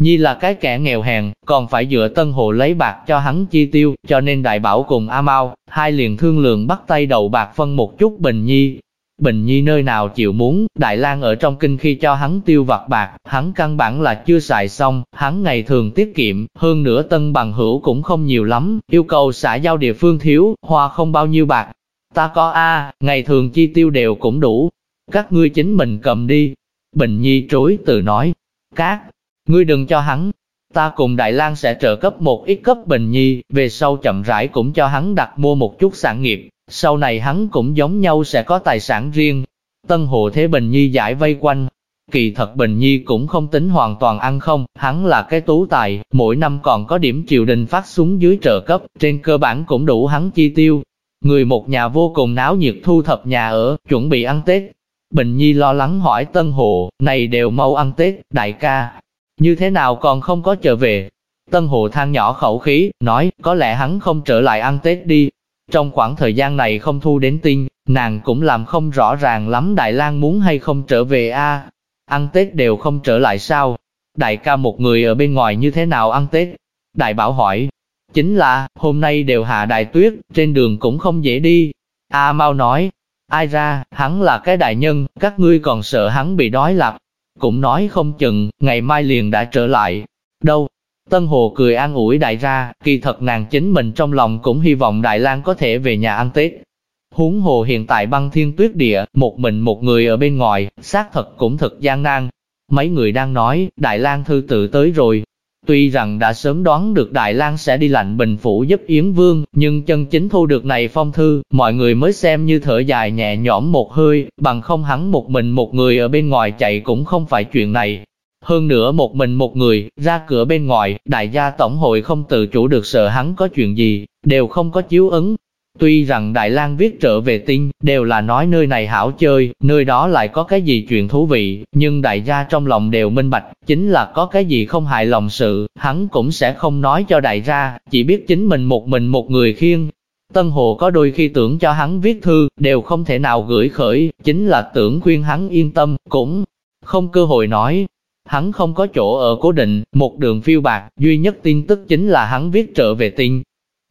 Nhi là cái kẻ nghèo hèn, còn phải dựa Tân hộ lấy bạc cho hắn chi tiêu, cho nên Đại Bảo cùng A Mau, hai liền thương lượng bắt tay đầu bạc phân một chút Bình Nhi. Bình Nhi nơi nào chịu muốn, Đại lang ở trong kinh khi cho hắn tiêu vặt bạc, hắn căn bản là chưa xài xong, hắn ngày thường tiết kiệm, hơn nữa tân bằng hữu cũng không nhiều lắm, yêu cầu xã giao địa phương thiếu, hoa không bao nhiêu bạc. Ta có A, ngày thường chi tiêu đều cũng đủ, các ngươi chính mình cầm đi. Bình Nhi trối từ nói, các ngươi đừng cho hắn, ta cùng Đại lang sẽ trợ cấp một ít cấp Bình Nhi, về sau chậm rãi cũng cho hắn đặt mua một chút sản nghiệp, sau này hắn cũng giống nhau sẽ có tài sản riêng. Tân hộ Thế Bình Nhi giải vây quanh, kỳ thật Bình Nhi cũng không tính hoàn toàn ăn không, hắn là cái tú tài, mỗi năm còn có điểm triều đình phát xuống dưới trợ cấp, trên cơ bản cũng đủ hắn chi tiêu. Người một nhà vô cùng náo nhiệt thu thập nhà ở, chuẩn bị ăn Tết. Bình Nhi lo lắng hỏi Tân Hồ, này đều mau ăn Tết, đại ca, như thế nào còn không có trở về. Tân Hồ than nhỏ khẩu khí, nói, có lẽ hắn không trở lại ăn Tết đi. Trong khoảng thời gian này không thu đến tin, nàng cũng làm không rõ ràng lắm Đại lang muốn hay không trở về a Ăn Tết đều không trở lại sao? Đại ca một người ở bên ngoài như thế nào ăn Tết? Đại bảo hỏi, chính là, hôm nay đều hạ đại tuyết, trên đường cũng không dễ đi. A Mau nói, ai ra, hắn là cái đại nhân, các ngươi còn sợ hắn bị đói lạp, cũng nói không chừng, ngày mai liền đã trở lại. Đâu? Tân Hồ cười an ủi đại ra, kỳ thật nàng chính mình trong lòng cũng hy vọng Đại lang có thể về nhà ăn Tết. Huống hồ hiện tại băng thiên tuyết địa, một mình một người ở bên ngoài, xác thật cũng thật gian nan. Mấy người đang nói, Đại lang thư tự tới rồi, Tuy rằng đã sớm đoán được Đại lang sẽ đi lạnh bình phủ giúp Yến Vương, nhưng chân chính thu được này phong thư, mọi người mới xem như thở dài nhẹ nhõm một hơi, bằng không hắn một mình một người ở bên ngoài chạy cũng không phải chuyện này. Hơn nữa một mình một người, ra cửa bên ngoài, đại gia tổng hội không tự chủ được sợ hắn có chuyện gì, đều không có chiếu ứng, Tuy rằng Đại lang viết trở về tin, đều là nói nơi này hảo chơi, nơi đó lại có cái gì chuyện thú vị, nhưng đại gia trong lòng đều minh bạch, chính là có cái gì không hại lòng sự, hắn cũng sẽ không nói cho đại gia, chỉ biết chính mình một mình một người khiêng. Tân Hồ có đôi khi tưởng cho hắn viết thư, đều không thể nào gửi khởi, chính là tưởng khuyên hắn yên tâm, cũng không cơ hội nói. Hắn không có chỗ ở cố định, một đường phiêu bạc, duy nhất tin tức chính là hắn viết trở về tin,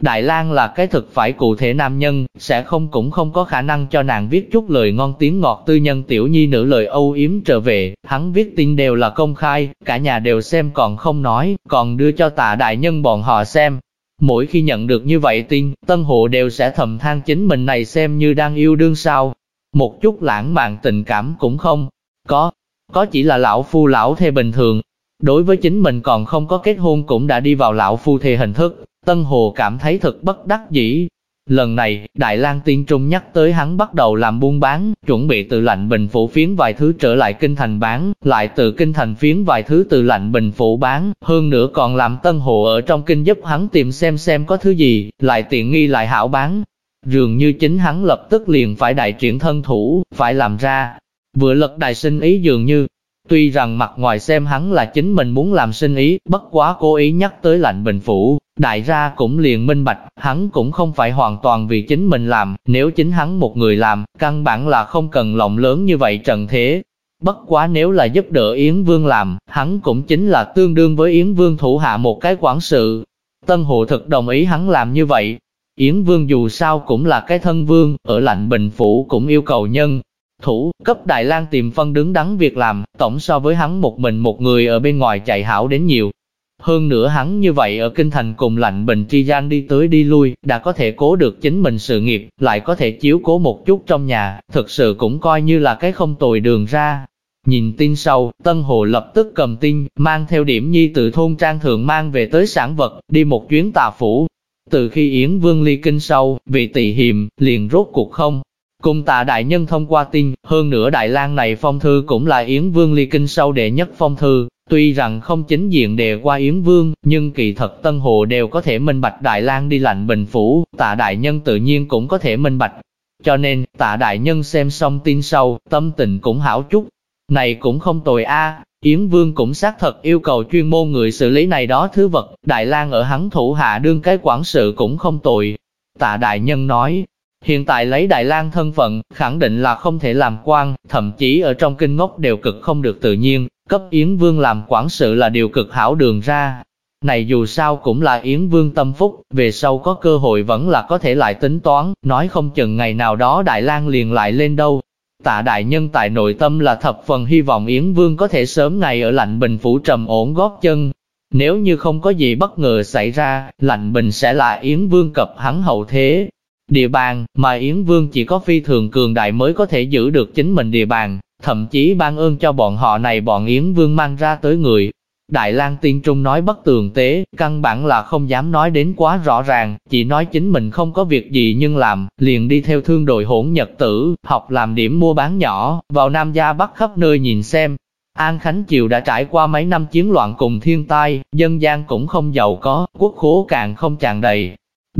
Đại lang là cái thực phải cụ thể nam nhân, sẽ không cũng không có khả năng cho nàng viết chút lời ngon tiếng ngọt tư nhân tiểu nhi nữ lời âu yếm trở về, hắn viết tin đều là công khai, cả nhà đều xem còn không nói, còn đưa cho tạ đại nhân bọn họ xem. Mỗi khi nhận được như vậy tin, tân hộ đều sẽ thầm than chính mình này xem như đang yêu đương sao. Một chút lãng mạn tình cảm cũng không có, có chỉ là lão phu lão thê bình thường. Đối với chính mình còn không có kết hôn cũng đã đi vào lão phu thê hình thức, Tân Hồ cảm thấy thật bất đắc dĩ. Lần này, Đại lang Tiên Trung nhắc tới hắn bắt đầu làm buôn bán, chuẩn bị từ lạnh bình phủ phiến vài thứ trở lại kinh thành bán, lại từ kinh thành phiến vài thứ từ lạnh bình phủ bán, hơn nữa còn làm Tân Hồ ở trong kinh giúp hắn tìm xem xem có thứ gì, lại tiện nghi lại hảo bán. Dường như chính hắn lập tức liền phải đại triển thân thủ, phải làm ra. Vừa lật đại sinh ý dường như, Tuy rằng mặt ngoài xem hắn là chính mình muốn làm sinh ý, bất quá cố ý nhắc tới lạnh bình phủ, đại gia cũng liền minh bạch, hắn cũng không phải hoàn toàn vì chính mình làm, nếu chính hắn một người làm, căn bản là không cần lòng lớn như vậy trần thế. Bất quá nếu là giúp đỡ Yến Vương làm, hắn cũng chính là tương đương với Yến Vương thủ hạ một cái quản sự. Tân Hồ thực đồng ý hắn làm như vậy. Yến Vương dù sao cũng là cái thân vương, ở lạnh bình phủ cũng yêu cầu nhân, thủ, cấp Đại lang tìm phân đứng đắn việc làm, tổng so với hắn một mình một người ở bên ngoài chạy hảo đến nhiều. Hơn nữa hắn như vậy ở kinh thành cùng lạnh bình tri gian đi tới đi lui, đã có thể cố được chính mình sự nghiệp, lại có thể chiếu cố một chút trong nhà, thực sự cũng coi như là cái không tồi đường ra. Nhìn tin sau, Tân Hồ lập tức cầm tin, mang theo điểm nhi từ thôn trang thượng mang về tới sản vật, đi một chuyến tà phủ. Từ khi Yến Vương ly kinh sau, vị tỳ hiềm, liền rốt cuộc không, Cùng tạ đại nhân thông qua tin, hơn nữa Đại lang này phong thư cũng là Yến Vương ly kinh sau đệ nhất phong thư, tuy rằng không chính diện đề qua Yến Vương, nhưng kỳ thật Tân Hồ đều có thể minh bạch Đại lang đi lạnh bình phủ, tạ đại nhân tự nhiên cũng có thể minh bạch. Cho nên, tạ đại nhân xem xong tin sau, tâm tình cũng hảo chút. Này cũng không tồi a Yến Vương cũng xác thật yêu cầu chuyên môn người xử lý này đó thứ vật, Đại lang ở hắn thủ hạ đương cái quản sự cũng không tồi. Tạ đại nhân nói, Hiện tại lấy Đại lang thân phận, khẳng định là không thể làm quan, thậm chí ở trong kinh ngốc đều cực không được tự nhiên, cấp Yến Vương làm quản sự là điều cực hảo đường ra. Này dù sao cũng là Yến Vương tâm phúc, về sau có cơ hội vẫn là có thể lại tính toán, nói không chừng ngày nào đó Đại lang liền lại lên đâu. Tạ đại nhân tại nội tâm là thập phần hy vọng Yến Vương có thể sớm ngày ở lạnh bình phủ trầm ổn gót chân. Nếu như không có gì bất ngờ xảy ra, lạnh bình sẽ là Yến Vương cập hắn hậu thế, địa bàn, mà Yến Vương chỉ có phi thường cường đại mới có thể giữ được chính mình địa bàn, thậm chí ban ơn cho bọn họ này bọn Yến Vương mang ra tới người. Đại lang Tiên Trung nói bất tường tế, căn bản là không dám nói đến quá rõ ràng, chỉ nói chính mình không có việc gì nhưng làm, liền đi theo thương đội hỗn nhật tử, học làm điểm mua bán nhỏ, vào Nam Gia Bắc khắp nơi nhìn xem. An Khánh Triều đã trải qua mấy năm chiến loạn cùng thiên tai, dân gian cũng không giàu có, quốc khố càng không tràn đầy,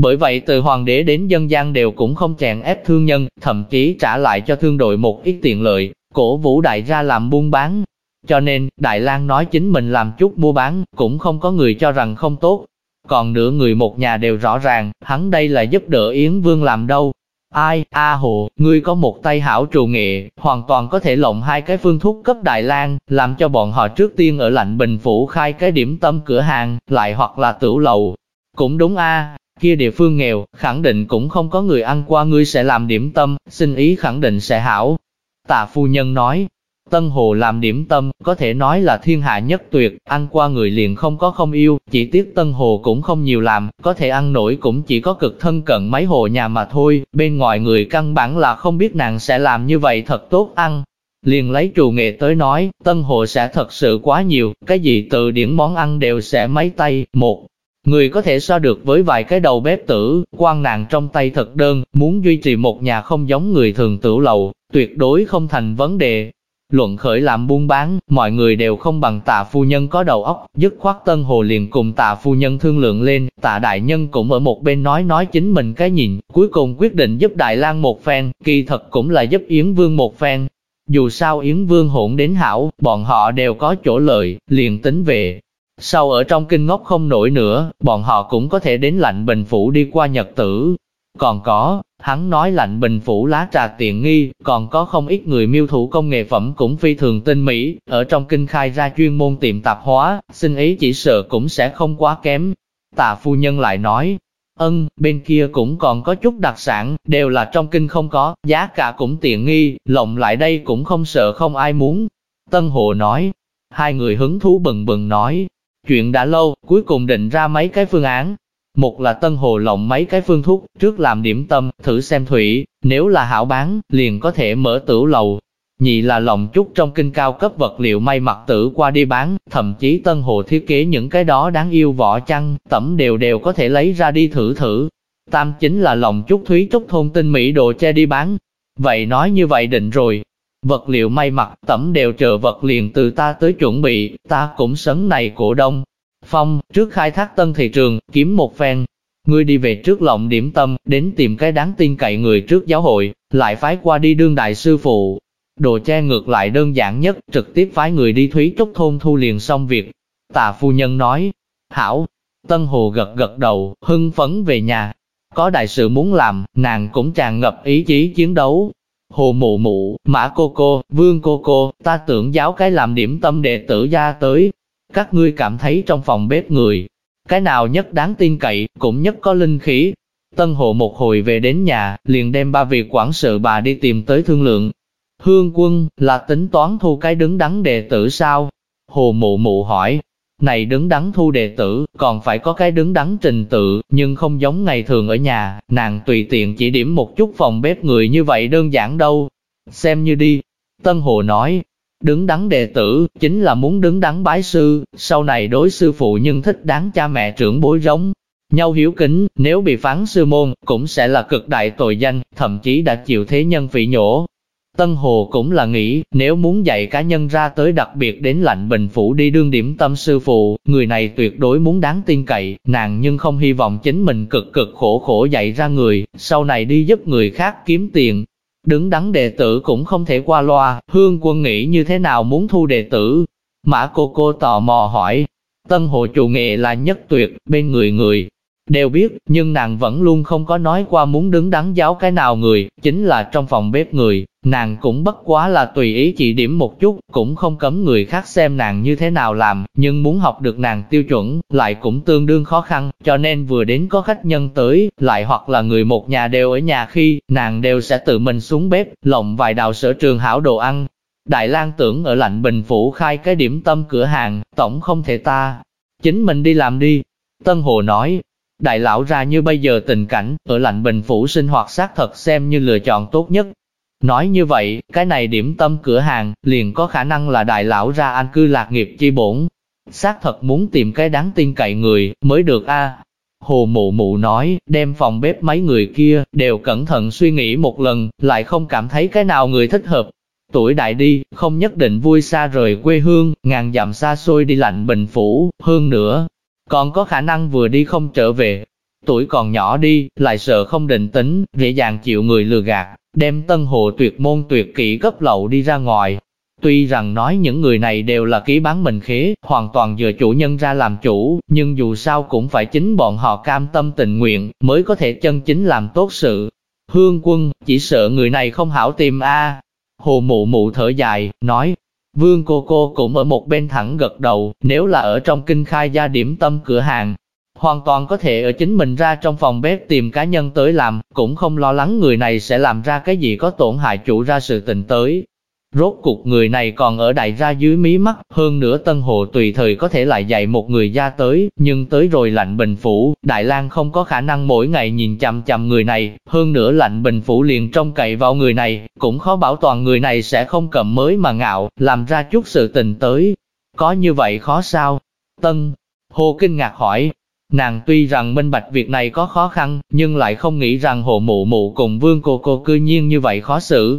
bởi vậy từ hoàng đế đến dân gian đều cũng không chèn ép thương nhân, thậm chí trả lại cho thương đội một ít tiện lợi, cổ vũ đại gia làm buôn bán. Cho nên, Đại lang nói chính mình làm chút mua bán, cũng không có người cho rằng không tốt. Còn nửa người một nhà đều rõ ràng, hắn đây là giúp đỡ Yến Vương làm đâu. Ai, A Hồ, ngươi có một tay hảo trù nghệ, hoàn toàn có thể lộng hai cái phương thuốc cấp Đại lang làm cho bọn họ trước tiên ở lạnh bình phủ khai cái điểm tâm cửa hàng, lại hoặc là tửu lầu. Cũng đúng a kia địa phương nghèo, khẳng định cũng không có người ăn qua ngươi sẽ làm điểm tâm, xin ý khẳng định sẽ hảo. Tạ phu nhân nói, Tân Hồ làm điểm tâm, có thể nói là thiên hạ nhất tuyệt, ăn qua người liền không có không yêu, chỉ tiếc Tân Hồ cũng không nhiều làm, có thể ăn nổi cũng chỉ có cực thân cận mấy hồ nhà mà thôi, bên ngoài người căn bản là không biết nàng sẽ làm như vậy thật tốt ăn. Liền lấy trù nghệ tới nói, Tân Hồ sẽ thật sự quá nhiều, cái gì từ điển món ăn đều sẽ mấy tay, một Người có thể so được với vài cái đầu bếp tử, quan nàng trong tay thật đơn, muốn duy trì một nhà không giống người thường tửu lầu, tuyệt đối không thành vấn đề. Luận khởi làm buôn bán, mọi người đều không bằng tạ phu nhân có đầu óc, dứt khoát tân hồ liền cùng tạ phu nhân thương lượng lên, tạ đại nhân cũng ở một bên nói nói chính mình cái nhìn, cuối cùng quyết định giúp Đại lang một phen, kỳ thật cũng là giúp Yến Vương một phen. Dù sao Yến Vương hỗn đến hảo, bọn họ đều có chỗ lợi, liền tính về, sau ở trong kinh ngốc không nổi nữa, bọn họ cũng có thể đến lạnh bình phủ đi qua nhật tử. Còn có, hắn nói lạnh bình phủ lá trà tiện nghi, còn có không ít người miêu thủ công nghệ phẩm cũng phi thường tinh mỹ, ở trong kinh khai ra chuyên môn tiệm tạp hóa, xin ý chỉ sợ cũng sẽ không quá kém. Tà phu nhân lại nói, ân, bên kia cũng còn có chút đặc sản, đều là trong kinh không có, giá cả cũng tiện nghi, lộng lại đây cũng không sợ không ai muốn. Tân Hồ nói, hai người hứng thú bừng bừng nói, Chuyện đã lâu, cuối cùng định ra mấy cái phương án. Một là tân hồ lộng mấy cái phương thuốc, trước làm điểm tâm, thử xem thủy, nếu là hảo bán, liền có thể mở tửu lầu. Nhị là lộng chút trong kinh cao cấp vật liệu may mặc tử qua đi bán, thậm chí tân hồ thiết kế những cái đó đáng yêu vỏ chăn, tẩm đều đều có thể lấy ra đi thử thử. Tam chính là lộng chút thúy trúc thôn tinh mỹ đồ che đi bán. Vậy nói như vậy định rồi, Vật liệu may mặc, tẩm đều trợ vật liền từ ta tới chuẩn bị, ta cũng sấn này cổ đông. Phong, trước khai thác tân thị trường, kiếm một phen. Ngươi đi về trước lộng điểm tâm, đến tìm cái đáng tin cậy người trước giáo hội, lại phái qua đi đương đại sư phụ. Đồ che ngược lại đơn giản nhất, trực tiếp phái người đi thúy trúc thôn thu liền xong việc. Tà phu nhân nói, hảo, Tân Hồ gật gật đầu, hưng phấn về nhà. Có đại sự muốn làm, nàng cũng tràn ngập ý chí chiến đấu, Hồ mụ mụ, mã cô cô, vương cô cô, ta tưởng giáo cái làm điểm tâm đệ tử gia tới. Các ngươi cảm thấy trong phòng bếp người, cái nào nhất đáng tin cậy, cũng nhất có linh khí. Tân hộ một hồi về đến nhà, liền đem ba việc quản sự bà đi tìm tới thương lượng. Hương quân, là tính toán thu cái đứng đắn đệ tử sao? Hồ mụ mụ hỏi, này đứng đắn thu đệ tử, còn phải có cái đứng đắn trình tự, nhưng không giống ngày thường ở nhà, nàng tùy tiện chỉ điểm một chút phòng bếp người như vậy đơn giản đâu. Xem như đi. Tân Hồ nói, đứng đắn đệ tử, chính là muốn đứng đắn bái sư, sau này đối sư phụ nhưng thích đáng cha mẹ trưởng bối giống. Nhau hiếu kính, nếu bị phán sư môn, cũng sẽ là cực đại tội danh, thậm chí đã chịu thế nhân phỉ nhổ, Tân Hồ cũng là nghĩ, nếu muốn dạy cá nhân ra tới đặc biệt đến lạnh bình phủ đi đương điểm tâm sư phụ, người này tuyệt đối muốn đáng tin cậy, nàng nhưng không hy vọng chính mình cực cực khổ khổ dạy ra người, sau này đi giúp người khác kiếm tiền. Đứng đắn đệ tử cũng không thể qua loa, hương quân nghĩ như thế nào muốn thu đệ tử. Mã cô cô tò mò hỏi, Tân Hồ chủ nghệ là nhất tuyệt, bên người người, đều biết, nhưng nàng vẫn luôn không có nói qua muốn đứng đắn giáo cái nào người, chính là trong phòng bếp người, nàng cũng bất quá là tùy ý chỉ điểm một chút, cũng không cấm người khác xem nàng như thế nào làm, nhưng muốn học được nàng tiêu chuẩn, lại cũng tương đương khó khăn, cho nên vừa đến có khách nhân tới, lại hoặc là người một nhà đều ở nhà khi, nàng đều sẽ tự mình xuống bếp, lộng vài đào sở trường hảo đồ ăn. Đại lang tưởng ở lạnh bình phủ khai cái điểm tâm cửa hàng, tổng không thể ta, chính mình đi làm đi. Tân Hồ nói, Đại lão ra như bây giờ tình cảnh, ở lạnh bình phủ sinh hoạt xác thật xem như lựa chọn tốt nhất. Nói như vậy, cái này điểm tâm cửa hàng, liền có khả năng là đại lão ra an cư lạc nghiệp chi bổn. Xác thật muốn tìm cái đáng tin cậy người, mới được a. Hồ mụ mụ nói, đem phòng bếp mấy người kia, đều cẩn thận suy nghĩ một lần, lại không cảm thấy cái nào người thích hợp. Tuổi đại đi, không nhất định vui xa rời quê hương, ngàn dặm xa xôi đi lạnh bình phủ, hơn nữa, còn có khả năng vừa đi không trở về. Tuổi còn nhỏ đi, lại sợ không định tính, dễ dàng chịu người lừa gạt, đem tân hồ tuyệt môn tuyệt kỹ gấp lậu đi ra ngoài. Tuy rằng nói những người này đều là ký bán mình khế, hoàn toàn dựa chủ nhân ra làm chủ, nhưng dù sao cũng phải chính bọn họ cam tâm tình nguyện, mới có thể chân chính làm tốt sự. Hương quân, chỉ sợ người này không hảo tìm a Hồ mụ mụ thở dài, nói, Vương cô cô cũng ở một bên thẳng gật đầu, nếu là ở trong kinh khai gia điểm tâm cửa hàng, hoàn toàn có thể ở chính mình ra trong phòng bếp tìm cá nhân tới làm, cũng không lo lắng người này sẽ làm ra cái gì có tổn hại chủ ra sự tình tới. Rốt cuộc người này còn ở đại ra dưới mí mắt, hơn nữa Tân Hồ tùy thời có thể lại dạy một người ra tới, nhưng tới rồi lạnh bình phủ, Đại lang không có khả năng mỗi ngày nhìn chằm chằm người này, hơn nữa lạnh bình phủ liền trông cậy vào người này, cũng khó bảo toàn người này sẽ không cầm mới mà ngạo, làm ra chút sự tình tới. Có như vậy khó sao? Tân Hồ kinh ngạc hỏi, Nàng tuy rằng minh bạch việc này có khó khăn, nhưng lại không nghĩ rằng hồ mụ mụ cùng vương cô cô cư nhiên như vậy khó xử.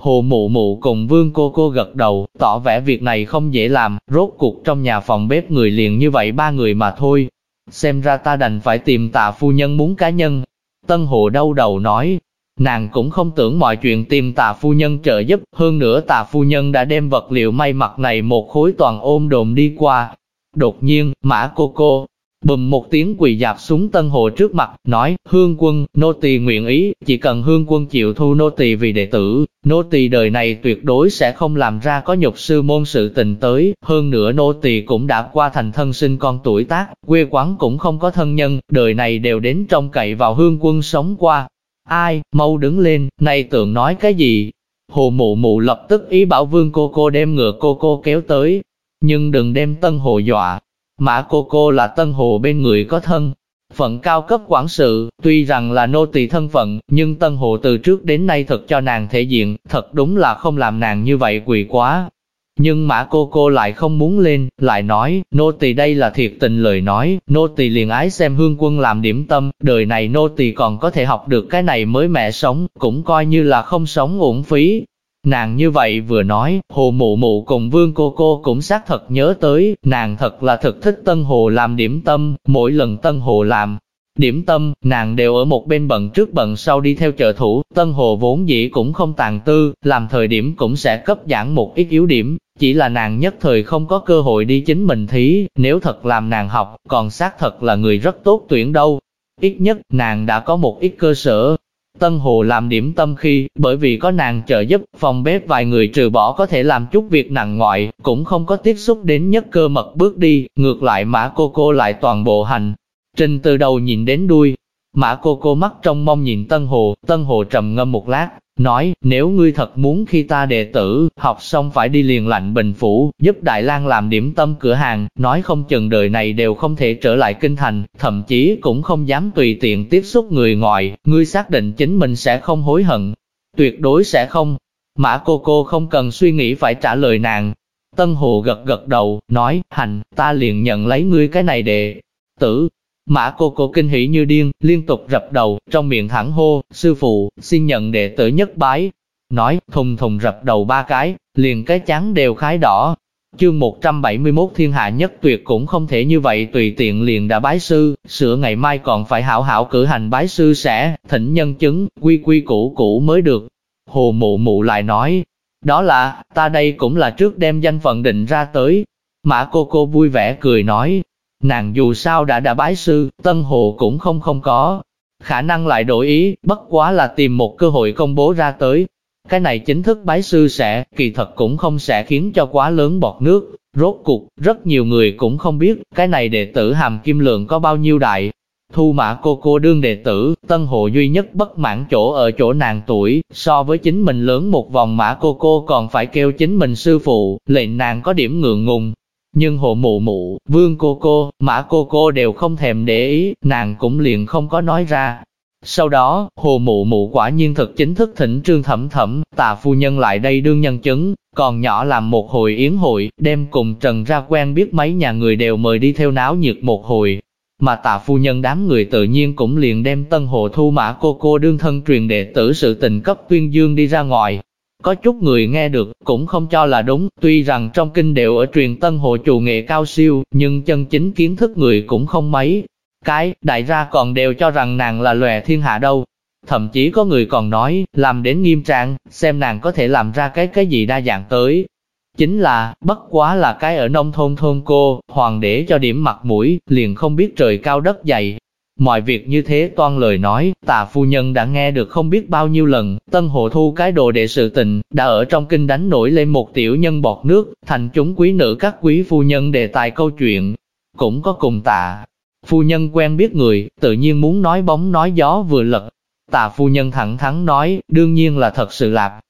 Hồ mụ mụ cùng vương cô cô gật đầu, tỏ vẻ việc này không dễ làm, rốt cuộc trong nhà phòng bếp người liền như vậy ba người mà thôi. Xem ra ta đành phải tìm tạ phu nhân muốn cá nhân. Tân hồ đau đầu nói, nàng cũng không tưởng mọi chuyện tìm tạ phu nhân trợ giúp, hơn nữa tạ phu nhân đã đem vật liệu may mặc này một khối toàn ôm đồn đi qua. Đột nhiên, mã cô cô, Bùm một tiếng quỳ dạp xuống tân hồ trước mặt, nói, hương quân, nô tỳ nguyện ý, chỉ cần hương quân chịu thu nô tỳ vì đệ tử, nô tỳ đời này tuyệt đối sẽ không làm ra có nhục sư môn sự tình tới, hơn nữa nô tỳ cũng đã qua thành thân sinh con tuổi tác, quê quán cũng không có thân nhân, đời này đều đến trong cậy vào hương quân sống qua. Ai, mau đứng lên, nay tưởng nói cái gì? Hồ mụ mụ lập tức ý bảo vương cô cô đem ngựa cô cô kéo tới, nhưng đừng đem tân hồ dọa, Mã cô cô là tân hồ bên người có thân, phận cao cấp quản sự, tuy rằng là nô tỳ thân phận, nhưng tân hồ từ trước đến nay thật cho nàng thể diện, thật đúng là không làm nàng như vậy quỳ quá. Nhưng mã cô cô lại không muốn lên, lại nói, nô tỳ đây là thiệt tình lời nói, nô tỳ liền ái xem hương quân làm điểm tâm, đời này nô tỳ còn có thể học được cái này mới mẹ sống, cũng coi như là không sống uổng phí, Nàng như vậy vừa nói, hồ mụ mụ cùng vương cô cô cũng xác thật nhớ tới, nàng thật là thực thích Tân Hồ làm điểm tâm, mỗi lần Tân Hồ làm. Điểm tâm, nàng đều ở một bên bận trước bận sau đi theo trợ thủ, Tân Hồ vốn dĩ cũng không tàn tư, làm thời điểm cũng sẽ cấp giảng một ít yếu điểm, chỉ là nàng nhất thời không có cơ hội đi chính mình thí, nếu thật làm nàng học, còn xác thật là người rất tốt tuyển đâu. Ít nhất, nàng đã có một ít cơ sở, Tân Hồ làm điểm tâm khi, bởi vì có nàng trợ giúp, phòng bếp vài người trừ bỏ có thể làm chút việc nặng ngoại, cũng không có tiếp xúc đến nhất cơ mật bước đi, ngược lại mã cô cô lại toàn bộ hành. Trình từ đầu nhìn đến đuôi, mã cô cô mắt trong mong nhìn Tân Hồ, Tân Hồ trầm ngâm một lát, nói, nếu ngươi thật muốn khi ta đệ tử, học xong phải đi liền lạnh bình phủ, giúp Đại lang làm điểm tâm cửa hàng, nói không chừng đời này đều không thể trở lại kinh thành, thậm chí cũng không dám tùy tiện tiếp xúc người ngoài, ngươi xác định chính mình sẽ không hối hận, tuyệt đối sẽ không. Mã cô cô không cần suy nghĩ phải trả lời nàng. Tân Hồ gật gật đầu, nói, hành, ta liền nhận lấy ngươi cái này đệ tử, Mã cô cô kinh hỉ như điên, liên tục rập đầu, trong miệng thẳng hô, sư phụ, xin nhận đệ tử nhất bái. Nói, thùng thùng rập đầu ba cái, liền cái chán đều khái đỏ. Chương 171 thiên hạ nhất tuyệt cũng không thể như vậy tùy tiện liền đã bái sư, sửa ngày mai còn phải hảo hảo cử hành bái sư sẽ, thỉnh nhân chứng, quy quy củ củ mới được. Hồ mụ mụ lại nói, đó là, ta đây cũng là trước đem danh phận định ra tới. Mã cô cô vui vẻ cười nói, Nàng dù sao đã đã bái sư, Tân Hồ cũng không không có. Khả năng lại đổi ý, bất quá là tìm một cơ hội công bố ra tới. Cái này chính thức bái sư sẽ, kỳ thật cũng không sẽ khiến cho quá lớn bọt nước. Rốt cuộc, rất nhiều người cũng không biết, cái này đệ tử hàm kim lượng có bao nhiêu đại. Thu mã cô cô đương đệ tử, tân hộ duy nhất bất mãn chỗ ở chỗ nàng tuổi, so với chính mình lớn một vòng mã cô cô còn phải kêu chính mình sư phụ, lệnh nàng có điểm ngượng ngùng, nhưng hộ mụ mụ, vương cô cô, mã cô cô đều không thèm để ý, nàng cũng liền không có nói ra. Sau đó, hồ mụ mụ quả nhiên thực chính thức thỉnh trương thẩm thẩm, tà phu nhân lại đây đương nhân chứng, còn nhỏ làm một hồi yến hội, đem cùng trần ra quen biết mấy nhà người đều mời đi theo náo nhiệt một hồi. Mà tà phu nhân đám người tự nhiên cũng liền đem tân hồ thu mã cô cô đương thân truyền đệ tử sự tình cấp tuyên dương đi ra ngoài, có chút người nghe được, cũng không cho là đúng, tuy rằng trong kinh đều ở truyền tân hộ chủ nghệ cao siêu, nhưng chân chính kiến thức người cũng không mấy. Cái, đại ra còn đều cho rằng nàng là lòe thiên hạ đâu. Thậm chí có người còn nói, làm đến nghiêm trang, xem nàng có thể làm ra cái cái gì đa dạng tới. Chính là, bất quá là cái ở nông thôn thôn cô, hoàng đế cho điểm mặt mũi, liền không biết trời cao đất dày, Mọi việc như thế toan lời nói, tà phu nhân đã nghe được không biết bao nhiêu lần, tân hộ thu cái đồ đệ sự tình, đã ở trong kinh đánh nổi lên một tiểu nhân bọt nước, thành chúng quý nữ các quý phu nhân đề tài câu chuyện. Cũng có cùng tạ. Phu nhân quen biết người, tự nhiên muốn nói bóng nói gió vừa lật. Tà phu nhân thẳng thắn nói, đương nhiên là thật sự lạc.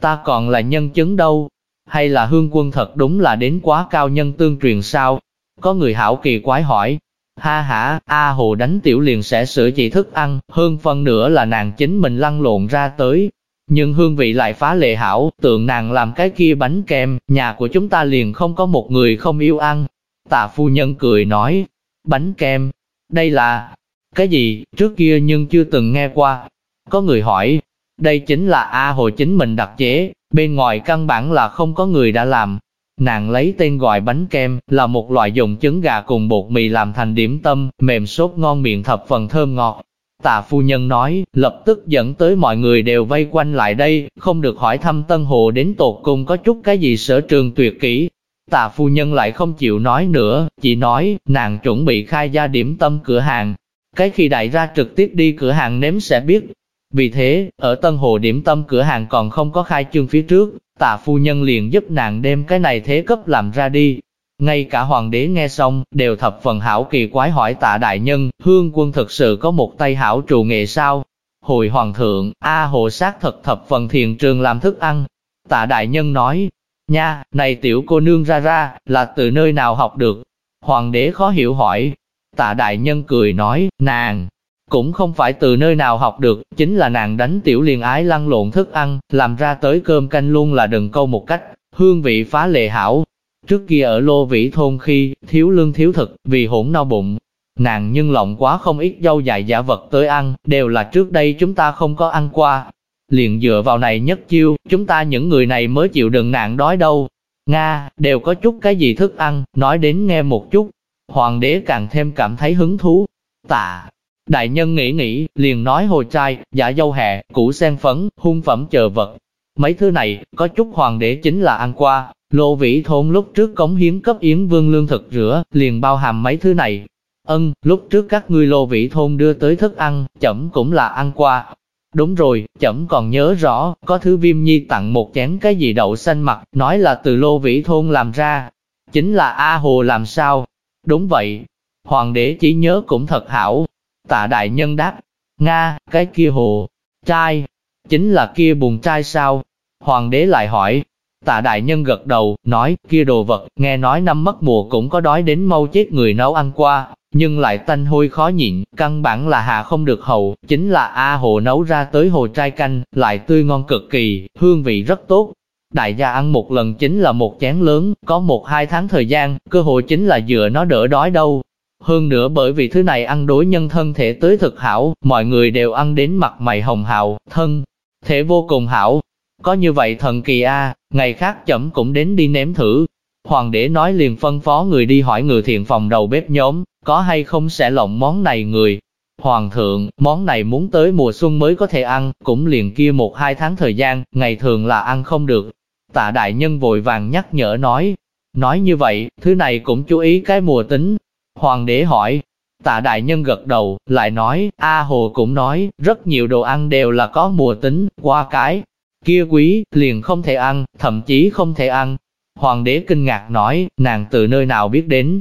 Ta còn là nhân chứng đâu? Hay là hương quân thật đúng là đến quá cao nhân tương truyền sao? Có người hảo kỳ quái hỏi, Ha ha, A Hồ đánh tiểu liền sẽ sửa chỉ thức ăn, hơn phân nữa là nàng chính mình lăn lộn ra tới. Nhưng hương vị lại phá lệ hảo, tượng nàng làm cái kia bánh kem, nhà của chúng ta liền không có một người không yêu ăn. Tạ phu nhân cười nói, bánh kem, đây là cái gì, trước kia nhưng chưa từng nghe qua. Có người hỏi, đây chính là A Hồ chính mình đặc chế, bên ngoài căn bản là không có người đã làm, Nàng lấy tên gọi bánh kem, là một loại dùng trứng gà cùng bột mì làm thành điểm tâm, mềm sốt ngon miệng thập phần thơm ngọt. Tạ phu nhân nói, lập tức dẫn tới mọi người đều vây quanh lại đây, không được hỏi thăm Tân Hồ đến tột cùng có chút cái gì sở trường tuyệt kỹ. Tạ phu nhân lại không chịu nói nữa, chỉ nói, nàng chuẩn bị khai ra điểm tâm cửa hàng. Cái khi đại ra trực tiếp đi cửa hàng nếm sẽ biết. Vì thế, ở Tân Hồ điểm tâm cửa hàng còn không có khai trương phía trước, Tạ phu nhân liền giúp nàng đem cái này thế cấp làm ra đi. Ngay cả hoàng đế nghe xong, đều thập phần hảo kỳ quái hỏi tạ đại nhân, hương quân thực sự có một tay hảo trù nghệ sao? Hồi hoàng thượng, A hồ sát thật thập phần thiền trường làm thức ăn. Tạ đại nhân nói, nha, này tiểu cô nương ra ra, là từ nơi nào học được? Hoàng đế khó hiểu hỏi. Tạ đại nhân cười nói, nàng, cũng không phải từ nơi nào học được, chính là nàng đánh tiểu liền ái lăn lộn thức ăn, làm ra tới cơm canh luôn là đừng câu một cách, hương vị phá lệ hảo. Trước kia ở Lô Vĩ Thôn khi, thiếu lương thiếu thực, vì hỗn no bụng, nàng nhưng lộng quá không ít dâu dài giả vật tới ăn, đều là trước đây chúng ta không có ăn qua. Liền dựa vào này nhất chiêu, chúng ta những người này mới chịu đựng nạn đói đâu. Nga, đều có chút cái gì thức ăn, nói đến nghe một chút. Hoàng đế càng thêm cảm thấy hứng thú. Tạ, Đại nhân nghĩ nghĩ, liền nói hồ trai, giả dâu hẹ, củ sen phấn, hung phẩm chờ vật. Mấy thứ này, có chút hoàng đế chính là ăn qua, lô vĩ thôn lúc trước cống hiến cấp yến vương lương thực rửa, liền bao hàm mấy thứ này. Ân, lúc trước các ngươi lô vĩ thôn đưa tới thức ăn, chậm cũng là ăn qua. Đúng rồi, chậm còn nhớ rõ, có thứ viêm nhi tặng một chén cái gì đậu xanh mặt, nói là từ lô vĩ thôn làm ra. Chính là A Hồ làm sao? Đúng vậy. Hoàng đế chỉ nhớ cũng thật hảo, Tạ đại nhân đáp, Nga, cái kia hồ, trai, chính là kia bùn trai sao? Hoàng đế lại hỏi, tạ đại nhân gật đầu, nói, kia đồ vật, nghe nói năm mất mùa cũng có đói đến mau chết người nấu ăn qua, nhưng lại tanh hôi khó nhịn, căn bản là hạ không được hậu, chính là A hồ nấu ra tới hồ trai canh, lại tươi ngon cực kỳ, hương vị rất tốt. Đại gia ăn một lần chính là một chén lớn, có một hai tháng thời gian, cơ hội chính là dựa nó đỡ đói đâu, hơn nữa bởi vì thứ này ăn đối nhân thân thể tới thực hảo, mọi người đều ăn đến mặt mày hồng hào, thân, thể vô cùng hảo. Có như vậy thần kỳ a, ngày khác chậm cũng đến đi nếm thử. Hoàng đế nói liền phân phó người đi hỏi người thiện phòng đầu bếp nhóm, có hay không sẽ lộng món này người. Hoàng thượng, món này muốn tới mùa xuân mới có thể ăn, cũng liền kia một hai tháng thời gian, ngày thường là ăn không được. Tạ đại nhân vội vàng nhắc nhở nói, nói như vậy, thứ này cũng chú ý cái mùa tính, Hoàng đế hỏi, tạ đại nhân gật đầu, lại nói, A Hồ cũng nói, rất nhiều đồ ăn đều là có mùa tính, qua cái, kia quý, liền không thể ăn, thậm chí không thể ăn. Hoàng đế kinh ngạc nói, nàng từ nơi nào biết đến.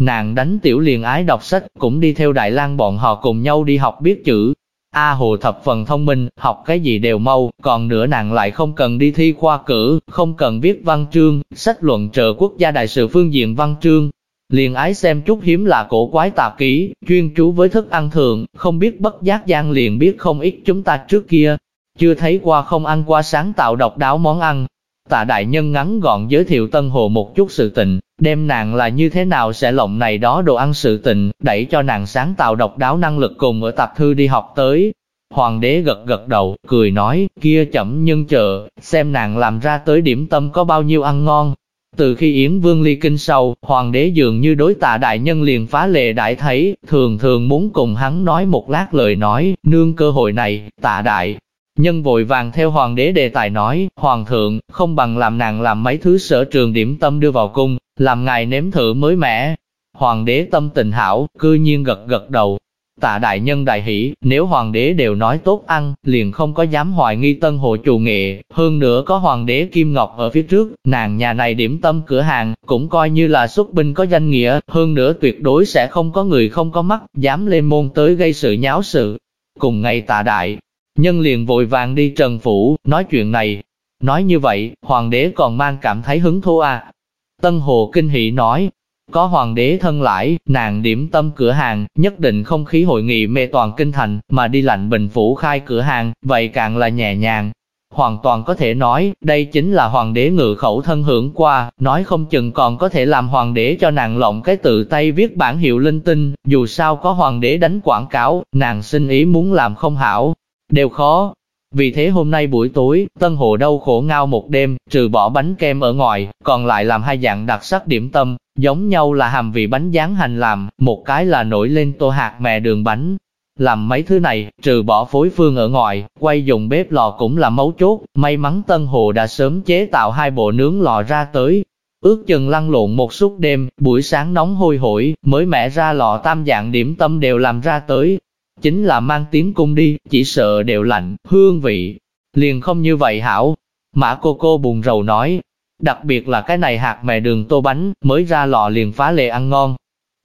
Nàng đánh tiểu liền ái đọc sách, cũng đi theo Đại lang bọn họ cùng nhau đi học biết chữ. A Hồ thập phần thông minh, học cái gì đều mau, còn nữa nàng lại không cần đi thi khoa cử, không cần viết văn chương, sách luận trợ quốc gia đại sự phương diện văn chương. Liền ái xem chút hiếm là cổ quái tạp ký, chuyên chú với thức ăn thường, không biết bất giác gian liền biết không ít chúng ta trước kia, chưa thấy qua không ăn qua sáng tạo độc đáo món ăn. Tạ đại nhân ngắn gọn giới thiệu Tân Hồ một chút sự tình, đem nàng là như thế nào sẽ lộng này đó đồ ăn sự tình, đẩy cho nàng sáng tạo độc đáo năng lực cùng ở tạp thư đi học tới. Hoàng đế gật gật đầu, cười nói, kia chậm nhân chờ, xem nàng làm ra tới điểm tâm có bao nhiêu ăn ngon. Từ khi Yến Vương ly kinh sau, hoàng đế dường như đối tạ đại nhân liền phá lệ đại thấy, thường thường muốn cùng hắn nói một lát lời nói, nương cơ hội này, tạ đại, Nhân vội vàng theo hoàng đế đề tài nói, hoàng thượng, không bằng làm nàng làm mấy thứ sở trường điểm tâm đưa vào cung, làm ngài nếm thử mới mẻ. Hoàng đế tâm tình hảo, cư nhiên gật gật đầu. Tạ đại nhân đại hỷ, nếu hoàng đế đều nói tốt ăn, liền không có dám hoài nghi tân hồ chủ nghệ, hơn nữa có hoàng đế Kim Ngọc ở phía trước, nàng nhà này điểm tâm cửa hàng, cũng coi như là xuất binh có danh nghĩa, hơn nữa tuyệt đối sẽ không có người không có mắt, dám lên môn tới gây sự nháo sự. Cùng ngày tạ đại, Nhân liền vội vàng đi Trần Phủ, nói chuyện này. Nói như vậy, hoàng đế còn mang cảm thấy hứng thú à. Tân Hồ kinh hỷ nói, có hoàng đế thân lãi, nàng điểm tâm cửa hàng, nhất định không khí hội nghị mê toàn kinh thành, mà đi lạnh bình phủ khai cửa hàng, vậy càng là nhẹ nhàng. Hoàn toàn có thể nói, đây chính là hoàng đế ngự khẩu thân hưởng qua, nói không chừng còn có thể làm hoàng đế cho nàng lộng cái tự tay viết bản hiệu linh tinh, dù sao có hoàng đế đánh quảng cáo, nàng xin ý muốn làm không hảo, đều khó. Vì thế hôm nay buổi tối, Tân Hồ đau khổ ngao một đêm, trừ bỏ bánh kem ở ngoài, còn lại làm hai dạng đặc sắc điểm tâm, giống nhau là hàm vị bánh dán hành làm, một cái là nổi lên tô hạt mè đường bánh. Làm mấy thứ này, trừ bỏ phối phương ở ngoài, quay dùng bếp lò cũng là mấu chốt, may mắn Tân Hồ đã sớm chế tạo hai bộ nướng lò ra tới. Ước chừng lăn lộn một suốt đêm, buổi sáng nóng hôi hổi, mới mẹ ra lò tam dạng điểm tâm đều làm ra tới, chính là mang tiếng cung đi, chỉ sợ đều lạnh, hương vị, liền không như vậy hảo. Mã cô cô buồn rầu nói, đặc biệt là cái này hạt mè đường tô bánh, mới ra lò liền phá lệ ăn ngon.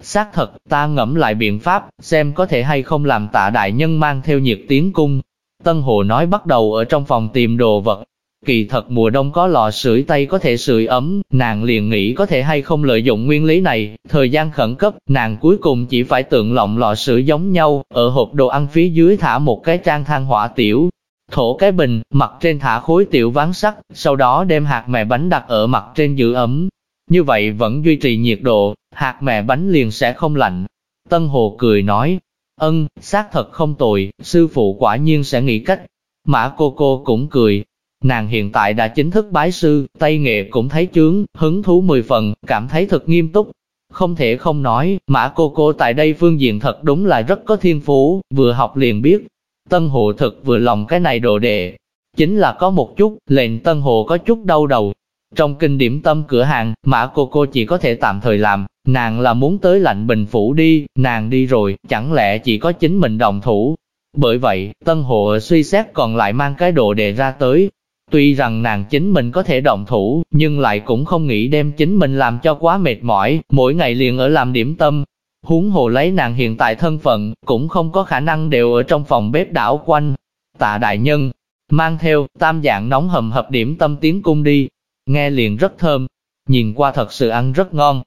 Xác thật, ta ngẫm lại biện pháp, xem có thể hay không làm tạ đại nhân mang theo nhiệt tiếng cung. Tân Hồ nói bắt đầu ở trong phòng tìm đồ vật, Kỳ thật mùa đông có lò sưởi tay có thể sưởi ấm, nàng liền nghĩ có thể hay không lợi dụng nguyên lý này, thời gian khẩn cấp, nàng cuối cùng chỉ phải tượng lọng lò sưởi giống nhau, ở hộp đồ ăn phía dưới thả một cái trang than hỏa tiểu, thổ cái bình, mặt trên thả khối tiểu ván sắt, sau đó đem hạt mè bánh đặt ở mặt trên giữ ấm. Như vậy vẫn duy trì nhiệt độ, hạt mè bánh liền sẽ không lạnh. Tân Hồ cười nói, ân, xác thật không tồi, sư phụ quả nhiên sẽ nghĩ cách. Mã cô cô cũng cười, Nàng hiện tại đã chính thức bái sư, tay nghệ cũng thấy chướng, hứng thú mười phần, cảm thấy thật nghiêm túc. Không thể không nói, mã cô cô tại đây phương diện thật đúng là rất có thiên phú, vừa học liền biết. Tân Hồ thật vừa lòng cái này đồ đệ. Chính là có một chút, lệnh Tân Hồ có chút đau đầu. Trong kinh điểm tâm cửa hàng, mã cô cô chỉ có thể tạm thời làm, nàng là muốn tới lạnh bình phủ đi, nàng đi rồi, chẳng lẽ chỉ có chính mình đồng thủ. Bởi vậy, Tân Hồ suy xét còn lại mang cái đồ đề ra tới, Tuy rằng nàng chính mình có thể động thủ, nhưng lại cũng không nghĩ đem chính mình làm cho quá mệt mỏi, mỗi ngày liền ở làm điểm tâm. Huống hồ lấy nàng hiện tại thân phận, cũng không có khả năng đều ở trong phòng bếp đảo quanh. Tạ đại nhân, mang theo, tam dạng nóng hầm hập điểm tâm tiến cung đi. Nghe liền rất thơm, nhìn qua thật sự ăn rất ngon.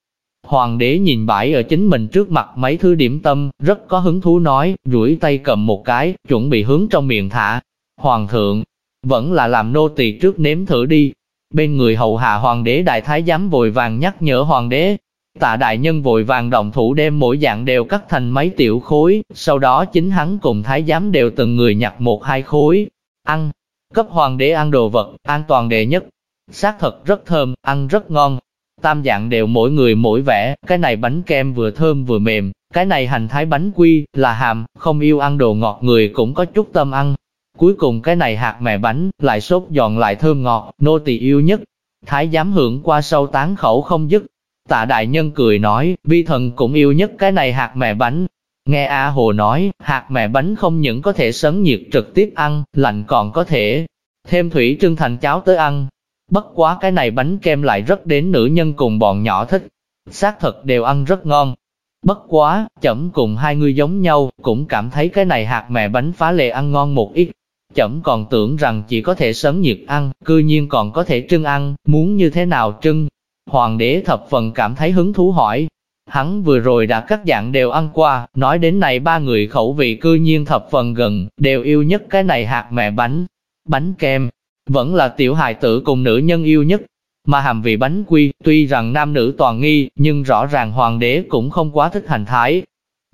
Hoàng đế nhìn bãi ở chính mình trước mặt mấy thứ điểm tâm, rất có hứng thú nói, duỗi tay cầm một cái, chuẩn bị hướng trong miệng thả. Hoàng thượng, vẫn là làm nô tỳ trước nếm thử đi. Bên người hậu hạ hoàng đế đại thái giám vội vàng nhắc nhở hoàng đế. Tạ đại nhân vội vàng động thủ đem mỗi dạng đều cắt thành mấy tiểu khối, sau đó chính hắn cùng thái giám đều từng người nhặt một hai khối, ăn, cấp hoàng đế ăn đồ vật, an toàn đệ nhất. Xác thật rất thơm, ăn rất ngon. Tam dạng đều mỗi người mỗi vẻ, cái này bánh kem vừa thơm vừa mềm, cái này hành thái bánh quy, là hàm, không yêu ăn đồ ngọt người cũng có chút tâm ăn, Cuối cùng cái này hạt mè bánh, lại sốt giòn lại thơm ngọt, nô tỳ yêu nhất. Thái giám hưởng qua sâu tán khẩu không dứt. Tạ đại nhân cười nói, vi thần cũng yêu nhất cái này hạt mè bánh. Nghe A Hồ nói, hạt mè bánh không những có thể sấn nhiệt trực tiếp ăn, lạnh còn có thể thêm thủy trưng thành cháo tới ăn. Bất quá cái này bánh kem lại rất đến nữ nhân cùng bọn nhỏ thích. Xác thật đều ăn rất ngon. Bất quá, chậm cùng hai người giống nhau, cũng cảm thấy cái này hạt mè bánh phá lệ ăn ngon một ít. Chậm còn tưởng rằng chỉ có thể sớm nhiệt ăn, cư nhiên còn có thể trưng ăn, muốn như thế nào trưng. Hoàng đế thập phần cảm thấy hứng thú hỏi. Hắn vừa rồi đã các dạng đều ăn qua, nói đến này ba người khẩu vị cư nhiên thập phần gần, đều yêu nhất cái này hạt mè bánh. Bánh kem, vẫn là tiểu hài tử cùng nữ nhân yêu nhất. Mà hàm vị bánh quy, tuy rằng nam nữ toàn nghi, nhưng rõ ràng hoàng đế cũng không quá thích hành thái.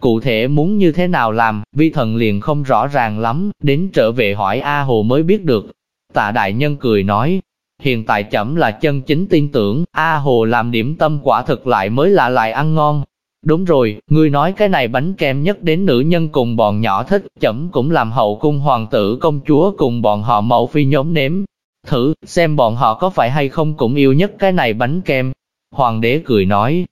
Cụ thể muốn như thế nào làm, vi thần liền không rõ ràng lắm, đến trở về hỏi A Hồ mới biết được. Tạ đại nhân cười nói, hiện tại chậm là chân chính tin tưởng, A Hồ làm điểm tâm quả thực lại mới lạ lại ăn ngon. Đúng rồi, ngươi nói cái này bánh kem nhất đến nữ nhân cùng bọn nhỏ thích, chậm cũng làm hậu cung hoàng tử công chúa cùng bọn họ mẫu phi nhóm nếm. Thử, xem bọn họ có phải hay không cũng yêu nhất cái này bánh kem. Hoàng đế cười nói.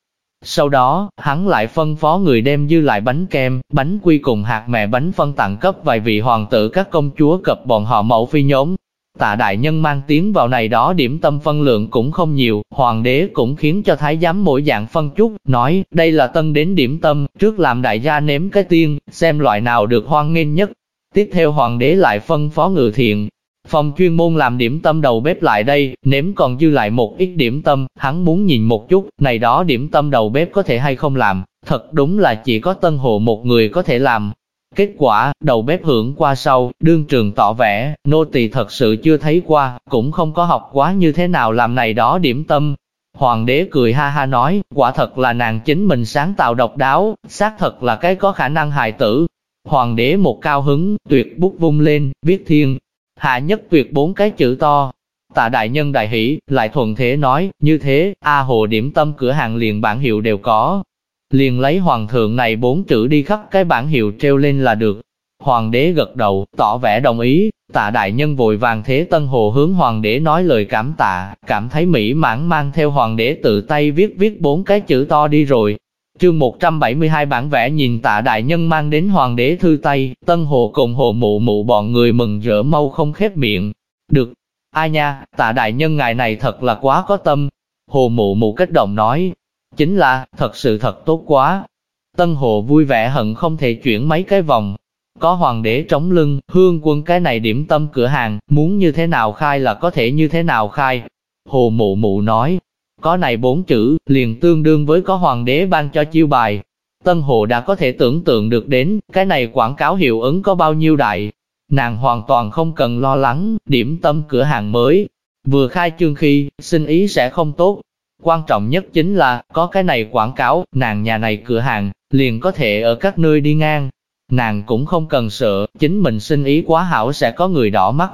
Sau đó, hắn lại phân phó người đem dư lại bánh kem, bánh quy cùng hạt mẹ bánh phân tặng cấp vài vị hoàng tử các công chúa cập bọn họ mẫu phi nhóm. Tạ đại nhân mang tiếng vào này đó điểm tâm phân lượng cũng không nhiều, hoàng đế cũng khiến cho thái giám mỗi dạng phân chút, nói, đây là tân đến điểm tâm, trước làm đại gia nếm cái tiên, xem loại nào được hoan nghênh nhất. Tiếp theo hoàng đế lại phân phó ngự thiện, Phòng chuyên môn làm điểm tâm đầu bếp lại đây, nếm còn dư lại một ít điểm tâm, hắn muốn nhìn một chút, này đó điểm tâm đầu bếp có thể hay không làm, thật đúng là chỉ có tân hồ một người có thể làm. Kết quả, đầu bếp hưởng qua sau, đương trường tỏ vẻ, nô tỳ thật sự chưa thấy qua, cũng không có học quá như thế nào làm này đó điểm tâm. Hoàng đế cười ha ha nói, quả thật là nàng chính mình sáng tạo độc đáo, xác thật là cái có khả năng hài tử. Hoàng đế một cao hứng, tuyệt bút vung lên, viết thiên, hạ nhất tuyệt bốn cái chữ to. Tạ đại nhân đại hỷ, lại thuận thế nói, như thế, A Hồ điểm tâm cửa hàng liền bản hiệu đều có. Liền lấy hoàng thượng này bốn chữ đi khắp cái bản hiệu treo lên là được. Hoàng đế gật đầu, tỏ vẻ đồng ý, tạ đại nhân vội vàng thế tân hồ hướng hoàng đế nói lời cảm tạ, cảm thấy mỹ mãn mang theo hoàng đế tự tay viết viết bốn cái chữ to đi rồi. Chương 172 bản vẽ nhìn tạ đại nhân mang đến hoàng đế thư tay, tân hồ cùng hồ mụ mụ bọn người mừng rỡ mau không khép miệng. Được, ai nha, tạ đại nhân ngài này thật là quá có tâm. Hồ mụ mụ kích động nói, chính là, thật sự thật tốt quá. Tân hồ vui vẻ hận không thể chuyển mấy cái vòng. Có hoàng đế trống lưng, hương quân cái này điểm tâm cửa hàng, muốn như thế nào khai là có thể như thế nào khai. Hồ mụ mụ nói, có này bốn chữ, liền tương đương với có hoàng đế ban cho chiêu bài. Tân Hồ đã có thể tưởng tượng được đến, cái này quảng cáo hiệu ứng có bao nhiêu đại. Nàng hoàn toàn không cần lo lắng, điểm tâm cửa hàng mới. Vừa khai trương khi, sinh ý sẽ không tốt. Quan trọng nhất chính là, có cái này quảng cáo, nàng nhà này cửa hàng, liền có thể ở các nơi đi ngang. Nàng cũng không cần sợ, chính mình sinh ý quá hảo sẽ có người đỏ mắt,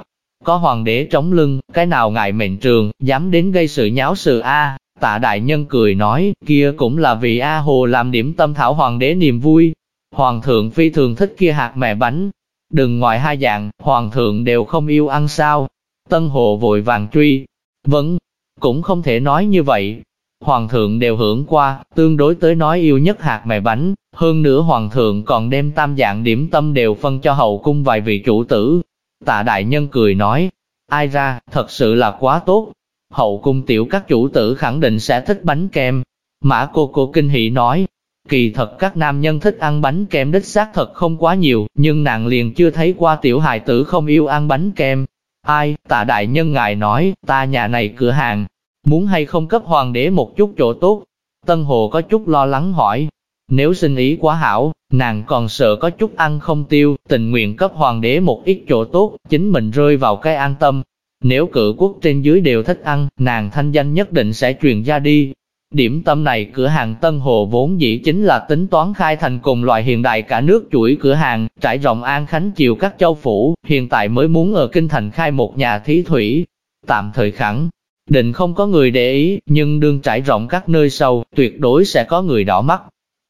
có hoàng đế trống lưng, cái nào ngại mệnh trường, dám đến gây sự nháo sự A. Tạ đại nhân cười nói, kia cũng là vì A Hồ làm điểm tâm thảo hoàng đế niềm vui. Hoàng thượng phi thường thích kia hạt mẹ bánh. Đừng ngoài hai dạng, hoàng thượng đều không yêu ăn sao. Tân Hồ vội vàng truy. Vẫn, cũng không thể nói như vậy. Hoàng thượng đều hưởng qua, tương đối tới nói yêu nhất hạt mè bánh, hơn nữa hoàng thượng còn đem tam dạng điểm tâm đều phân cho hậu cung vài vị chủ tử, Tạ đại nhân cười nói, ai ra, thật sự là quá tốt. Hậu cung tiểu các chủ tử khẳng định sẽ thích bánh kem. Mã cô cô kinh hỉ nói, kỳ thật các nam nhân thích ăn bánh kem đích xác thật không quá nhiều, nhưng nàng liền chưa thấy qua tiểu hài tử không yêu ăn bánh kem. Ai, tạ đại nhân ngài nói, ta nhà này cửa hàng, muốn hay không cấp hoàng đế một chút chỗ tốt. Tân Hồ có chút lo lắng hỏi, nếu sinh ý quá hảo, nàng còn sợ có chút ăn không tiêu, tình nguyện cấp hoàng đế một ít chỗ tốt, chính mình rơi vào cái an tâm. Nếu cử quốc trên dưới đều thích ăn, nàng thanh danh nhất định sẽ truyền ra đi. Điểm tâm này cửa hàng Tân Hồ vốn dĩ chính là tính toán khai thành cùng loại hiện đại cả nước chuỗi cửa hàng, trải rộng An Khánh chiều các châu phủ, hiện tại mới muốn ở Kinh Thành khai một nhà thí thủy. Tạm thời khẳng, định không có người để ý, nhưng đương trải rộng các nơi sâu, tuyệt đối sẽ có người đỏ mắt.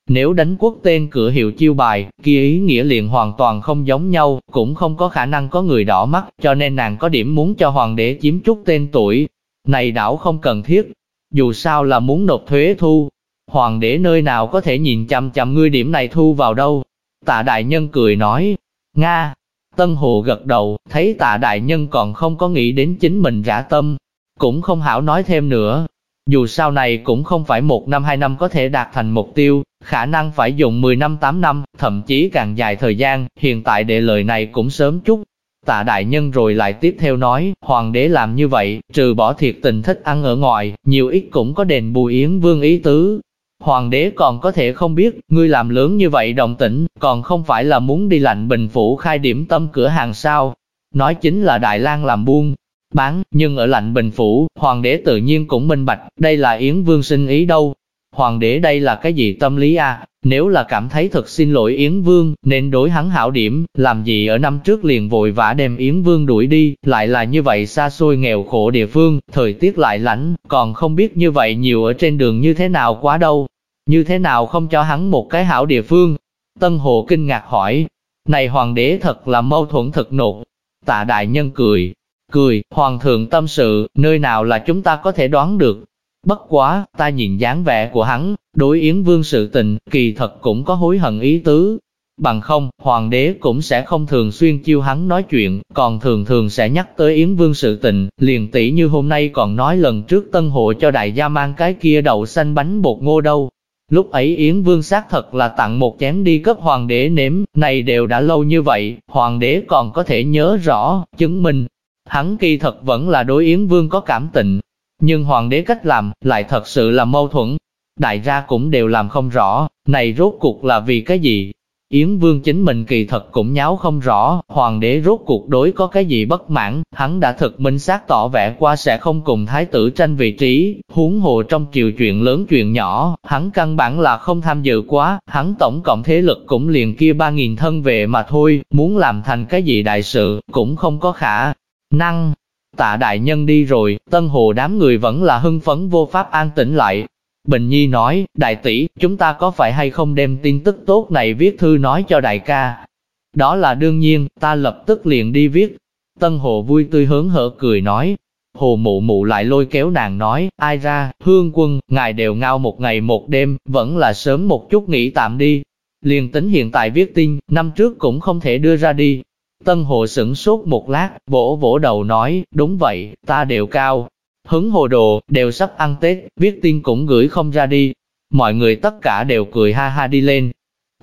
Nếu đánh quốc tên cửa hiệu chiêu bài, kia ý nghĩa liền hoàn toàn không giống nhau, cũng không có khả năng có người đỏ mắt, cho nên nàng có điểm muốn cho hoàng đế chiếm chút tên tuổi. Này đảo không cần thiết. dù sao là muốn nộp thuế thu. Hoàng đế nơi nào có thể nhìn chằm chằm ngươi điểm này thu vào đâu. Tạ đại nhân cười nói, Nga, Tân Hồ gật đầu, thấy tạ đại nhân còn không có nghĩ đến chính mình rã tâm, cũng không hảo nói thêm nữa. Dù sau này cũng không phải một năm hai năm có thể đạt thành mục tiêu, khả năng phải dùng 10 năm 8 năm, thậm chí càng dài thời gian, hiện tại đệ lời này cũng sớm chút. Tạ đại nhân rồi lại tiếp theo nói, hoàng đế làm như vậy, trừ bỏ thiệt tình thích ăn ở ngoài, nhiều ít cũng có đền bù yến vương ý tứ, Hoàng đế còn có thể không biết, ngươi làm lớn như vậy đồng tĩnh, còn không phải là muốn đi lạnh bình phủ khai điểm tâm cửa hàng sao. Nói chính là Đại lang làm buôn, bán, nhưng ở lạnh bình phủ, hoàng đế tự nhiên cũng minh bạch, đây là Yến Vương sinh ý đâu. Hoàng đế đây là cái gì tâm lý à? Nếu là cảm thấy thật xin lỗi Yến Vương, nên đối hắn hảo điểm, làm gì ở năm trước liền vội vã đem Yến Vương đuổi đi, lại là như vậy xa xôi nghèo khổ địa phương, thời tiết lại lạnh, còn không biết như vậy nhiều ở trên đường như thế nào quá đâu. Như thế nào không cho hắn một cái hảo địa phương? Tân Hồ kinh ngạc hỏi, này hoàng đế thật là mâu thuẫn thật nột. Tạ đại nhân cười, cười, hoàng thượng tâm sự, nơi nào là chúng ta có thể đoán được, Bất quá, ta nhìn dáng vẻ của hắn, đối Yến Vương sự tình, kỳ thật cũng có hối hận ý tứ. Bằng không, hoàng đế cũng sẽ không thường xuyên chiêu hắn nói chuyện, còn thường thường sẽ nhắc tới Yến Vương sự tình, liền tỷ như hôm nay còn nói lần trước tân hộ cho đại gia mang cái kia đậu xanh bánh bột ngô đâu. Lúc ấy Yến Vương xác thật là tặng một chén đi cấp hoàng đế nếm, này đều đã lâu như vậy, hoàng đế còn có thể nhớ rõ, chứng minh. Hắn kỳ thật vẫn là đối Yến Vương có cảm tình, nhưng hoàng đế cách làm, lại thật sự là mâu thuẫn. Đại gia cũng đều làm không rõ, này rốt cuộc là vì cái gì? Yến Vương chính mình kỳ thật cũng nháo không rõ, hoàng đế rốt cuộc đối có cái gì bất mãn, hắn đã thực minh xác tỏ vẻ qua sẽ không cùng thái tử tranh vị trí, huống hồ trong triều chuyện lớn chuyện nhỏ, hắn căn bản là không tham dự quá, hắn tổng cộng thế lực cũng liền kia ba nghìn thân về mà thôi, muốn làm thành cái gì đại sự, cũng không có khả năng. Tạ đại nhân đi rồi, tân hồ đám người vẫn là hưng phấn vô pháp an tĩnh lại. Bình Nhi nói, đại tỷ, chúng ta có phải hay không đem tin tức tốt này viết thư nói cho đại ca? Đó là đương nhiên, ta lập tức liền đi viết. Tân hồ vui tươi hướng hở cười nói. Hồ mụ mụ lại lôi kéo nàng nói, ai ra, hương quân, ngài đều ngao một ngày một đêm, vẫn là sớm một chút nghỉ tạm đi. Liền tính hiện tại viết tin, năm trước cũng không thể đưa ra đi, Tân Hồ sửng sốt một lát, vỗ vỗ đầu nói, đúng vậy, ta đều cao. Hứng hồ đồ, đều sắp ăn Tết, viết tin cũng gửi không ra đi. Mọi người tất cả đều cười ha ha đi lên.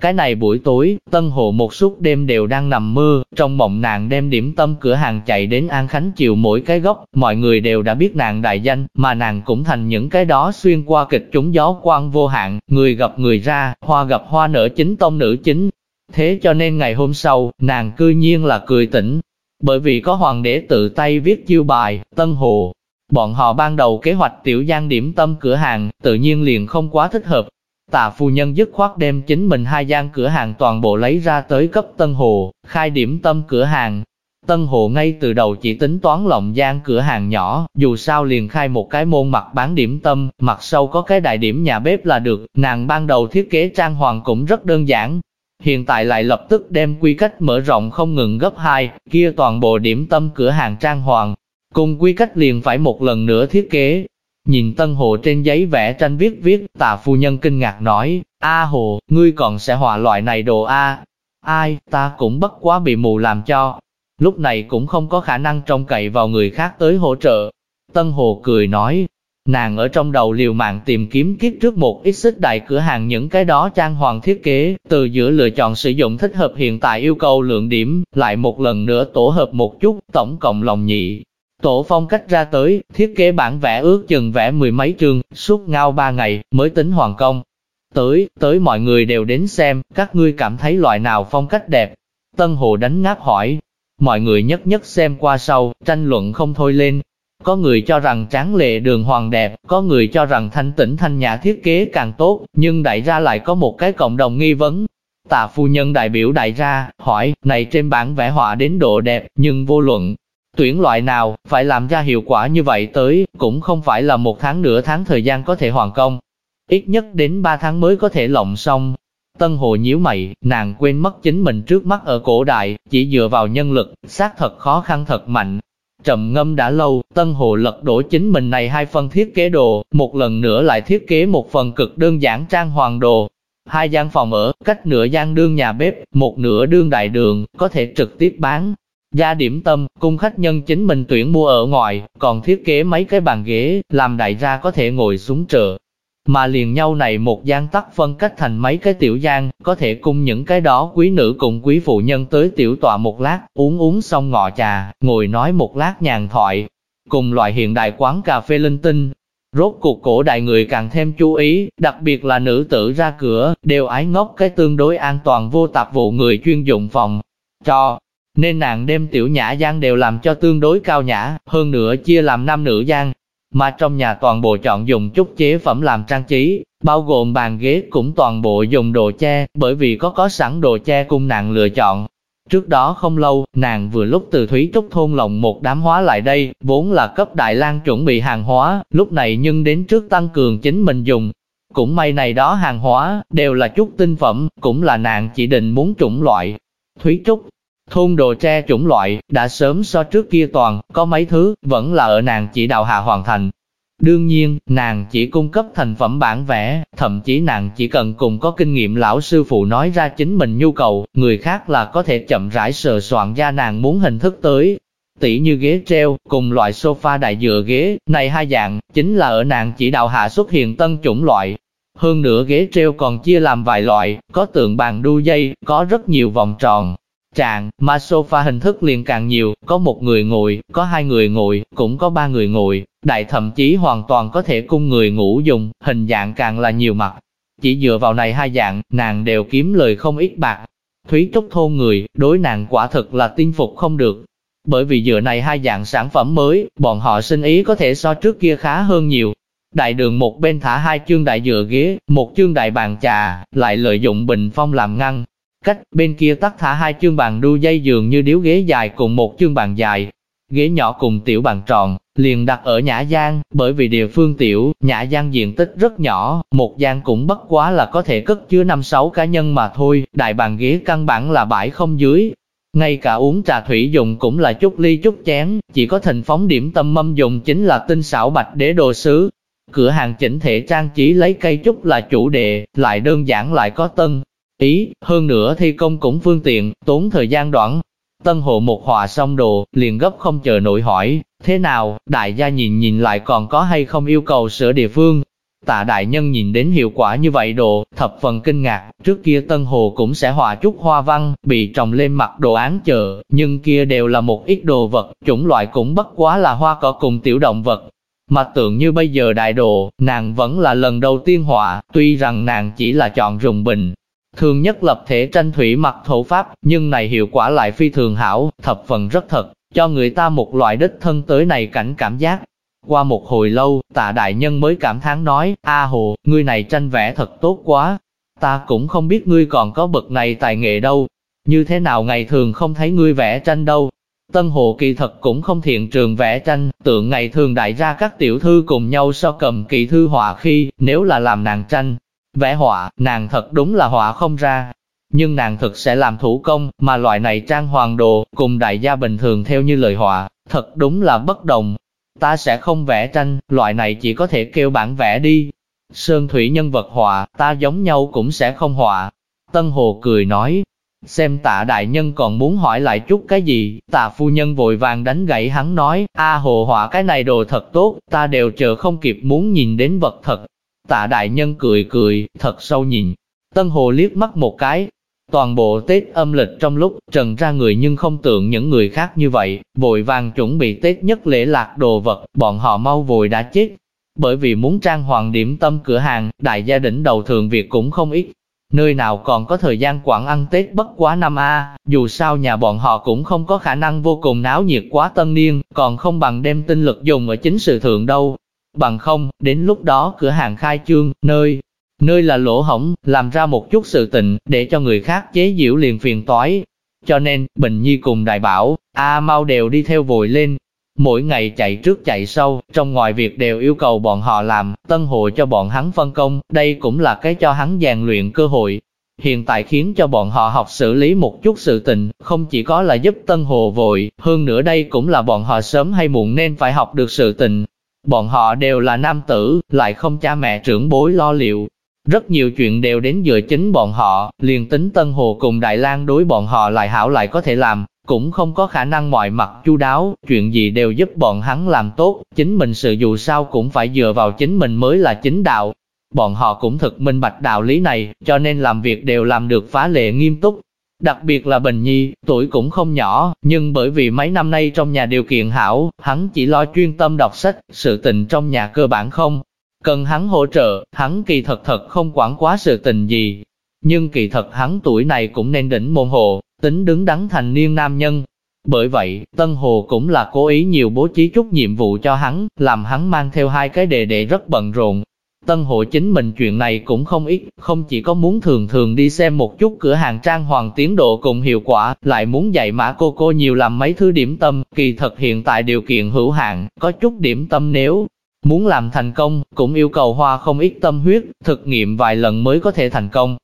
Cái này buổi tối, Tân Hồ một suốt đêm đều đang nằm mơ, trong mộng nàng đem điểm tâm cửa hàng chạy đến An Khánh chiều mỗi cái góc, mọi người đều đã biết nàng đại danh, mà nàng cũng thành những cái đó xuyên qua kịch chúng gió quan vô hạn, người gặp người ra, hoa gặp hoa nở chính tông nữ chính, Thế cho nên ngày hôm sau, nàng cư nhiên là cười tỉnh, bởi vì có hoàng đế tự tay viết chiêu bài, Tân Hồ. Bọn họ ban đầu kế hoạch tiểu giang điểm tâm cửa hàng, tự nhiên liền không quá thích hợp. Tà phu nhân dứt khoát đem chính mình hai gian cửa hàng toàn bộ lấy ra tới cấp Tân Hồ, khai điểm tâm cửa hàng. Tân Hồ ngay từ đầu chỉ tính toán lộng gian cửa hàng nhỏ, dù sao liền khai một cái môn mặt bán điểm tâm, mặt sau có cái đại điểm nhà bếp là được, nàng ban đầu thiết kế trang hoàng cũng rất đơn giản, hiện tại lại lập tức đem quy cách mở rộng không ngừng gấp 2, kia toàn bộ điểm tâm cửa hàng trang hoàng, cùng quy cách liền phải một lần nữa thiết kế. Nhìn Tân Hồ trên giấy vẽ tranh viết viết, tà phu nhân kinh ngạc nói, A Hồ, ngươi còn sẽ hòa loại này đồ A. Ai, ta cũng bất quá bị mù làm cho. Lúc này cũng không có khả năng trông cậy vào người khác tới hỗ trợ. Tân Hồ cười nói, Nàng ở trong đầu liều mạng tìm kiếm kiếp trước một ít xích đại cửa hàng những cái đó trang hoàng thiết kế, từ giữa lựa chọn sử dụng thích hợp hiện tại yêu cầu lượng điểm, lại một lần nữa tổ hợp một chút, tổng cộng lòng nhị. Tổ phong cách ra tới, thiết kế bản vẽ ước chừng vẽ mười mấy chương, suốt ngao ba ngày, mới tính hoàn công. Tới, tới mọi người đều đến xem, các ngươi cảm thấy loại nào phong cách đẹp. Tân Hồ đánh ngáp hỏi. Mọi người nhất nhất xem qua sau, tranh luận không thôi lên, có người cho rằng tráng lệ đường hoàng đẹp, có người cho rằng thanh tĩnh thanh nhã thiết kế càng tốt, nhưng đại ra lại có một cái cộng đồng nghi vấn. Tạ phu nhân đại biểu đại ra, hỏi, này trên bản vẽ họa đến độ đẹp, nhưng vô luận, tuyển loại nào, phải làm ra hiệu quả như vậy tới, cũng không phải là một tháng nửa tháng thời gian có thể hoàn công. Ít nhất đến ba tháng mới có thể lộng xong. Tân Hồ nhíu mày, nàng quên mất chính mình trước mắt ở cổ đại, chỉ dựa vào nhân lực, xác thật khó khăn thật mạnh, trầm ngâm đã lâu, Tân Hồ lật đổ chính mình này hai phần thiết kế đồ, một lần nữa lại thiết kế một phần cực đơn giản trang hoàng đồ. Hai gian phòng ở, cách nửa gian đương nhà bếp, một nửa đương đại đường, có thể trực tiếp bán. Gia điểm tâm, cung khách nhân chính mình tuyển mua ở ngoài, còn thiết kế mấy cái bàn ghế, làm đại gia có thể ngồi xuống trợ, mà liền nhau này một gian tắc phân cách thành mấy cái tiểu gian, có thể cung những cái đó quý nữ cùng quý phụ nhân tới tiểu tọa một lát, uống uống xong ngọ trà, ngồi nói một lát nhàn thoại. Cùng loại hiện đại quán cà phê linh tinh, rốt cuộc cổ đại người càng thêm chú ý, đặc biệt là nữ tử ra cửa, đều ái ngốc cái tương đối an toàn vô tạp vụ người chuyên dụng phòng. Cho, nên nàng đem tiểu nhã gian đều làm cho tương đối cao nhã, hơn nữa chia làm nam nữ gian, mà trong nhà toàn bộ chọn dùng chút chế phẩm làm trang trí, bao gồm bàn ghế cũng toàn bộ dùng đồ che, bởi vì có có sẵn đồ che cung nàng lựa chọn. Trước đó không lâu, nàng vừa lúc từ Thúy Trúc thôn lồng một đám hóa lại đây, vốn là cấp Đại lang chuẩn bị hàng hóa, lúc này nhưng đến trước tăng cường chính mình dùng. Cũng may này đó hàng hóa, đều là chút tinh phẩm, cũng là nàng chỉ định muốn chủng loại. Thúy Trúc, Thôn đồ tre chủng loại, đã sớm so trước kia toàn, có mấy thứ, vẫn là ở nàng chỉ đạo hạ hoàn thành. Đương nhiên, nàng chỉ cung cấp thành phẩm bản vẽ, thậm chí nàng chỉ cần cùng có kinh nghiệm lão sư phụ nói ra chính mình nhu cầu, người khác là có thể chậm rãi sờ soạn ra nàng muốn hình thức tới. Tỷ như ghế treo, cùng loại sofa đại dựa ghế, này hai dạng, chính là ở nàng chỉ đạo hạ xuất hiện tân chủng loại. Hơn nữa ghế treo còn chia làm vài loại, có tượng bàn đu dây, có rất nhiều vòng tròn, trạng, mà sofa hình thức liền càng nhiều, có một người ngồi, có hai người ngồi, cũng có ba người ngồi, đại thậm chí hoàn toàn có thể cung người ngủ dùng, hình dạng càng là nhiều mặt. Chỉ dựa vào này hai dạng, nàng đều kiếm lời không ít bạc. Thúy Trúc thôn người, đối nàng quả thực là tin phục không được. Bởi vì dựa này hai dạng sản phẩm mới, bọn họ sinh ý có thể so trước kia khá hơn nhiều. Đại đường một bên thả hai chương đại dựa ghế, một chương đại bàn trà, lại lợi dụng bình phong làm ngăn, cách, bên kia tắt thả hai chương bàn đu dây giường như điếu ghế dài cùng một chương bàn dài. Ghế nhỏ cùng tiểu bàn tròn, liền đặt ở Nhã Giang, bởi vì địa phương tiểu, Nhã Giang diện tích rất nhỏ, một gian cũng bất quá là có thể cất chứa năm sáu cá nhân mà thôi, đại bàn ghế căn bản là bãi không dưới. Ngay cả uống trà thủy dùng cũng là chút ly chút chén, chỉ có thành phóng điểm tâm mâm dùng chính là tinh xảo bạch đế đồ sứ. Cửa hàng chỉnh thể trang trí lấy cây trúc là chủ đề, lại đơn giản lại có tân, Ý, hơn nữa thi công cũng phương tiện, tốn thời gian đoạn. Tân hộ một hòa xong đồ, liền gấp không chờ nổi hỏi, thế nào, đại gia nhìn nhìn lại còn có hay không yêu cầu sửa địa phương. Tạ đại nhân nhìn đến hiệu quả như vậy đồ, thập phần kinh ngạc, trước kia Tân Hồ cũng sẽ hòa chút hoa văn, bị trồng lên mặt đồ án chợ, nhưng kia đều là một ít đồ vật, chủng loại cũng bất quá là hoa cỏ cùng tiểu động vật. Mà tượng như bây giờ đại đồ, nàng vẫn là lần đầu tiên họa, tuy rằng nàng chỉ là chọn rùng bình, Thường nhất lập thể tranh thủy mặc thổ pháp, nhưng này hiệu quả lại phi thường hảo, thập phần rất thật, cho người ta một loại đích thân tới này cảnh cảm giác. Qua một hồi lâu, tạ đại nhân mới cảm thán nói, A hồ, ngươi này tranh vẽ thật tốt quá. Ta cũng không biết ngươi còn có bậc này tài nghệ đâu. Như thế nào ngày thường không thấy ngươi vẽ tranh đâu. Tân Hồ kỳ thật cũng không thiện trường vẽ tranh, tượng ngày thường đại ra các tiểu thư cùng nhau so cầm kỳ thư họa khi, nếu là làm nàng tranh, Vẽ họa, nàng thật đúng là họa không ra. Nhưng nàng thực sẽ làm thủ công, mà loại này trang hoàng đồ, cùng đại gia bình thường theo như lời họa, thật đúng là bất đồng. Ta sẽ không vẽ tranh, loại này chỉ có thể kêu bản vẽ đi. Sơn thủy nhân vật họa, ta giống nhau cũng sẽ không họa. Tân Hồ cười nói, xem tạ đại nhân còn muốn hỏi lại chút cái gì, tạ phu nhân vội vàng đánh gãy hắn nói, a hồ họa cái này đồ thật tốt, ta đều chờ không kịp muốn nhìn đến vật thật, Tạ đại nhân cười cười, thật sâu nhìn. Tân Hồ liếc mắt một cái. Toàn bộ Tết âm lịch trong lúc trần ra người nhưng không tượng những người khác như vậy, vội vàng chuẩn bị Tết nhất lễ lạc đồ vật, bọn họ mau vội đã chết. Bởi vì muốn trang hoàng điểm tâm cửa hàng, đại gia đình đầu thường việc cũng không ít. Nơi nào còn có thời gian quản ăn Tết bất quá năm A, dù sao nhà bọn họ cũng không có khả năng vô cùng náo nhiệt quá tân niên, còn không bằng đem tinh lực dùng ở chính sự thượng đâu. Bằng không, đến lúc đó cửa hàng khai trương, nơi, nơi là lỗ hổng, làm ra một chút sự tình, để cho người khác chế giễu liền phiền toái. Cho nên, Bình Nhi cùng đại bảo, A mau đều đi theo vội lên. Mỗi ngày chạy trước chạy sau, trong ngoài việc đều yêu cầu bọn họ làm, tân hộ cho bọn hắn phân công, đây cũng là cái cho hắn rèn luyện cơ hội. hiện tại khiến cho bọn họ học xử lý một chút sự tình, không chỉ có là giúp Tân Hồ vội, hơn nữa đây cũng là bọn họ sớm hay muộn nên phải học được sự tình. Bọn họ đều là nam tử, lại không cha mẹ trưởng bối lo liệu. Rất nhiều chuyện đều đến dựa chính bọn họ, liền tính Tân Hồ cùng Đại lang đối bọn họ lại hảo lại có thể làm, cũng không có khả năng mọi mặt chu đáo, chuyện gì đều giúp bọn hắn làm tốt, chính mình sự dù sao cũng phải dựa vào chính mình mới là chính đạo. Bọn họ cũng thực minh bạch đạo lý này, cho nên làm việc đều làm được phá lệ nghiêm túc. Đặc biệt là Bình Nhi, tuổi cũng không nhỏ, nhưng bởi vì mấy năm nay trong nhà điều kiện hảo, hắn chỉ lo chuyên tâm đọc sách, sự tình trong nhà cơ bản không. Cần hắn hỗ trợ, hắn kỳ thật thật không quản quá sự tình gì. Nhưng kỳ thật hắn tuổi này cũng nên đỉnh môn hồ tính đứng đắn thành niên nam nhân. Bởi vậy, Tân Hồ cũng là cố ý nhiều bố trí chút nhiệm vụ cho hắn, làm hắn mang theo hai cái đề đệ rất bận rộn. Tân hộ chính mình chuyện này cũng không ít, không chỉ có muốn thường thường đi xem một chút cửa hàng trang hoàng tiến độ cùng hiệu quả, lại muốn dạy mã cô cô nhiều làm mấy thứ điểm tâm, kỳ thật hiện tại điều kiện hữu hạn, có chút điểm tâm nếu muốn làm thành công, cũng yêu cầu hoa không ít tâm huyết, thực nghiệm vài lần mới có thể thành công.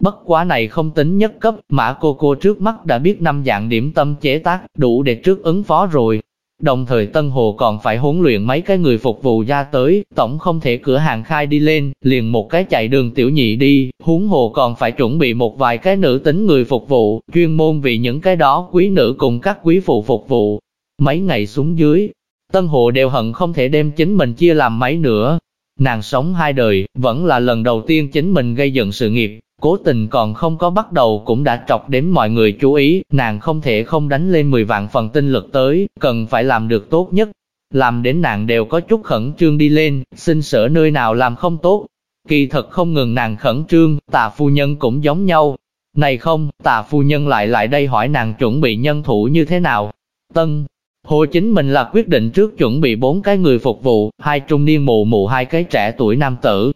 Bất quá này không tính nhất cấp, mã cô cô trước mắt đã biết năm dạng điểm tâm chế tác, đủ để trước ứng phó rồi. Đồng thời Tân Hồ còn phải huấn luyện mấy cái người phục vụ ra tới, tổng không thể cửa hàng khai đi lên, liền một cái chạy đường tiểu nhị đi, huống hồ còn phải chuẩn bị một vài cái nữ tính người phục vụ, chuyên môn vì những cái đó quý nữ cùng các quý phụ phục vụ. Mấy ngày xuống dưới, Tân Hồ đều hận không thể đem chính mình chia làm mấy nữa. Nàng sống hai đời, vẫn là lần đầu tiên chính mình gây dựng sự nghiệp, Cố tình còn không có bắt đầu cũng đã trọc đến mọi người chú ý, nàng không thể không đánh lên 10 vạn phần tinh lực tới, cần phải làm được tốt nhất. Làm đến nàng đều có chút khẩn trương đi lên, xin sở nơi nào làm không tốt. Kỳ thật không ngừng nàng khẩn trương, tà phu nhân cũng giống nhau. Này không, tà phu nhân lại lại đây hỏi nàng chuẩn bị nhân thủ như thế nào. Tân, Hồ chính mình là quyết định trước chuẩn bị bốn cái người phục vụ, hai trung niên mụ mụ hai cái trẻ tuổi nam tử,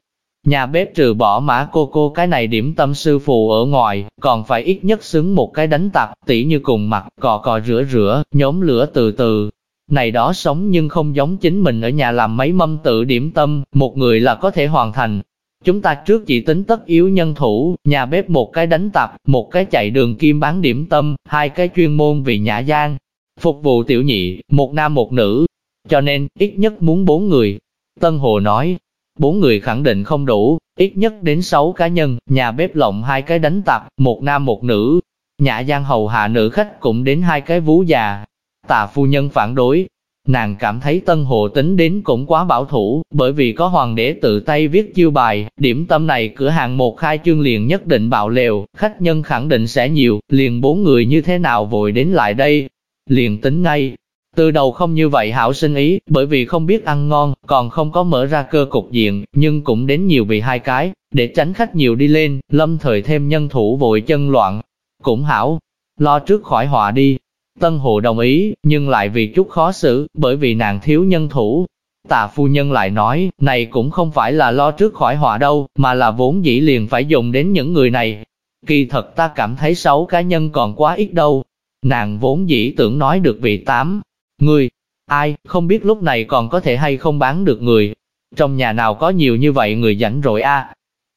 Nhà bếp trừ bỏ mã cô cô cái này điểm tâm sư phụ ở ngoài, còn phải ít nhất xứng một cái đánh tặc, tỉ như cùng mặt, cò cò rửa rửa, nhóm lửa từ từ. Này đó sống nhưng không giống chính mình ở nhà làm mấy mâm tự điểm tâm, một người là có thể hoàn thành. Chúng ta trước chỉ tính tất yếu nhân thủ, nhà bếp một cái đánh tặc, một cái chạy đường kim bán điểm tâm, hai cái chuyên môn vì nhã gian. Phục vụ tiểu nhị, một nam một nữ. Cho nên, ít nhất muốn bốn người. Tân Hồ nói, Bốn người khẳng định không đủ, ít nhất đến sáu cá nhân, nhà bếp lộng hai cái đánh tạp, một nam một nữ. Nhã giang hầu hạ nữ khách cũng đến hai cái vú già. Tà phu nhân phản đối, Nàng cảm thấy Tân hộ tính đến cũng quá bảo thủ, bởi vì có hoàng đế tự tay viết chiêu bài, điểm tâm này cửa hàng một khai chương liền nhất định bạo lều, khách nhân khẳng định sẽ nhiều, liền bốn người như thế nào vội đến lại đây. Liền tính ngay, từ đầu không như vậy hảo sinh ý, bởi vì không biết ăn ngon, còn không có mở ra cơ cục diện, nhưng cũng đến nhiều vì hai cái, để tránh khách nhiều đi lên, lâm thời thêm nhân thủ vội chân loạn. Cũng hảo, lo trước khỏi họa đi. Tân Hồ đồng ý, nhưng lại vì chút khó xử, bởi vì nàng thiếu nhân thủ. Tà phu nhân lại nói, này cũng không phải là lo trước khỏi họa đâu, mà là vốn dĩ liền phải dùng đến những người này. Kỳ thật ta cảm thấy sáu cá nhân còn quá ít đâu. Nàng vốn dĩ tưởng nói được vị tám, Người, ai, không biết lúc này còn có thể hay không bán được người. Trong nhà nào có nhiều như vậy người rảnh rồi a?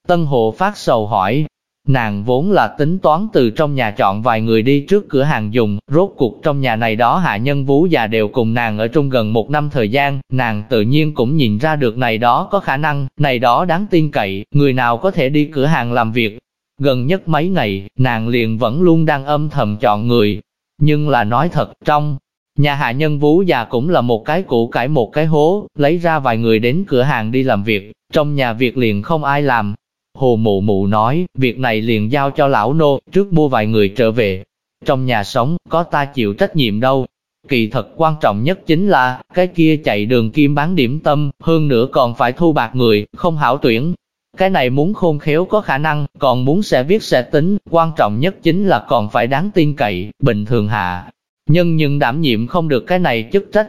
Tân Hồ phát sầu hỏi. Nàng vốn là tính toán từ trong nhà chọn vài người đi trước cửa hàng dùng, rốt cuộc trong nhà này đó hạ nhân vú già đều cùng nàng ở trong gần một năm thời gian, nàng tự nhiên cũng nhìn ra được này đó có khả năng, này đó đáng tin cậy, người nào có thể đi cửa hàng làm việc. Gần nhất mấy ngày, nàng liền vẫn luôn đang âm thầm chọn người. Nhưng là nói thật, trong Nhà hạ nhân vú già cũng là một cái củ cải một cái hố, lấy ra vài người đến cửa hàng đi làm việc, trong nhà việc liền không ai làm. Hồ mụ mụ nói, việc này liền giao cho lão nô, trước mua vài người trở về. Trong nhà sống, có ta chịu trách nhiệm đâu. Kỳ thật quan trọng nhất chính là, cái kia chạy đường kim bán điểm tâm, hơn nữa còn phải thu bạc người, không hảo tuyển. Cái này muốn khôn khéo có khả năng, còn muốn sẽ viết sẽ tính, quan trọng nhất chính là còn phải đáng tin cậy, bình thường hạ, nhân nhưng đảm nhiệm không được cái này chức trách.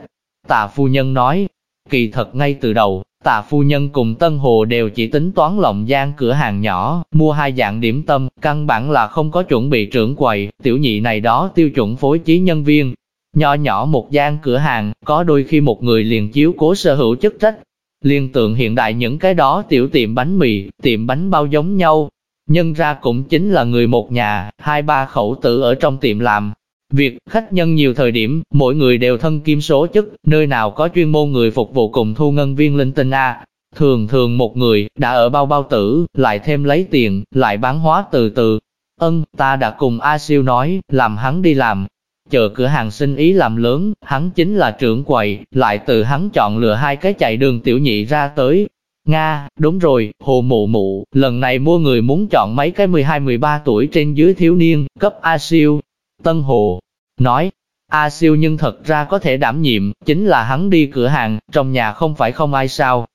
Tạ phu nhân nói, kỳ thật ngay từ đầu, tạ phu nhân cùng Tân Hồ đều chỉ tính toán lộng gian cửa hàng nhỏ, mua hai dạng điểm tâm, căn bản là không có chuẩn bị trưởng quầy, tiểu nhị này đó tiêu chuẩn phối trí nhân viên. Nhỏ nhỏ một gian cửa hàng, có đôi khi một người liền chiếu cố sở hữu chức trách. Liên tượng hiện đại những cái đó tiểu tiệm bánh mì, tiệm bánh bao giống nhau. Nhân ra cũng chính là người một nhà, hai ba khẩu tử ở trong tiệm làm. Việc khách nhân nhiều thời điểm, mỗi người đều thân kim số chức, nơi nào có chuyên môn người phục vụ cùng thu ngân viên linh tinh A. Thường thường một người, đã ở bao bao tử, lại thêm lấy tiền, lại bán hóa từ từ. Ân, ta đã cùng A siêu nói, làm hắn đi làm, Chờ cửa hàng sinh ý làm lớn, hắn chính là trưởng quầy, lại từ hắn chọn lựa hai cái chạy đường tiểu nhị ra tới. Nga, đúng rồi, hồ mụ mụ, lần này mua người muốn chọn mấy cái 12-13 tuổi trên dưới thiếu niên, cấp A siêu. Tân Hồ nói, A siêu nhưng thật ra có thể đảm nhiệm, chính là hắn đi cửa hàng, trong nhà không phải không ai sao.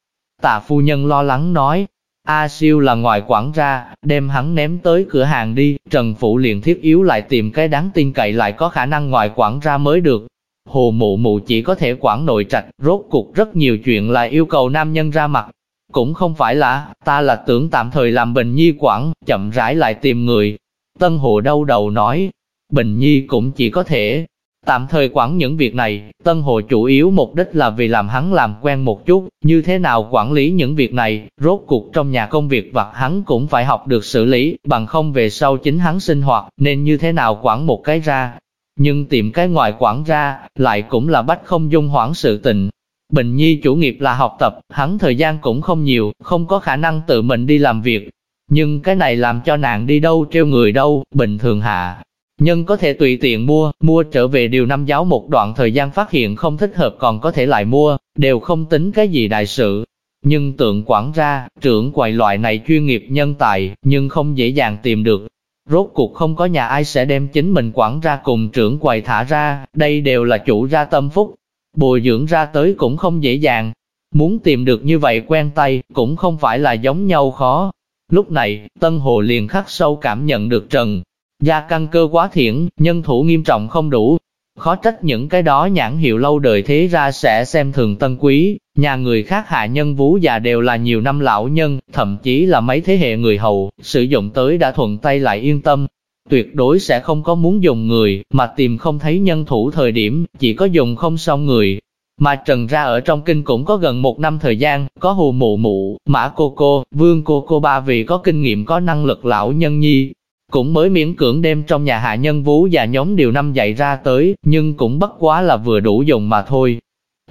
Tạ phu nhân lo lắng nói, A siêu là ngoài quản ra, đem hắn ném tới cửa hàng đi, Trần Phụ liền thiết yếu lại tìm cái đáng tin cậy lại có khả năng ngoài quản ra mới được. Hồ mụ mụ chỉ có thể quản nội trạch, rốt cuộc rất nhiều chuyện là yêu cầu nam nhân ra mặt. Cũng không phải là, ta là tưởng tạm thời làm Bình Nhi quản, chậm rãi lại tìm người. Tân Hồ đau đầu nói, Bình Nhi cũng chỉ có thể Tạm thời quản những việc này, Tân Hồ chủ yếu mục đích là vì làm hắn làm quen một chút, như thế nào quản lý những việc này, rốt cuộc trong nhà công việc vặt hắn cũng phải học được xử lý, bằng không về sau chính hắn sinh hoạt, nên như thế nào quản một cái ra. Nhưng tìm cái ngoài quản ra, lại cũng là bách không dung hoãn sự tình. Bình Nhi chủ nghiệp là học tập, hắn thời gian cũng không nhiều, không có khả năng tự mình đi làm việc. Nhưng cái này làm cho nàng đi đâu treo người đâu, bình thường hạ, nhân có thể tùy tiện mua, mua trở về điều năm giáo một đoạn thời gian phát hiện không thích hợp còn có thể lại mua, đều không tính cái gì đại sự. Nhưng tượng quản ra, trưởng quầy loại này chuyên nghiệp nhân tài, nhưng không dễ dàng tìm được. Rốt cuộc không có nhà ai sẽ đem chính mình quản ra cùng trưởng quầy thả ra, đây đều là chủ ra tâm phúc. Bồi dưỡng ra tới cũng không dễ dàng. Muốn tìm được như vậy quen tay, cũng không phải là giống nhau khó. Lúc này, Tân Hồ liền khắc sâu cảm nhận được Trần Gia căn cơ quá thiển, nhân thủ nghiêm trọng không đủ. Khó trách những cái đó nhãn hiệu lâu đời thế ra sẽ xem thường tân quý, nhà người khác hạ nhân vú già đều là nhiều năm lão nhân, thậm chí là mấy thế hệ người hầu, sử dụng tới đã thuận tay lại yên tâm. Tuyệt đối sẽ không có muốn dùng người, mà tìm không thấy nhân thủ thời điểm, chỉ có dùng không xong người, mà Trần ra ở trong kinh cũng có gần một năm thời gian, có hồ mụ mụ, mã cô cô, vương cô cô ba vị có kinh nghiệm có năng lực lão nhân nhi, cũng mới miễn cưỡng đem trong nhà hạ nhân vú và nhóm điều năm dạy ra tới, nhưng cũng bất quá là vừa đủ dùng mà thôi.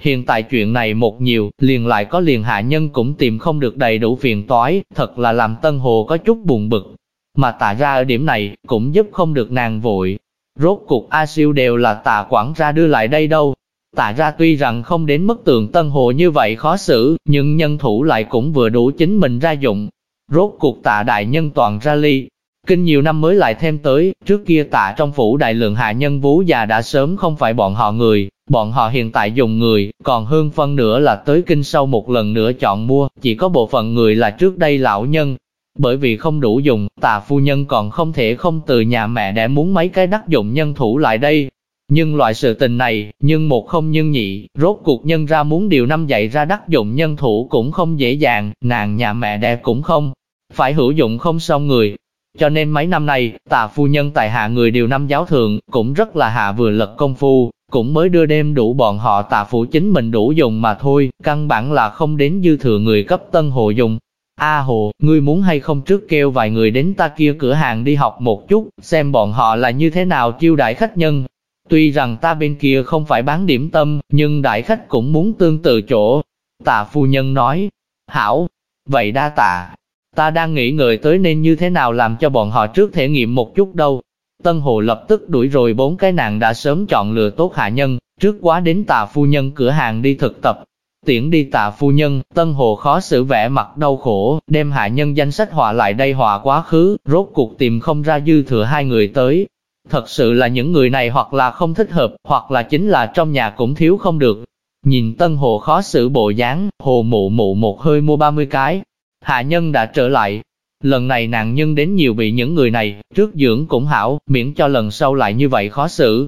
Hiện tại chuyện này một nhiều, liền lại có liền hạ nhân cũng tìm không được đầy đủ phiền toái, thật là làm Tân Hồ có chút buồn bực. Mà tạ ra ở điểm này, cũng giúp không được nàng vội. Rốt cuộc A siêu đều là tạ quản ra đưa lại đây đâu. Tạ ra tuy rằng không đến mức tường Tân Hồ như vậy khó xử, nhưng nhân thủ lại cũng vừa đủ chính mình ra dụng. Rốt cuộc tạ đại nhân toàn ra ly, Kinh nhiều năm mới lại thêm tới, trước kia tạ trong phủ đại lượng hạ nhân vú già đã sớm không phải bọn họ người, bọn họ hiện tại dùng người, còn hơn phân nữa là tới kinh sau một lần nữa chọn mua, chỉ có bộ phận người là trước đây lão nhân. Bởi vì không đủ dùng, tạ phu nhân còn không thể không từ nhà mẹ để muốn mấy cái đắc dụng nhân thủ lại đây. Nhưng loại sự tình này, nhưng một không nhân nhị, rốt cuộc nhân ra muốn điều năm dạy ra đắc dụng nhân thủ cũng không dễ dàng, nàng nhà mẹ đẻ cũng không. Phải hữu dụng không xong người, cho nên mấy năm nay, tà phu nhân tại hạ người điều năm giáo thượng, cũng rất là hạ vừa lật công phu, cũng mới đưa đêm đủ bọn họ tà phủ chính mình đủ dùng mà thôi, căn bản là không đến dư thừa người cấp tân hồ dùng. A hồ, ngươi muốn hay không trước kêu vài người đến ta kia cửa hàng đi học một chút, xem bọn họ là như thế nào chiêu đại khách nhân. Tuy rằng ta bên kia không phải bán điểm tâm, nhưng đại khách cũng muốn tương tự chỗ. Tà phu nhân nói, hảo, vậy đa tạ, Ta đang nghĩ ngợi tới nên như thế nào làm cho bọn họ trước thể nghiệm một chút đâu. Tân Hồ lập tức đuổi rồi bốn cái nàng đã sớm chọn lựa tốt hạ nhân, trước quá đến tà phu nhân cửa hàng đi thực tập. Tiễn đi tà phu nhân, Tân Hồ khó xử vẻ mặt đau khổ, đem hạ nhân danh sách họa lại đây họa quá khứ, rốt cuộc tìm không ra dư thừa hai người tới. Thật sự là những người này hoặc là không thích hợp, hoặc là chính là trong nhà cũng thiếu không được. Nhìn Tân Hồ khó xử bộ dáng, Hồ mụ mụ một hơi mua 30 cái, Hạ nhân đã trở lại. Lần này nàng nhân đến nhiều bị những người này, trước dưỡng cũng hảo, miễn cho lần sau lại như vậy khó xử.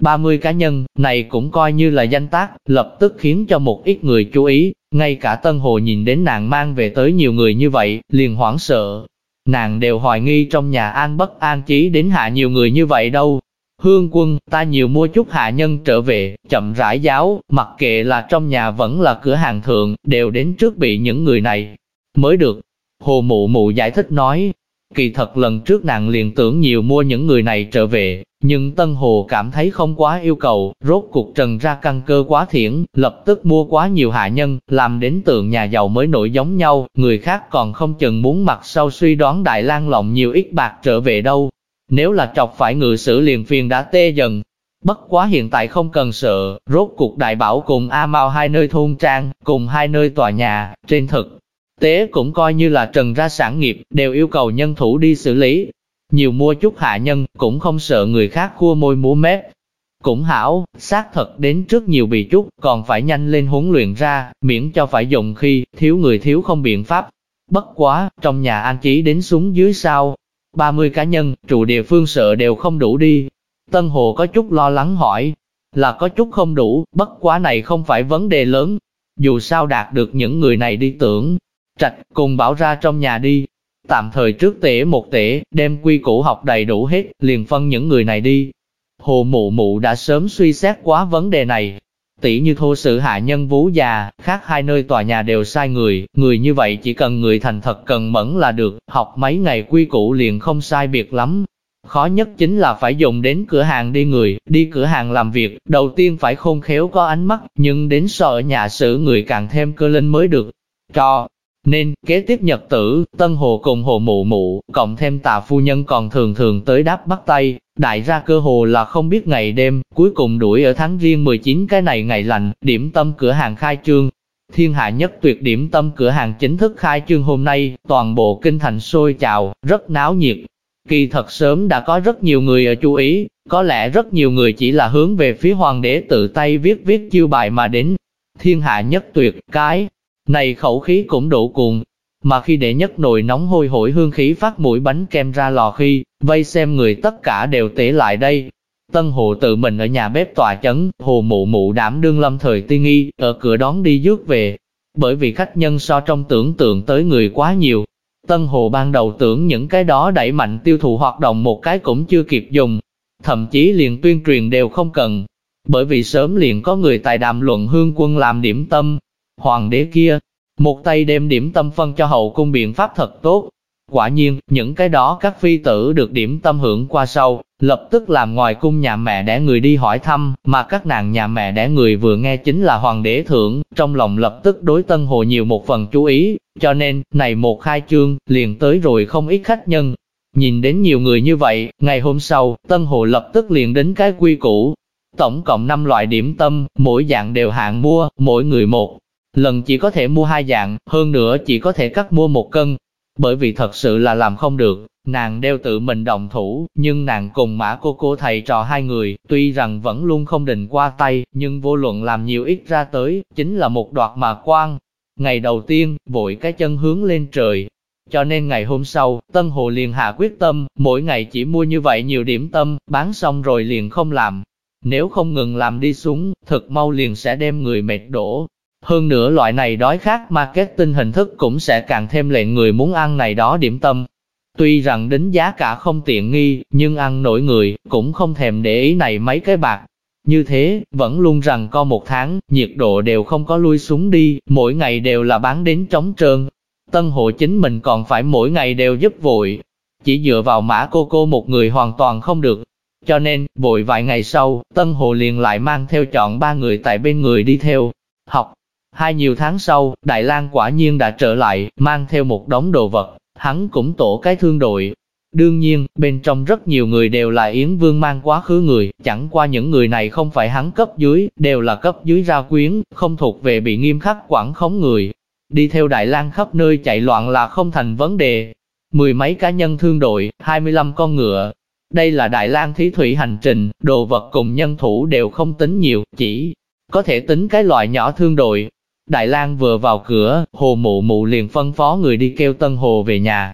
30 cá nhân, này cũng coi như là danh tác, lập tức khiến cho một ít người chú ý, ngay cả Tân Hồ nhìn đến nàng mang về tới nhiều người như vậy, liền hoảng sợ. Nàng đều hoài nghi trong nhà an bất an chí đến hạ nhiều người như vậy đâu. Hương quân, ta nhiều mua chút hạ nhân trở về, chậm rãi giáo, mặc kệ là trong nhà vẫn là cửa hàng thượng, đều đến trước bị những người này, mới được. Hồ mụ mụ giải thích nói, Kỳ thật lần trước nàng liền tưởng nhiều mua những người này trở về, nhưng Tân Hồ cảm thấy không quá yêu cầu, rốt cuộc trần ra căn cơ quá thiển, lập tức mua quá nhiều hạ nhân, làm đến tượng nhà giàu mới nổi giống nhau, người khác còn không chừng muốn mặt sau suy đoán Đại lang lộng nhiều ít bạc trở về đâu. Nếu là chọc phải ngự sử liền phiền đã tê dần, Bất quá hiện tại không cần sợ, rốt cuộc đại bảo cùng A Mao hai nơi thôn trang, cùng hai nơi tòa nhà, trên thực tế cũng coi như là trần ra sản nghiệp, đều yêu cầu nhân thủ đi xử lý. Nhiều mua chút hạ nhân, cũng không sợ người khác cua môi múa mép. Cũng hảo, xác thật đến trước nhiều bị chút, còn phải nhanh lên huấn luyện ra, miễn cho phải dùng khi, thiếu người thiếu không biện pháp. Bất quá, trong nhà an trí đến xuống dưới sao, 30 cá nhân, trụ địa phương sợ đều không đủ đi, Tân Hồ có chút lo lắng hỏi, là có chút không đủ, bất quá này không phải vấn đề lớn. Dù sao đạt được những người này đi tưởng, trạch cùng bảo ra trong nhà đi. Tạm thời trước tể một tể, đem quy củ học đầy đủ hết, liền phân những người này đi. Hồ mụ mụ đã sớm suy xét quá vấn đề này. Tỷ như thô sự hạ nhân vú già, khác hai nơi tòa nhà đều sai người, người như vậy chỉ cần người thành thật cần mẫn là được, học mấy ngày quy củ liền không sai biệt lắm, Khó nhất chính là phải dùng đến cửa hàng đi người, đi cửa hàng làm việc, đầu tiên phải khôn khéo có ánh mắt, nhưng đến sợ nhà xử người càng thêm cơ linh mới được. Cho nên, kế tiếp nhật tử, Tân Hồ cùng Hồ Mụ Mụ, cộng thêm tà phu nhân còn thường thường tới đáp bắt tay, đại ra cơ hồ là không biết ngày đêm, cuối cùng đuổi ở tháng riêng 19 cái này ngày lành, điểm tâm cửa hàng khai trương. Thiên hạ nhất tuyệt điểm tâm cửa hàng chính thức khai trương hôm nay, toàn bộ kinh thành sôi trào, rất náo nhiệt, Kỳ thật sớm đã có rất nhiều người ở chú ý, có lẽ rất nhiều người chỉ là hướng về phía hoàng đế tự tay viết viết chiêu bài mà đến. Thiên hạ nhất tuyệt, cái này khẩu khí cũng đủ cuồng. Mà khi để nhất nồi nóng hôi hổi hương khí phát mũi bánh kem ra lò khi, vây xem người tất cả đều tể lại đây. Tân Hồ tự mình ở nhà bếp tòa chấn, Hồ mụ mụ đảm đương lâm thời tiên nghi, ở cửa đón đi dước về. Bởi vì khách nhân so trong tưởng tượng tới người quá nhiều, Tân Hồ ban đầu tưởng những cái đó đẩy mạnh tiêu thụ hoạt động một cái cũng chưa kịp dùng, thậm chí liền tuyên truyền đều không cần, bởi vì sớm liền có người tài đàm luận hương quân làm điểm tâm. Hoàng đế kia, một tay đem điểm tâm phân cho hậu cung biện pháp thật tốt. Quả nhiên, những cái đó các phi tử được điểm tâm hưởng qua sau, lập tức làm ngoài cung nhà mẹ đẻ người đi hỏi thăm, mà các nàng nhà mẹ đẻ người vừa nghe chính là hoàng đế thưởng, trong lòng lập tức đối Tân Hồ nhiều một phần chú ý, cho nên, này một khai trương, liền tới rồi không ít khách nhân. Nhìn đến nhiều người như vậy, ngày hôm sau, Tân Hồ lập tức liền đến cái quy củ. Tổng cộng 5 loại điểm tâm, mỗi dạng đều hạng mua, mỗi người một. Lần chỉ có thể mua hai dạng, hơn nữa chỉ có thể cắt mua một cân. Bởi vì thật sự là làm không được, nàng đeo tự mình động thủ, nhưng nàng cùng mã cô cô thầy trò hai người, tuy rằng vẫn luôn không định qua tay, nhưng vô luận làm nhiều ít ra tới, chính là một đoạt mà quan. Ngày đầu tiên, vội cái chân hướng lên trời. Cho nên ngày hôm sau, Tân Hồ liền hạ quyết tâm, mỗi ngày chỉ mua như vậy nhiều điểm tâm, bán xong rồi liền không làm. Nếu không ngừng làm đi xuống, thật mau liền sẽ đem người mệt đổ. Hơn nữa loại này đói khát marketing hình thức cũng sẽ càng thêm lệnh người muốn ăn này đó điểm tâm. Tuy rằng đến giá cả không tiện nghi, nhưng ăn nổi người, cũng không thèm để ý này mấy cái bạc. Như thế, vẫn luôn rằng co một tháng, nhiệt độ đều không có lui xuống đi, mỗi ngày đều là bán đến trống trơn. Tân hộ chính mình còn phải mỗi ngày đều giúp vội. Chỉ dựa vào mã cô cô một người hoàn toàn không được. Cho nên, vội vài ngày sau, Tân hộ liền lại mang theo chọn ba người tại bên người đi theo, học. Hai nhiều tháng sau, Đại lang quả nhiên đã trở lại, mang theo một đống đồ vật, hắn cũng tổ cái thương đội, Đương nhiên, bên trong rất nhiều người đều là Yến Vương mang quá khứ người, chẳng qua những người này không phải hắn cấp dưới, đều là cấp dưới ra quyến, không thuộc về bị nghiêm khắc quản khống người. Đi theo Đại lang khắp nơi chạy loạn là không thành vấn đề. Mười mấy cá nhân thương đội, 25 con ngựa. Đây là Đại lang thí thủy hành trình, đồ vật cùng nhân thủ đều không tính nhiều, chỉ có thể tính cái loại nhỏ thương đội. Đại lang vừa vào cửa, hồ mụ mụ liền phân phó người đi kêu Tân Hồ về nhà,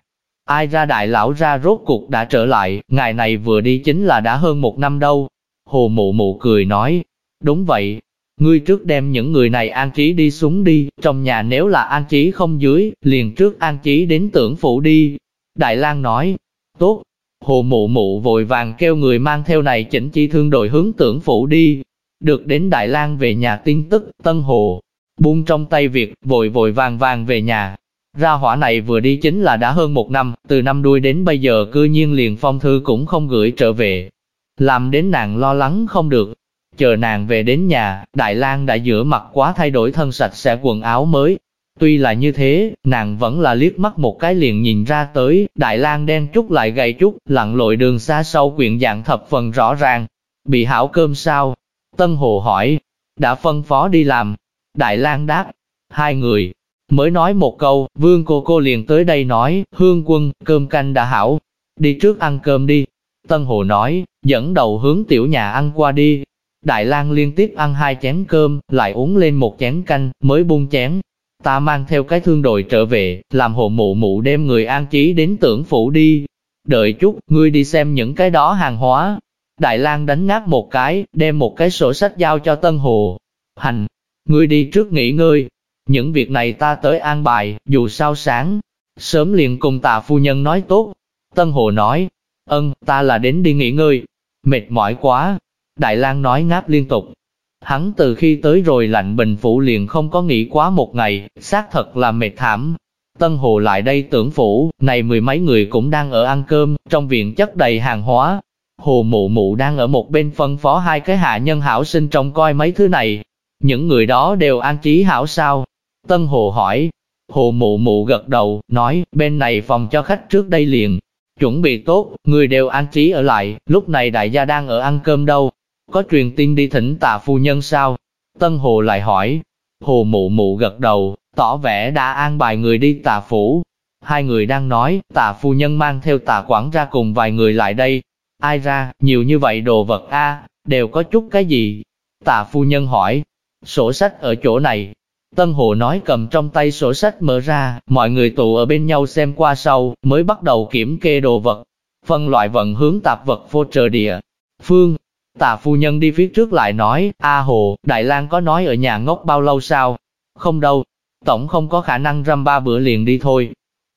Ai ra đại lão ra rốt cuộc đã trở lại, ngày này vừa đi chính là đã hơn một năm đâu. Hồ mụ mụ cười nói, đúng vậy, ngươi trước đem những người này an trí đi xuống đi, trong nhà nếu là an trí không dưới, liền trước an trí đến tưởng phủ đi. Đại lang nói, tốt, hồ mụ mụ vội vàng kêu người mang theo này chỉnh chi thương đội hướng tưởng phủ đi. Được đến Đại lang về nhà tin tức, Tân Hồ, buông trong tay việc, vội vội vàng vàng về nhà, Ra hỏa này vừa đi chính là đã hơn một năm, từ năm đuôi đến bây giờ cư nhiên liền phong thư cũng không gửi trở về. Làm đến nàng lo lắng không được. Chờ nàng về đến nhà, Đại lang đã rửa mặt quá thay đổi thân sạch sẽ quần áo mới. Tuy là như thế, nàng vẫn là liếc mắt một cái liền nhìn ra tới, Đại lang đen chút lại gầy chút, lặn lội đường xa sâu quyện dạng thập phần rõ ràng. Bị hảo cơm sao? Tân Hồ hỏi, đã phân phó đi làm. Đại lang đáp, hai người, Mới nói một câu, vương cô cô liền tới đây nói, hương quân, cơm canh đã hảo, đi trước ăn cơm đi. Tân Hồ nói, dẫn đầu hướng tiểu nhà ăn qua đi. Đại lang liên tiếp ăn hai chén cơm, lại uống lên một chén canh, mới buông chén. Ta mang theo cái thương đội trở về, làm hồ mụ mụ đem người an trí đến tưởng phủ đi. Đợi chút, ngươi đi xem những cái đó hàng hóa. Đại lang đánh ngáp một cái, đem một cái sổ sách giao cho Tân Hồ. Hành, ngươi đi trước nghỉ ngơi, những việc này ta tới an bài, dù sao sáng, sớm liền cùng tạ phu nhân nói tốt. Tân Hồ nói, ân, ta là đến đi nghỉ ngơi, mệt mỏi quá. Đại lang nói ngáp liên tục. Hắn từ khi tới rồi lạnh bình phủ liền không có nghỉ quá một ngày, xác thật là mệt thảm. Tân Hồ lại đây tưởng phủ, này mười mấy người cũng đang ở ăn cơm, trong viện chất đầy hàng hóa. Hồ mụ mụ đang ở một bên phân phó hai cái hạ nhân hảo sinh trông coi mấy thứ này. Những người đó đều an trí hảo sao, Tân Hồ hỏi, Hồ mụ mụ gật đầu, nói, bên này phòng cho khách trước đây liền, chuẩn bị tốt, người đều an trí ở lại, lúc này đại gia đang ở ăn cơm đâu, có truyền tin đi thỉnh Tạ phu nhân sao? Tân Hồ lại hỏi, Hồ mụ mụ gật đầu, tỏ vẻ đã an bài người đi Tạ phủ. Hai người đang nói, Tạ phu nhân mang theo Tạ quản ra cùng vài người lại đây. Ai ra, nhiều như vậy đồ vật a đều có chút cái gì? Tạ phu nhân hỏi, sổ sách ở chỗ này, Tân Hồ nói cầm trong tay sổ sách mở ra, mọi người tụ ở bên nhau xem qua sau, mới bắt đầu kiểm kê đồ vật. Phân loại vận hướng tạp vật vô trợ địa. Phương, tà phu nhân đi phía trước lại nói, A Hồ, Đại lang có nói ở nhà ngốc bao lâu sao? Không đâu, tổng không có khả năng răm ba bữa liền đi thôi.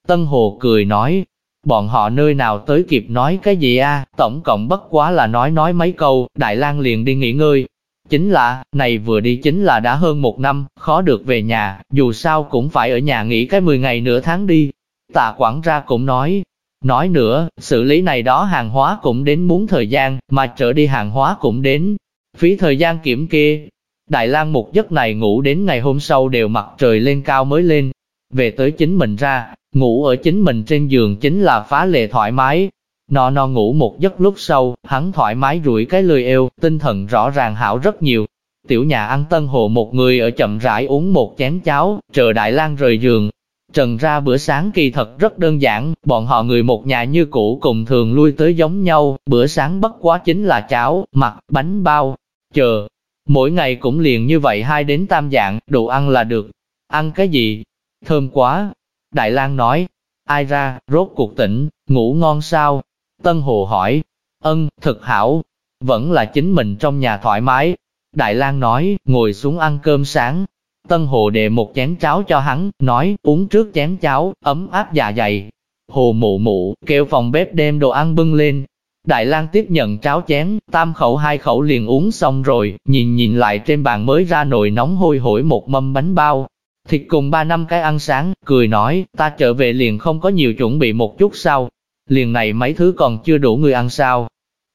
Tân Hồ cười nói, bọn họ nơi nào tới kịp nói cái gì a? tổng cộng bất quá là nói nói mấy câu, Đại lang liền đi nghỉ ngơi, Chính là, này vừa đi chính là đã hơn một năm, khó được về nhà, dù sao cũng phải ở nhà nghỉ cái 10 ngày nửa tháng đi. Tạ quản ra cũng nói, nói nữa, xử lý này đó hàng hóa cũng đến muốn thời gian, mà trở đi hàng hóa cũng đến, phí thời gian kiểm kê. Đại lang một giấc này ngủ đến ngày hôm sau đều mặt trời lên cao mới lên, về tới chính mình ra, ngủ ở chính mình trên giường chính là phá lệ thoải mái, No no ngủ một giấc lúc sau, hắn thoải mái rủi cái lười eo, tinh thần rõ ràng hảo rất nhiều. Tiểu nhà ăn tân hồ một người ở chậm rãi uống một chén cháo, chờ Đại lang rời giường. Trần ra bữa sáng kỳ thật rất đơn giản, bọn họ người một nhà như cũ cùng thường lui tới giống nhau, bữa sáng bất quá chính là cháo, mặt, bánh bao, chờ. Mỗi ngày cũng liền như vậy hai đến tam dạng, đồ ăn là được. Ăn cái gì? Thơm quá. Đại lang nói, ai ra, rốt cuộc tỉnh, ngủ ngon sao? Tân Hồ hỏi, ân, thật hảo, vẫn là chính mình trong nhà thoải mái. Đại lang nói, ngồi xuống ăn cơm sáng. Tân Hồ đề một chén cháo cho hắn, nói, uống trước chén cháo, ấm áp dạ dày. Hồ mụ mụ, kêu phòng bếp đem đồ ăn bưng lên. Đại lang tiếp nhận cháo chén, tam khẩu hai khẩu liền uống xong rồi, nhìn nhìn lại trên bàn mới ra nồi nóng hôi hổi một mâm bánh bao. Thịt cùng ba năm cái ăn sáng, cười nói, ta trở về liền không có nhiều chuẩn bị một chút sao, liền này mấy thứ còn chưa đủ người ăn sao.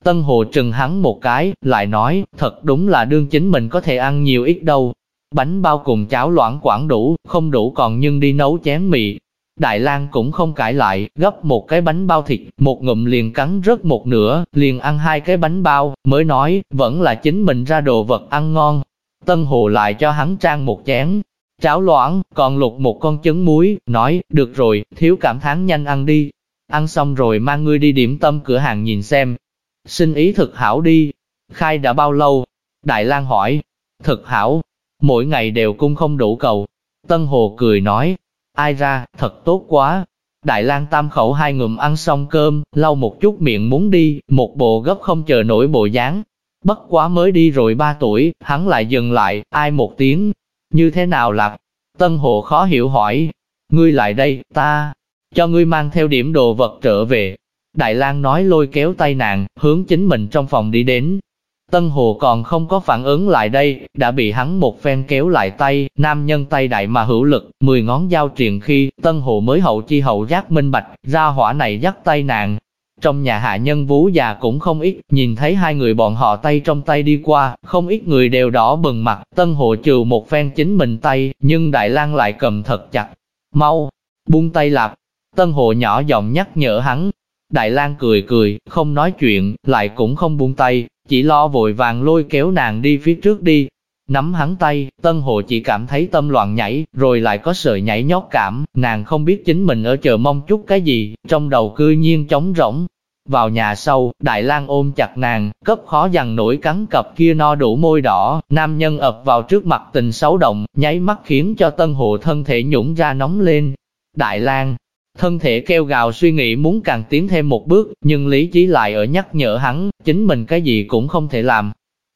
Tân Hồ trừng hắn một cái, lại nói, thật đúng là đương chính mình có thể ăn nhiều ít đâu. Bánh bao cùng cháo loãng quảng đủ, không đủ còn nhưng đi nấu chén mì. Đại lang cũng không cãi lại, gấp một cái bánh bao thịt, một ngụm liền cắn rớt một nửa, liền ăn hai cái bánh bao, mới nói, vẫn là chính mình ra đồ vật ăn ngon. Tân Hồ lại cho hắn trang một chén, cháo loãng, còn lục một con trứng muối, nói, được rồi, thiếu cảm thán nhanh ăn đi, Ăn xong rồi mang ngươi đi điểm tâm cửa hàng nhìn xem. Xin ý thực hảo đi. Khai đã bao lâu? Đại lang hỏi. Thực hảo. Mỗi ngày đều cung không đủ cầu. Tân Hồ cười nói. Ai ra, thật tốt quá. Đại lang tam khẩu hai ngụm ăn xong cơm, lau một chút miệng muốn đi, một bộ gấp không chờ nổi bộ dáng. Bất quá mới đi rồi ba tuổi, hắn lại dừng lại, ai một tiếng. Như thế nào lạc? Tân Hồ khó hiểu hỏi. Ngươi lại đây, ta, cho ngươi mang theo điểm đồ vật trở về. Đại lang nói lôi kéo tay nàng, hướng chính mình trong phòng đi đến. Tân Hồ còn không có phản ứng lại đây, đã bị hắn một phen kéo lại tay, nam nhân tay đại mà hữu lực, mười ngón dao triền khi, Tân Hồ mới hậu chi hậu giác minh bạch, ra hỏa này dắt tay nàng. Trong nhà hạ nhân vú già cũng không ít, nhìn thấy hai người bọn họ tay trong tay đi qua, không ít người đều đỏ bừng mặt, Tân Hồ trừ một phen chính mình tay, nhưng Đại lang lại cầm thật chặt. Mau, buông tay lạp, Tân Hồ nhỏ giọng nhắc nhở hắn. Đại lang cười cười, không nói chuyện, lại cũng không buông tay, chỉ lo vội vàng lôi kéo nàng đi phía trước đi. Nắm hắn tay, Tân Hồ chỉ cảm thấy tâm loạn nhảy, rồi lại có sợi nhảy nhót cảm, nàng không biết chính mình ở chờ mong chút cái gì, trong đầu cư nhiên trống rỗng. Vào nhà sau, Đại lang ôm chặt nàng, cấp khó dằn nổi cắn cặp kia no đủ môi đỏ, nam nhân ập vào trước mặt tình xấu động, nháy mắt khiến cho Tân Hồ thân thể nhũng ra nóng lên. Đại lang Thân thể kêu gào suy nghĩ muốn càng tiến thêm một bước, nhưng lý trí lại ở nhắc nhở hắn, chính mình cái gì cũng không thể làm.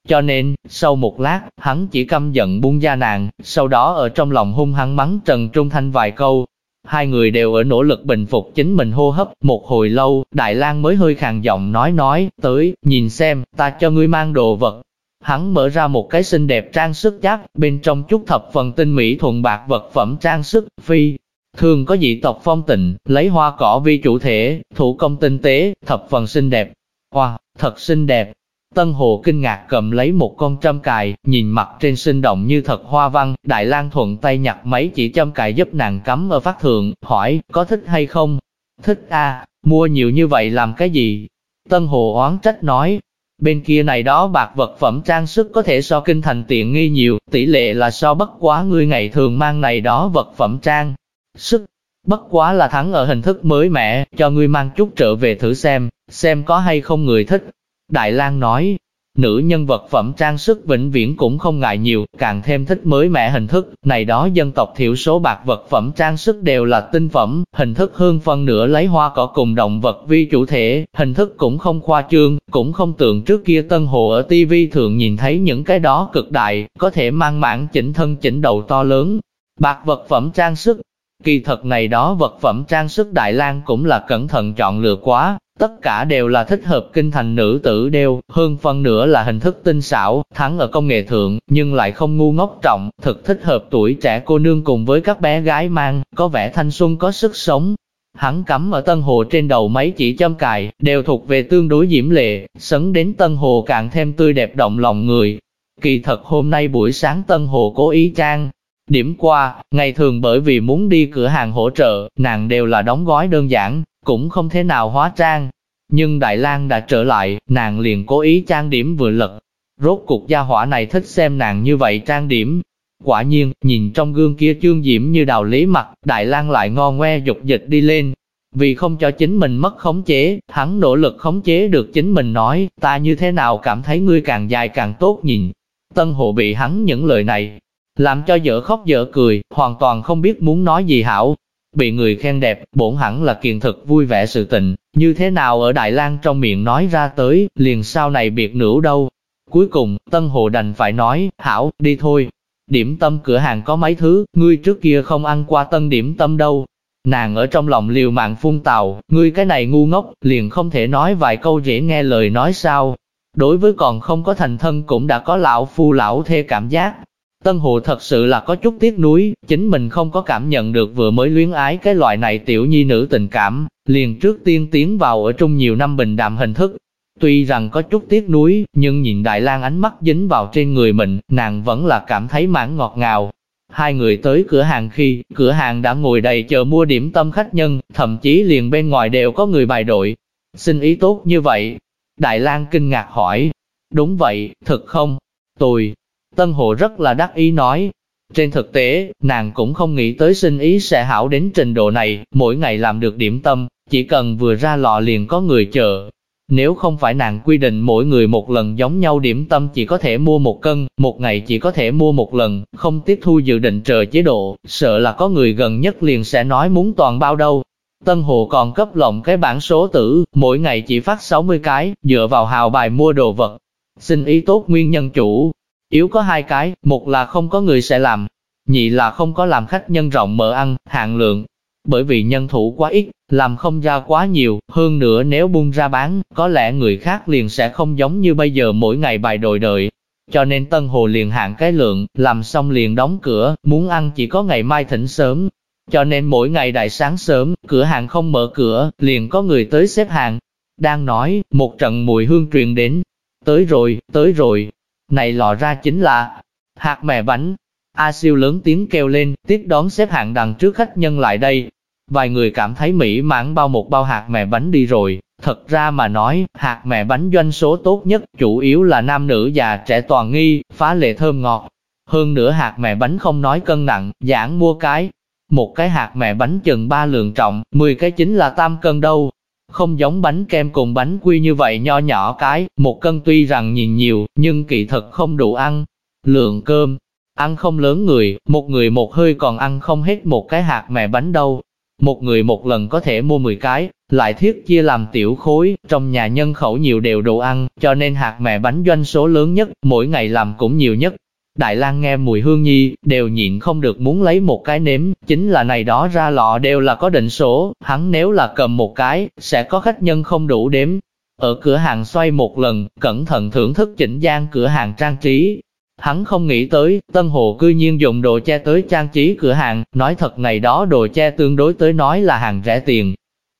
Cho nên, sau một lát, hắn chỉ căm giận buông ra nàng, sau đó ở trong lòng hung hăng mắng Trần Trung Thanh vài câu. Hai người đều ở nỗ lực bình phục chính mình hô hấp, một hồi lâu, Đại lang mới hơi khàn giọng nói nói, tới, nhìn xem, ta cho ngươi mang đồ vật. Hắn mở ra một cái xinh đẹp trang sức chắc, bên trong chút thập phần tinh mỹ thuần bạc vật phẩm trang sức, phi, Thường có dị tộc phong tịnh, lấy hoa cỏ vi chủ thể, thủ công tinh tế, thập phần xinh đẹp. Hoa, thật xinh đẹp. Tân Hồ kinh ngạc cầm lấy một con trăm cài, nhìn mặt trên sinh động như thật hoa văn, Đại lang thuận tay nhặt mấy chỉ trăm cài giúp nàng cắm ở phát thượng, hỏi, có thích hay không? Thích a, mua nhiều như vậy làm cái gì? Tân Hồ oán trách nói, bên kia này đó bạc vật phẩm trang sức có thể so kinh thành tiện nghi nhiều, tỷ lệ là so bất quá người ngày thường mang này đó vật phẩm trang sức. Bất quá là thắng ở hình thức mới mẻ, cho ngươi mang chút trở về thử xem, xem có hay không người thích. Đại lang nói, nữ nhân vật phẩm trang sức vĩnh viễn cũng không ngại nhiều, càng thêm thích mới mẻ hình thức, này đó dân tộc thiểu số bạc vật phẩm trang sức đều là tinh phẩm, hình thức hương phân nửa lấy hoa cỏ cùng động vật vi chủ thể, hình thức cũng không khoa trương, cũng không tượng trước kia tân hồ ở TV thường nhìn thấy những cái đó cực đại, có thể mang mãn chỉnh thân chỉnh đầu to lớn. Bạc vật phẩm trang sức, Kỳ thật này đó vật phẩm trang sức Đại lang cũng là cẩn thận chọn lựa quá, tất cả đều là thích hợp kinh thành nữ tử đeo, hơn phân nửa là hình thức tinh xảo, thắng ở công nghệ thượng, nhưng lại không ngu ngốc trọng, thực thích hợp tuổi trẻ cô nương cùng với các bé gái mang, có vẻ thanh xuân có sức sống. Hắn cắm ở Tân Hồ trên đầu mấy chỉ châm cài, đều thuộc về tương đối diễm lệ, sấn đến Tân Hồ càng thêm tươi đẹp động lòng người. Kỳ thật hôm nay buổi sáng Tân Hồ cố ý trang, Điểm qua, ngày thường bởi vì muốn đi cửa hàng hỗ trợ, nàng đều là đóng gói đơn giản, cũng không thế nào hóa trang. Nhưng Đại lang đã trở lại, nàng liền cố ý trang điểm vừa lật. Rốt cuộc gia hỏa này thích xem nàng như vậy trang điểm. Quả nhiên, nhìn trong gương kia chương diễm như đào lý mặt, Đại lang lại ngon ngoe dục dịch đi lên. Vì không cho chính mình mất khống chế, hắn nỗ lực khống chế được chính mình nói, ta như thế nào cảm thấy ngươi càng dài càng tốt nhìn. Tân hộ bị hắn những lời này, làm cho dở khóc dở cười, hoàn toàn không biết muốn nói gì hảo. Bị người khen đẹp, bổn hẳn là kiền thực vui vẻ sự tình, như thế nào ở Đại lang trong miệng nói ra tới, liền sau này biệt nữ đâu. Cuối cùng, Tân Hồ đành phải nói, hảo, đi thôi. Điểm tâm cửa hàng có mấy thứ, ngươi trước kia không ăn qua tân điểm tâm đâu. Nàng ở trong lòng liều mạng phun tàu, ngươi cái này ngu ngốc, liền không thể nói vài câu dễ nghe lời nói sao. Đối với còn không có thành thân cũng đã có lão phu lão thê cảm giác, Tân Hồ thật sự là có chút tiếc nuối, chính mình không có cảm nhận được vừa mới luyến ái cái loại này tiểu nhi nữ tình cảm, liền trước tiên tiến vào ở trong nhiều năm bình đạm hình thức. Tuy rằng có chút tiếc nuối, nhưng nhìn Đại lang ánh mắt dính vào trên người mình, nàng vẫn là cảm thấy mãn ngọt ngào. Hai người tới cửa hàng khi, cửa hàng đã ngồi đầy chờ mua điểm tâm khách nhân, thậm chí liền bên ngoài đều có người bài đội. Xin ý tốt như vậy. Đại lang kinh ngạc hỏi. Đúng vậy, thật không? Tôi, Tân Hồ rất là đắc ý nói. Trên thực tế, nàng cũng không nghĩ tới sinh ý sẽ hảo đến trình độ này, mỗi ngày làm được điểm tâm, chỉ cần vừa ra lò liền có người chờ. Nếu không phải nàng quy định mỗi người một lần giống nhau điểm tâm chỉ có thể mua một cân, một ngày chỉ có thể mua một lần, không tiếp thu dự định chờ chế độ, sợ là có người gần nhất liền sẽ nói muốn toàn bao đâu. Tân Hồ còn cấp lộng cái bản số tử, mỗi ngày chỉ phát 60 cái, dựa vào hào bài mua đồ vật. Xin ý tốt nguyên nhân chủ, Yếu có hai cái, một là không có người sẽ làm, nhị là không có làm khách nhân rộng mở ăn, hạn lượng. Bởi vì nhân thủ quá ít, làm không ra quá nhiều, hơn nữa nếu buông ra bán, có lẽ người khác liền sẽ không giống như bây giờ mỗi ngày bài đồi đợi. Cho nên Tân Hồ liền hạn cái lượng, làm xong liền đóng cửa, muốn ăn chỉ có ngày mai thỉnh sớm. Cho nên mỗi ngày đại sáng sớm, cửa hàng không mở cửa, liền có người tới xếp hàng. Đang nói, một trận mùi hương truyền đến. Tới rồi, tới rồi. Này lò ra chính là hạt mè bánh. A siêu lớn tiếng kêu lên, tiếp đón xếp hàng đằng trước khách nhân lại đây. Vài người cảm thấy mỹ mãn bao một bao hạt mè bánh đi rồi, Thật ra mà nói, hạt mẹ bánh doanh số tốt nhất, chủ yếu là nam nữ già trẻ toàn nghi, phá lệ thơm ngọt. Hơn nữa hạt mẹ bánh không nói cân nặng, giảng mua cái. Một cái hạt mẹ bánh chừng ba lượng trọng, 10 cái chính là tam cân đâu. Không giống bánh kem cùng bánh quy như vậy nho nhỏ cái, một cân tuy rằng nhìn nhiều, nhưng kỳ thật không đủ ăn. Lượng cơm, ăn không lớn người, một người một hơi còn ăn không hết một cái hạt mẹ bánh đâu. Một người một lần có thể mua 10 cái, lại thiết chia làm tiểu khối, trong nhà nhân khẩu nhiều đều đồ ăn, cho nên hạt mẹ bánh doanh số lớn nhất, mỗi ngày làm cũng nhiều nhất. Đại lang nghe mùi hương nhi, đều nhịn không được muốn lấy một cái nếm, chính là này đó ra lọ đều là có định số, hắn nếu là cầm một cái, sẽ có khách nhân không đủ đếm. Ở cửa hàng xoay một lần, cẩn thận thưởng thức chỉnh gian cửa hàng trang trí, Hắn không nghĩ tới, Tân Hồ cư nhiên dùng đồ che tới trang trí cửa hàng, nói thật này đó đồ che tương đối tới nói là hàng rẻ tiền.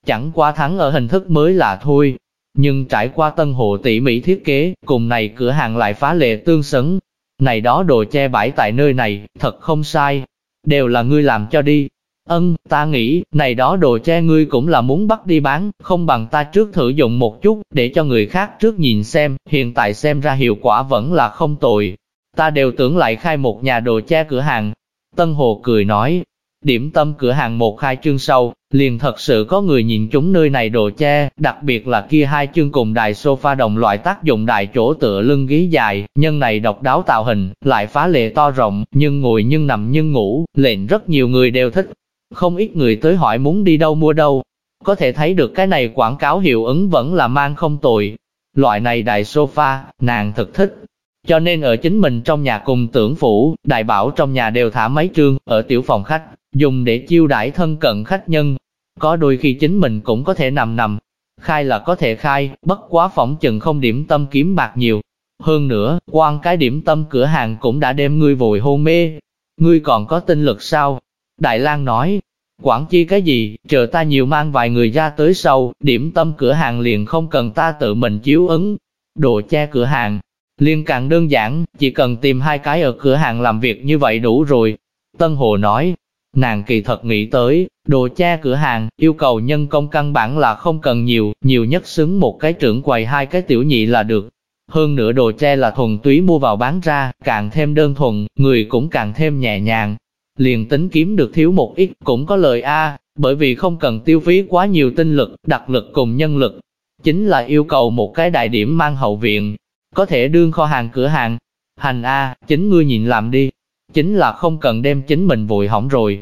Chẳng qua thắng ở hình thức mới là thôi. Nhưng trải qua Tân Hồ tỉ mỉ thiết kế, cùng này cửa hàng lại phá lệ tương xứng. Này đó đồ che bãi tại nơi này, thật không sai. Đều là ngươi làm cho đi. Ân, ta nghĩ, này đó đồ che ngươi cũng là muốn bắt đi bán, không bằng ta trước thử dụng một chút, để cho người khác trước nhìn xem, hiện tại xem ra hiệu quả vẫn là không tồi. Ta đều tưởng lại khai một nhà đồ che cửa hàng. Tân Hồ cười nói, điểm tâm cửa hàng một khai chương sau, liền thật sự có người nhìn chúng nơi này đồ che, đặc biệt là kia hai chương cùng đài sofa đồng loại tác dụng đại chỗ tựa lưng ghế dài, nhân này độc đáo tạo hình, lại phá lệ to rộng, nhưng ngồi nhưng nằm nhưng ngủ, lệnh rất nhiều người đều thích. Không ít người tới hỏi muốn đi đâu mua đâu. Có thể thấy được cái này quảng cáo hiệu ứng vẫn là mang không tồi. Loại này đài sofa, nàng thực thích, cho nên ở chính mình trong nhà cùng tưởng phủ, đại bảo trong nhà đều thả mấy trương, ở tiểu phòng khách, dùng để chiêu đãi thân cận khách nhân. Có đôi khi chính mình cũng có thể nằm nằm, khai là có thể khai, bất quá phỏng chừng không điểm tâm kiếm bạc nhiều. Hơn nữa, quan cái điểm tâm cửa hàng cũng đã đem ngươi vội hôn mê. Ngươi còn có tinh lực sao? Đại lang nói, quản chi cái gì, chờ ta nhiều mang vài người ra tới sau, điểm tâm cửa hàng liền không cần ta tự mình chiếu ứng. Đồ che cửa hàng, Liên càng đơn giản, chỉ cần tìm hai cái ở cửa hàng làm việc như vậy đủ rồi. Tân Hồ nói, nàng kỳ thật nghĩ tới, đồ che cửa hàng, yêu cầu nhân công căn bản là không cần nhiều, nhiều nhất xứng một cái trưởng quầy hai cái tiểu nhị là được. Hơn nữa đồ che là thuần túy mua vào bán ra, càng thêm đơn thuần, người cũng càng thêm nhẹ nhàng. Liền tính kiếm được thiếu một ít cũng có lời A, bởi vì không cần tiêu phí quá nhiều tinh lực, đặc lực cùng nhân lực. Chính là yêu cầu một cái đại điểm mang hậu viện, có thể đương kho hàng cửa hàng. Hành A, chính ngươi nhịn làm đi. Chính là không cần đem chính mình vội hỏng rồi.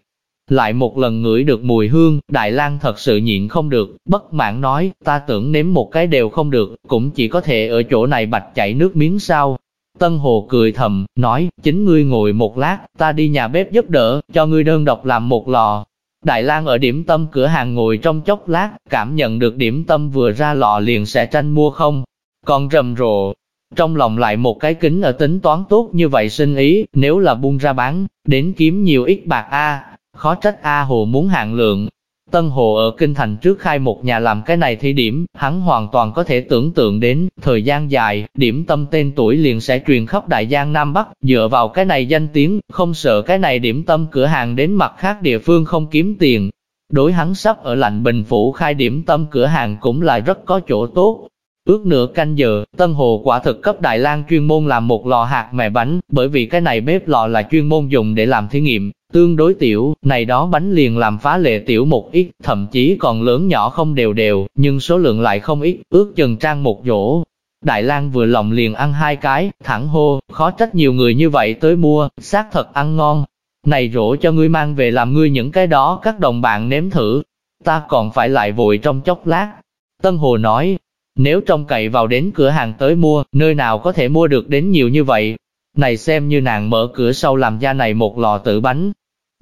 Lại một lần ngửi được mùi hương, Đại lang thật sự nhịn không được, bất mãn nói, ta tưởng nếm một cái đều không được, cũng chỉ có thể ở chỗ này bạch chảy nước miếng sao. Tân Hồ cười thầm, nói, chính ngươi ngồi một lát, ta đi nhà bếp giúp đỡ, cho ngươi đơn độc làm một lò. Đại lang ở điểm tâm cửa hàng ngồi trong chốc lát, cảm nhận được điểm tâm vừa ra lò liền sẽ tranh mua không. Còn rầm rộ, trong lòng lại một cái kính ở tính toán tốt như vậy sinh ý, nếu là buông ra bán, đến kiếm nhiều ít bạc A, khó trách A Hồ muốn hạn lượng. Tân Hồ ở Kinh Thành trước khai một nhà làm cái này thi điểm, hắn hoàn toàn có thể tưởng tượng đến, thời gian dài, điểm tâm tên tuổi liền sẽ truyền khắp Đại Giang Nam Bắc, dựa vào cái này danh tiếng, không sợ cái này điểm tâm cửa hàng đến mặt khác địa phương không kiếm tiền. Đối hắn sắp ở lạnh bình phủ khai điểm tâm cửa hàng cũng là rất có chỗ tốt, Ước nửa canh giờ, Tân Hồ quả thực cấp Đại lang chuyên môn làm một lò hạt mè bánh, bởi vì cái này bếp lò là chuyên môn dùng để làm thí nghiệm, tương đối tiểu, này đó bánh liền làm phá lệ tiểu một ít, thậm chí còn lớn nhỏ không đều đều, nhưng số lượng lại không ít, ước chừng trang một dỗ. Đại lang vừa lòng liền ăn hai cái, thẳng hô, khó trách nhiều người như vậy tới mua, xác thật ăn ngon. Này rổ cho ngươi mang về làm ngươi những cái đó các đồng bạn nếm thử, ta còn phải lại vội trong chốc lát. Tân Hồ nói, nếu trông cậy vào đến cửa hàng tới mua, nơi nào có thể mua được đến nhiều như vậy? Này xem như nàng mở cửa sau làm ra này một lò tự bánh.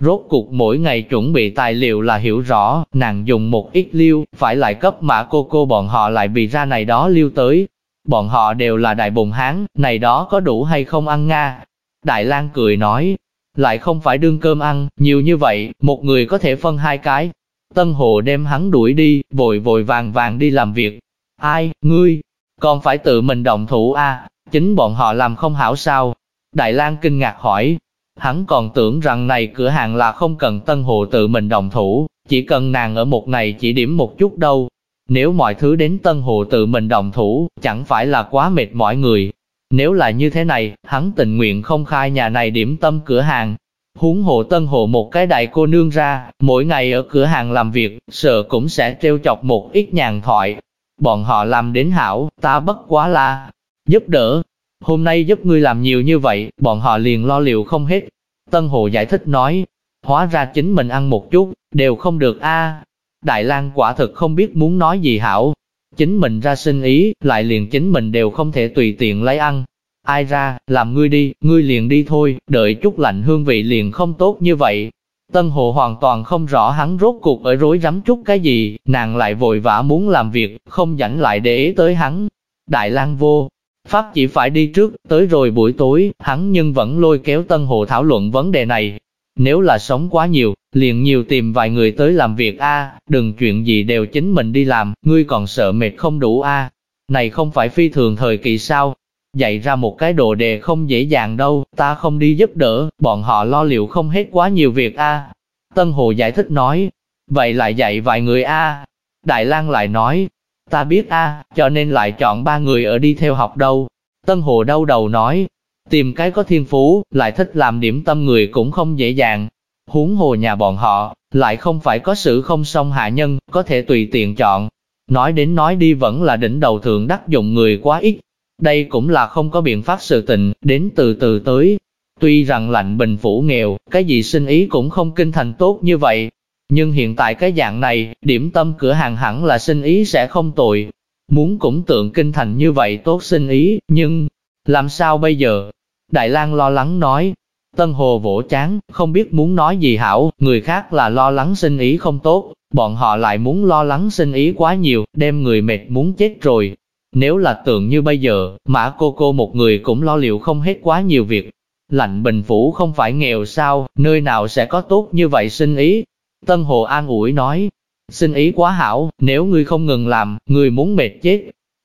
Rốt cuộc mỗi ngày chuẩn bị tài liệu là hiểu rõ, nàng dùng một ít liêu, phải lại cấp mã cô cô bọn họ lại bị ra này đó liêu tới. Bọn họ đều là đại bùng hán, này đó có đủ hay không ăn nga? Đại lang cười nói, lại không phải đương cơm ăn, nhiều như vậy, một người có thể phân hai cái. Tân Hồ đem hắn đuổi đi, vội vội vàng vàng đi làm việc. Ai, ngươi, còn phải tự mình động thủ a à? chính bọn họ làm không hảo sao? Đại lang kinh ngạc hỏi, hắn còn tưởng rằng này cửa hàng là không cần Tân hộ tự mình động thủ, chỉ cần nàng ở một ngày chỉ điểm một chút đâu. Nếu mọi thứ đến Tân hộ tự mình động thủ, chẳng phải là quá mệt mỏi người. Nếu là như thế này, hắn tình nguyện không khai nhà này điểm tâm cửa hàng. Huống hộ Tân hộ một cái đại cô nương ra, mỗi ngày ở cửa hàng làm việc, sợ cũng sẽ trêu chọc một ít nhàn thoại. Bọn họ làm đến hảo, ta bất quá là giúp đỡ, Hôm nay giúp ngươi làm nhiều như vậy, bọn họ liền lo liệu không hết. Tân Hồ giải thích nói, hóa ra chính mình ăn một chút, đều không được a. Đại lang quả thực không biết muốn nói gì hảo. Chính mình ra sinh ý, lại liền chính mình đều không thể tùy tiện lấy ăn. Ai ra, làm ngươi đi, ngươi liền đi thôi, đợi chút lạnh hương vị liền không tốt như vậy. Tân Hồ hoàn toàn không rõ hắn rốt cuộc ở rối rắm chút cái gì, nàng lại vội vã muốn làm việc, không dãnh lại để ý tới hắn. Đại lang vô, Pháp chỉ phải đi trước, tới rồi buổi tối, hắn nhưng vẫn lôi kéo Tân Hồ thảo luận vấn đề này. Nếu là sống quá nhiều, liền nhiều tìm vài người tới làm việc a, đừng chuyện gì đều chính mình đi làm, ngươi còn sợ mệt không đủ a. Này không phải phi thường thời kỳ sao? Dạy ra một cái đồ đề không dễ dàng đâu, ta không đi giúp đỡ, bọn họ lo liệu không hết quá nhiều việc a. Tân Hồ giải thích nói, vậy lại dạy vài người a. Đại lang lại nói, Ta biết a, cho nên lại chọn ba người ở đi theo học đâu. Tân Hồ đau đầu nói, tìm cái có thiên phú, lại thích làm điểm tâm người cũng không dễ dàng. Huống hồ nhà bọn họ, lại không phải có sự không song hạ nhân, có thể tùy tiện chọn. Nói đến nói đi vẫn là đỉnh đầu thượng đắc dụng người quá ít. Đây cũng là không có biện pháp sự tình, đến từ từ tới. Tuy rằng lạnh bình phủ nghèo, cái gì sinh ý cũng không kinh thành tốt như vậy, nhưng hiện tại cái dạng này, điểm tâm cửa hàng hẳn là sinh ý sẽ không tồi. Muốn cũng tượng kinh thành như vậy tốt sinh ý, nhưng làm sao bây giờ? Đại lang lo lắng nói. Tân Hồ vỗ chán, không biết muốn nói gì hảo, người khác là lo lắng sinh ý không tốt, bọn họ lại muốn lo lắng sinh ý quá nhiều, đem người mệt muốn chết rồi. Nếu là tượng như bây giờ, mã cô cô một người cũng lo liệu không hết quá nhiều việc. Lạnh bình phủ không phải nghèo sao, nơi nào sẽ có tốt như vậy sinh ý, Tân Hồ an ủi nói, xin ý quá hảo, nếu ngươi không ngừng làm, ngươi muốn mệt chết.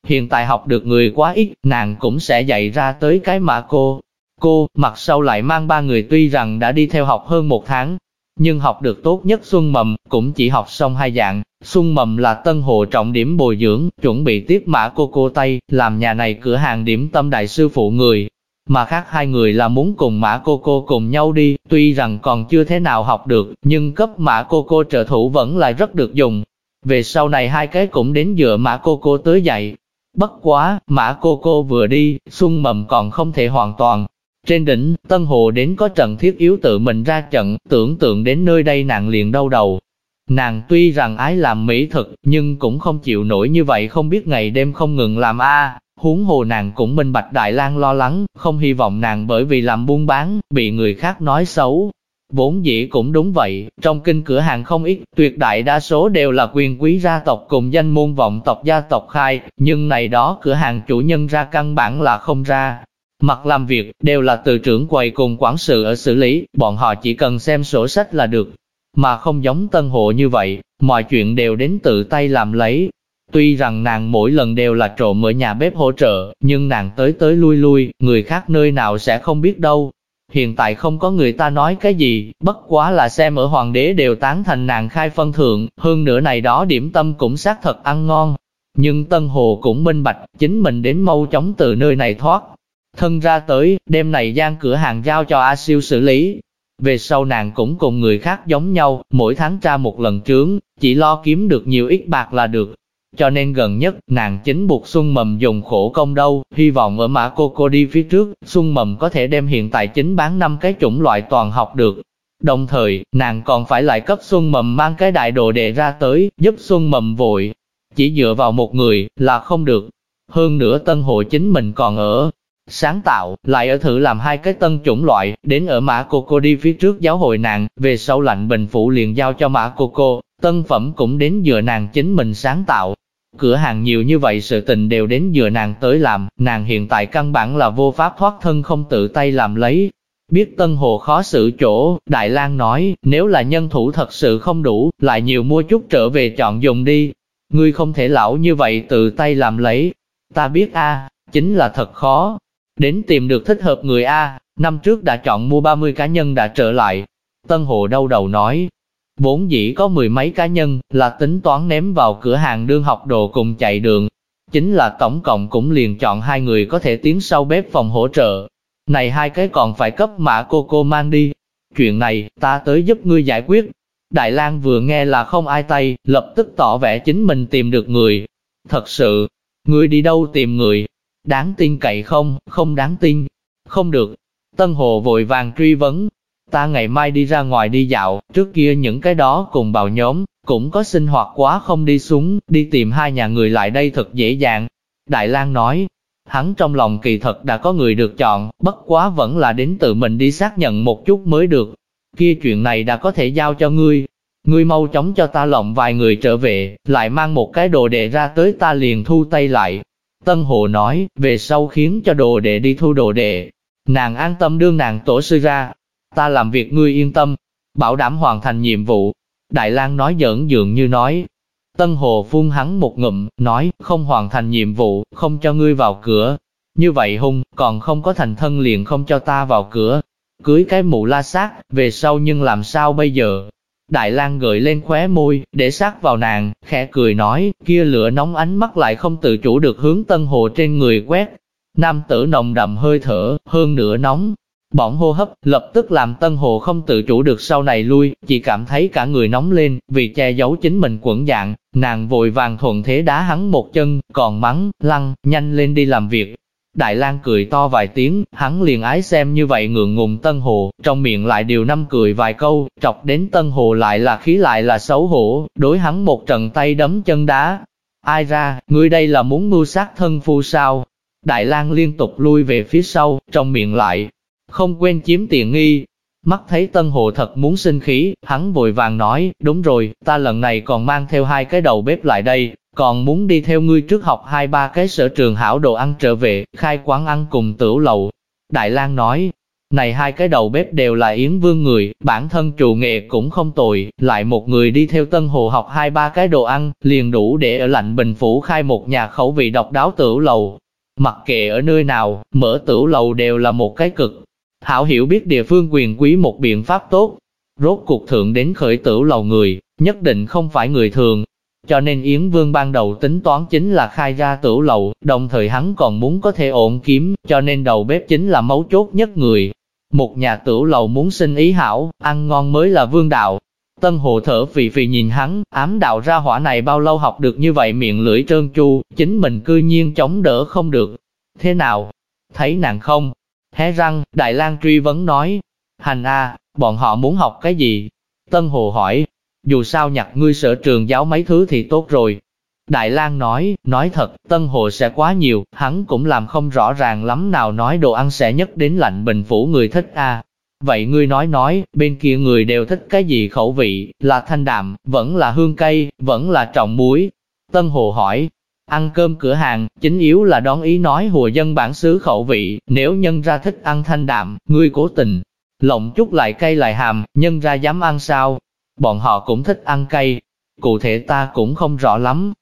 Hiện tại học được người quá ít, nàng cũng sẽ dạy ra tới cái mà cô. Cô, mặt sau lại mang ba người tuy rằng đã đi theo học hơn một tháng, nhưng học được tốt nhất xuân mầm, cũng chỉ học xong hai dạng. Xuân mầm là tân hộ trọng điểm bồi dưỡng, chuẩn bị tiếp mã cô cô Tây, làm nhà này cửa hàng điểm tâm đại sư phụ người, mà khác hai người là muốn cùng Mã Cô Cô cùng nhau đi, tuy rằng còn chưa thế nào học được, nhưng cấp Mã Cô Cô trợ thủ vẫn là rất được dùng. Về sau này hai cái cũng đến dựa Mã Cô Cô tới dạy. Bất quá, Mã Cô Cô vừa đi, Xuân Mầm còn không thể hoàn toàn. Trên đỉnh, Tân Hồ đến có trận thiết yếu tự mình ra trận, tưởng tượng đến nơi đây nàng liền đau đầu. Nàng tuy rằng ái làm mỹ thực, nhưng cũng không chịu nổi như vậy không biết ngày đêm không ngừng làm a Huống hồ nàng cũng minh bạch Đại lang lo lắng, không hy vọng nàng bởi vì làm buôn bán, bị người khác nói xấu. Vốn dĩ cũng đúng vậy, trong kinh cửa hàng không ít, tuyệt đại đa số đều là quyền quý gia tộc cùng danh môn vọng tộc gia tộc khai, nhưng này đó cửa hàng chủ nhân ra căn bản là không ra. Mặt làm việc, đều là từ trưởng quầy cùng quản sự ở xử lý, bọn họ chỉ cần xem sổ sách là được. Mà không giống tân hộ như vậy, mọi chuyện đều đến tự tay làm lấy, Tuy rằng nàng mỗi lần đều là trộm ở nhà bếp hỗ trợ, nhưng nàng tới tới lui lui, người khác nơi nào sẽ không biết đâu. Hiện tại không có người ta nói cái gì, bất quá là xem ở hoàng đế đều tán thành nàng khai phân thượng, hơn nữa này đó điểm tâm cũng xác thật ăn ngon. Nhưng Tân Hồ cũng minh bạch, chính mình đến mau chóng từ nơi này thoát. Thân ra tới, đêm này gian cửa hàng giao cho A Siêu xử lý. Về sau nàng cũng cùng người khác giống nhau, mỗi tháng tra một lần trướng, chỉ lo kiếm được nhiều ít bạc là được, cho nên gần nhất, nàng chính buộc Xuân Mầm dùng khổ công đâu, hy vọng ở Mã Cô Cô đi phía trước, Xuân Mầm có thể đem hiện tại chính bán năm cái chủng loại toàn học được. Đồng thời, nàng còn phải lại cấp Xuân Mầm mang cái đại đồ đệ ra tới, giúp Xuân Mầm vội. Chỉ dựa vào một người, là không được. Hơn nữa tân hộ chính mình còn ở sáng tạo, lại ở thử làm hai cái tân chủng loại, đến ở Mã Cô Cô đi phía trước giáo hội nàng, về sau lạnh bình phủ liền giao cho Mã Cô Cô, tân phẩm cũng đến dựa nàng chính mình sáng tạo. Cửa hàng nhiều như vậy sự tình đều đến dựa nàng tới làm, nàng hiện tại căn bản là vô pháp thoát thân không tự tay làm lấy. Biết Tân Hồ khó xử chỗ, Đại lang nói, nếu là nhân thủ thật sự không đủ, lại nhiều mua chút trở về chọn dùng đi. Ngươi không thể lão như vậy tự tay làm lấy. Ta biết a, chính là thật khó, Đến tìm được thích hợp người A, năm trước đã chọn mua 30 cá nhân đã trở lại. Tân Hồ đau đầu nói, vốn dĩ có mười mấy cá nhân, là tính toán ném vào cửa hàng đương học đồ cùng chạy đường. Chính là tổng cộng cũng liền chọn hai người có thể tiến sau bếp phòng hỗ trợ. Này hai cái còn phải cấp mã cô cô mang đi. Chuyện này, ta tới giúp ngươi giải quyết. Đại lang vừa nghe là không ai tay, lập tức tỏ vẻ chính mình tìm được người. Thật sự, ngươi đi đâu tìm người, Đáng tin cậy không, không đáng tin. Không được. Tân Hồ vội vàng truy vấn. Ta ngày mai đi ra ngoài đi dạo, trước kia những cái đó cùng bào nhóm, cũng có sinh hoạt quá không đi xuống, đi tìm hai nhà người lại đây thật dễ dàng. Đại lang nói, hắn trong lòng kỳ thật đã có người được chọn, bất quá vẫn là đến tự mình đi xác nhận một chút mới được. Kia chuyện này đã có thể giao cho ngươi. Ngươi mau chóng cho ta lộng vài người trở về, lại mang một cái đồ đệ ra tới ta liền thu tay lại, Tân Hồ nói, về sau khiến cho đồ đệ đi thu đồ đệ. Nàng an tâm đương nàng tổ sư ra. Ta làm việc ngươi yên tâm, bảo đảm hoàn thành nhiệm vụ. Đại lang nói giỡn dường như nói. Tân Hồ phun hắn một ngụm, nói, không hoàn thành nhiệm vụ, không cho ngươi vào cửa. Như vậy hung, còn không có thành thân liền không cho ta vào cửa. Cưới cái mụ la sát, về sau nhưng làm sao bây giờ? Đại lang gợi lên khóe môi, để sát vào nàng, khẽ cười nói, kia lửa nóng ánh mắt lại không tự chủ được hướng tân hồ trên người quét. Nam tử nồng đậm hơi thở, hơn nửa nóng. Bỏng hô hấp, lập tức làm tân hồ không tự chủ được sau này lui, chỉ cảm thấy cả người nóng lên, vì che giấu chính mình quẩn dạng, nàng vội vàng thuận thế đá hắn một chân, còn mắng, lăng, nhanh lên đi làm việc, Đại lang cười to vài tiếng, hắn liền ái xem như vậy ngượng ngùng Tân Hồ, trong miệng lại điều năm cười vài câu, chọc đến Tân Hồ lại là khí lại là xấu hổ, đối hắn một trận tay đấm chân đá. Ai ra, ngươi đây là muốn mưu sát thân phu sao? Đại lang liên tục lui về phía sau, trong miệng lại, không quên chiếm tiện nghi. Mắt thấy Tân Hồ thật muốn sinh khí, hắn vội vàng nói, đúng rồi, ta lần này còn mang theo hai cái đầu bếp lại đây, còn muốn đi theo ngươi trước học hai ba cái sở trường hảo đồ ăn trở về, khai quán ăn cùng tửu lầu. Đại lang nói, này hai cái đầu bếp đều là Yến Vương người, bản thân chủ nghệ cũng không tồi, lại một người đi theo Tân Hồ học hai ba cái đồ ăn, liền đủ để ở lạnh bình phủ khai một nhà khẩu vị độc đáo tửu lầu. Mặc kệ ở nơi nào, mở tửu lầu đều là một cái cực. Hảo hiểu biết địa phương quyền quý một biện pháp tốt. Rốt cuộc thượng đến khởi tửu lầu người, nhất định không phải người thường, cho nên Yến Vương ban đầu tính toán chính là khai ra tửu lầu, đồng thời hắn còn muốn có thể ổn kiếm, cho nên đầu bếp chính là mấu chốt nhất người. Một nhà tửu lầu muốn sinh ý hảo, ăn ngon mới là vương đạo. Tân hồ thở phì phì nhìn hắn, ám đạo ra hỏa này bao lâu học được như vậy miệng lưỡi trơn chu, chính mình cư nhiên chống đỡ không được. Thế nào? Thấy nàng không? Hé răng, Đại lang truy vấn nói. Hành a, bọn họ muốn học cái gì? Tân hồ hỏi, dù sao nhặt ngươi sở trường giáo mấy thứ thì tốt rồi. Đại lang nói, nói thật, tân hồ sẽ quá nhiều, hắn cũng làm không rõ ràng lắm nào nói đồ ăn sẽ nhất đến lạnh bình phủ người thích a. Vậy ngươi nói nói, bên kia người đều thích cái gì khẩu vị, là thanh đạm, vẫn là hương cây, vẫn là trọng muối. Tân Hồ hỏi, ăn cơm cửa hàng, chính yếu là đón ý nói hùa dân bản xứ khẩu vị, nếu nhân ra thích ăn thanh đạm, ngươi cố tình, lộng chút lại cây lại hàm, nhân ra dám ăn sao, bọn họ cũng thích ăn cay, cụ thể ta cũng không rõ lắm.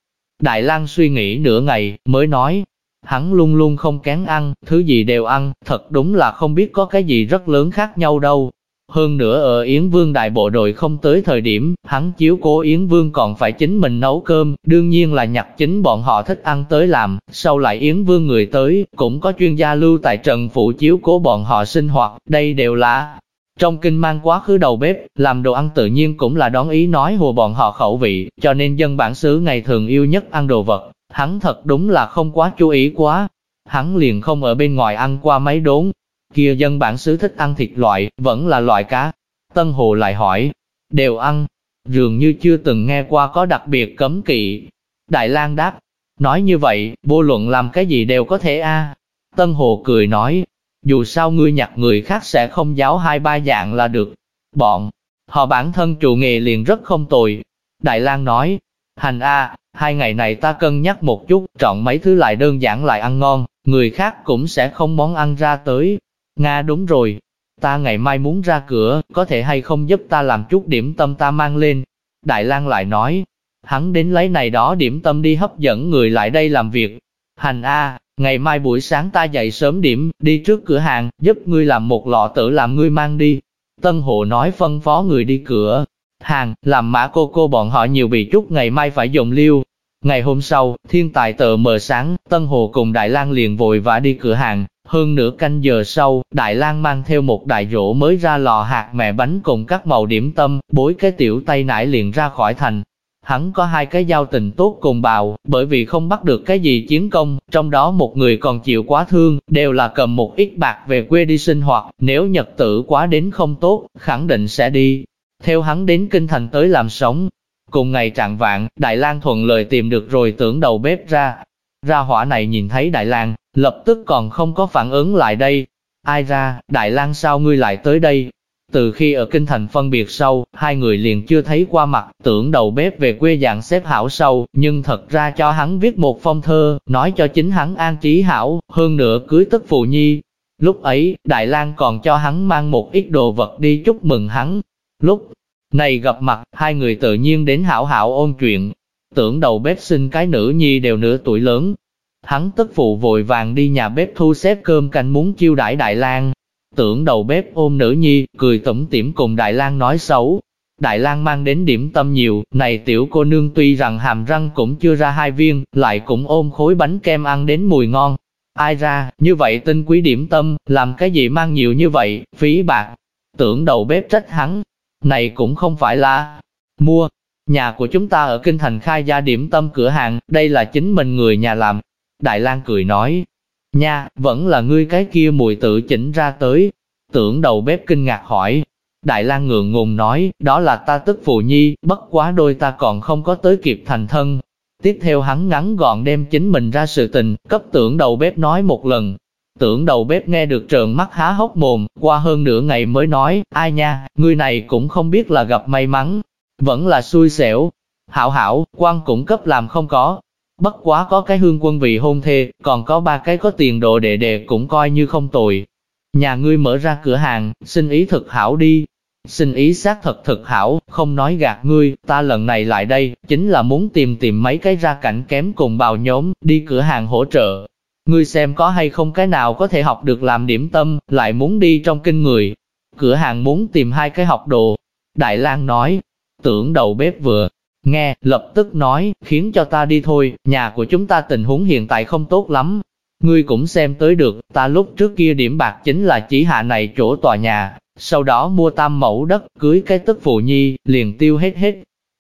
Đại lang suy nghĩ nửa ngày, mới nói, hắn luôn luôn không kén ăn, thứ gì đều ăn, thật đúng là không biết có cái gì rất lớn khác nhau đâu. Hơn nữa ở Yến Vương đại bộ đội không tới thời điểm, hắn chiếu cố Yến Vương còn phải chính mình nấu cơm, đương nhiên là nhặt chính bọn họ thích ăn tới làm, sau lại Yến Vương người tới, cũng có chuyên gia lưu tại Trần Phụ chiếu cố bọn họ sinh hoạt, đây đều là trong kinh mang quá khứ đầu bếp, làm đồ ăn tự nhiên cũng là đón ý nói hùa bọn họ khẩu vị, cho nên dân bản xứ ngày thường yêu nhất ăn đồ vật. Hắn thật đúng là không quá chú ý quá. Hắn liền không ở bên ngoài ăn qua mấy đốn. Kia dân bản xứ thích ăn thịt loại, vẫn là loại cá. Tân Hồ lại hỏi, đều ăn, dường như chưa từng nghe qua có đặc biệt cấm kỵ. Đại lang đáp, nói như vậy, vô luận làm cái gì đều có thể a Tân Hồ cười nói, dù sao ngươi nhặt người khác sẽ không giáo hai ba dạng là được. Bọn, họ bản thân trụ nghề liền rất không tồi. Đại lang nói, hành a, hai ngày này ta cân nhắc một chút, chọn mấy thứ lại đơn giản lại ăn ngon, người khác cũng sẽ không món ăn ra tới. Nga đúng rồi, ta ngày mai muốn ra cửa, có thể hay không giúp ta làm chút điểm tâm ta mang lên. Đại lang lại nói, hắn đến lấy này đó điểm tâm đi hấp dẫn người lại đây làm việc. Hành a, ngày mai buổi sáng ta dậy sớm điểm, đi trước cửa hàng, giúp ngươi làm một lọ tự làm ngươi mang đi. Tân hộ nói phân phó người đi cửa hàng, làm mã cô cô bọn họ nhiều bị chút ngày mai phải dùng liêu. Ngày hôm sau, thiên tài tờ mờ sáng, Tân Hồ cùng Đại lang liền vội vã đi cửa hàng, hơn nửa canh giờ sau, Đại lang mang theo một đại rổ mới ra lò hạt mẹ bánh cùng các màu điểm tâm, bối cái tiểu tay nải liền ra khỏi thành. Hắn có hai cái giao tình tốt cùng bào, bởi vì không bắt được cái gì chiến công, trong đó một người còn chịu quá thương, đều là cầm một ít bạc về quê đi sinh hoạt, nếu nhật tử quá đến không tốt, khẳng định sẽ đi. Theo hắn đến kinh thành tới làm sống. Cùng ngày trạng vạn, Đại lang thuận lời tìm được rồi tưởng đầu bếp ra. Ra hỏa này nhìn thấy Đại lang lập tức còn không có phản ứng lại đây. Ai ra, Đại lang sao ngươi lại tới đây? Từ khi ở kinh thành phân biệt sau, hai người liền chưa thấy qua mặt, tưởng đầu bếp về quê dạng xếp hảo sâu, nhưng thật ra cho hắn viết một phong thơ, nói cho chính hắn an trí hảo, hơn nữa cưới tức phù nhi. Lúc ấy, Đại lang còn cho hắn mang một ít đồ vật đi chúc mừng hắn. Lúc này gặp mặt, hai người tự nhiên đến hảo hảo ôn chuyện. Tưởng đầu bếp sinh cái nữ nhi đều nửa tuổi lớn, Hắn tức phụ vội vàng đi nhà bếp thu xếp cơm canh muốn chiêu đãi Đại lang Tưởng đầu bếp ôm nữ nhi, cười tủm tỉm cùng Đại lang nói xấu. Đại lang mang đến điểm tâm nhiều, này tiểu cô nương tuy rằng hàm răng cũng chưa ra hai viên, lại cũng ôm khối bánh kem ăn đến mùi ngon. Ai ra, như vậy tinh quý điểm tâm, làm cái gì mang nhiều như vậy, phí bạc. Tưởng đầu bếp trách hắn, này cũng không phải là mua. Nhà của chúng ta ở Kinh Thành khai gia điểm tâm cửa hàng, đây là chính mình người nhà làm, Đại lang cười nói, nha, vẫn là ngươi cái kia mùi tự chỉnh ra tới. Tưởng đầu bếp kinh ngạc hỏi. Đại lang ngượng ngùng nói, đó là ta tức phù nhi, bất quá đôi ta còn không có tới kịp thành thân. Tiếp theo hắn ngắn gọn đem chính mình ra sự tình, cấp tưởng đầu bếp nói một lần. Tưởng đầu bếp nghe được trợn mắt há hốc mồm, qua hơn nửa ngày mới nói, ai nha, người này cũng không biết là gặp may mắn, vẫn là xui xẻo. Hảo hảo, quan cũng cấp làm không có, Bất quá có cái hương quân vị hôn thê, còn có ba cái có tiền độ đệ đệ cũng coi như không tồi. Nhà ngươi mở ra cửa hàng, xin ý thực hảo đi. Xin ý xác thật thực hảo, không nói gạt ngươi, ta lần này lại đây, chính là muốn tìm tìm mấy cái ra cảnh kém cùng bào nhóm, đi cửa hàng hỗ trợ. Ngươi xem có hay không cái nào có thể học được làm điểm tâm, lại muốn đi trong kinh người. Cửa hàng muốn tìm hai cái học đồ. Đại lang nói, tưởng đầu bếp vừa Nghe, lập tức nói, khiến cho ta đi thôi, nhà của chúng ta tình huống hiện tại không tốt lắm. Ngươi cũng xem tới được, ta lúc trước kia điểm bạc chính là chỉ hạ này chỗ tòa nhà, sau đó mua tam mẫu đất, cưới cái tức phụ nhi, liền tiêu hết hết.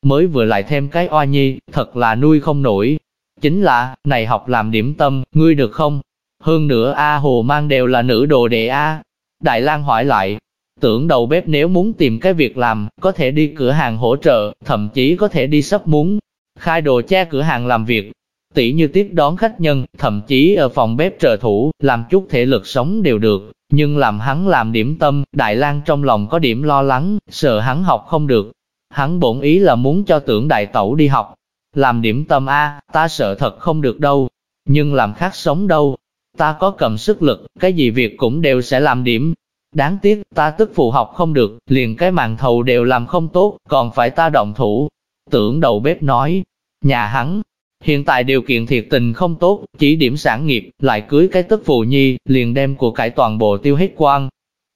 Mới vừa lại thêm cái oa nhi, thật là nuôi không nổi. Chính là, này học làm điểm tâm, ngươi được không? Hơn nữa A Hồ mang đều là nữ đồ đệ A. Đại lang hỏi lại, Tưởng đầu bếp nếu muốn tìm cái việc làm, có thể đi cửa hàng hỗ trợ, thậm chí có thể đi sắp muốn khai đồ che cửa hàng làm việc. Tỷ như tiếp đón khách nhân, thậm chí ở phòng bếp trợ thủ, làm chút thể lực sống đều được. Nhưng làm hắn làm điểm tâm, Đại lang trong lòng có điểm lo lắng, sợ hắn học không được. Hắn bổn ý là muốn cho tưởng đại tẩu đi học. Làm điểm tâm A, ta sợ thật không được đâu. Nhưng làm khác sống đâu. Ta có cầm sức lực, cái gì việc cũng đều sẽ làm điểm. Đáng tiếc, ta tức phụ học không được, liền cái màn thầu đều làm không tốt, còn phải ta động thủ. Tưởng đầu bếp nói, nhà hắn, hiện tại điều kiện thiệt tình không tốt, chỉ điểm sản nghiệp, lại cưới cái tức phụ nhi, liền đem của cải toàn bộ tiêu hết quang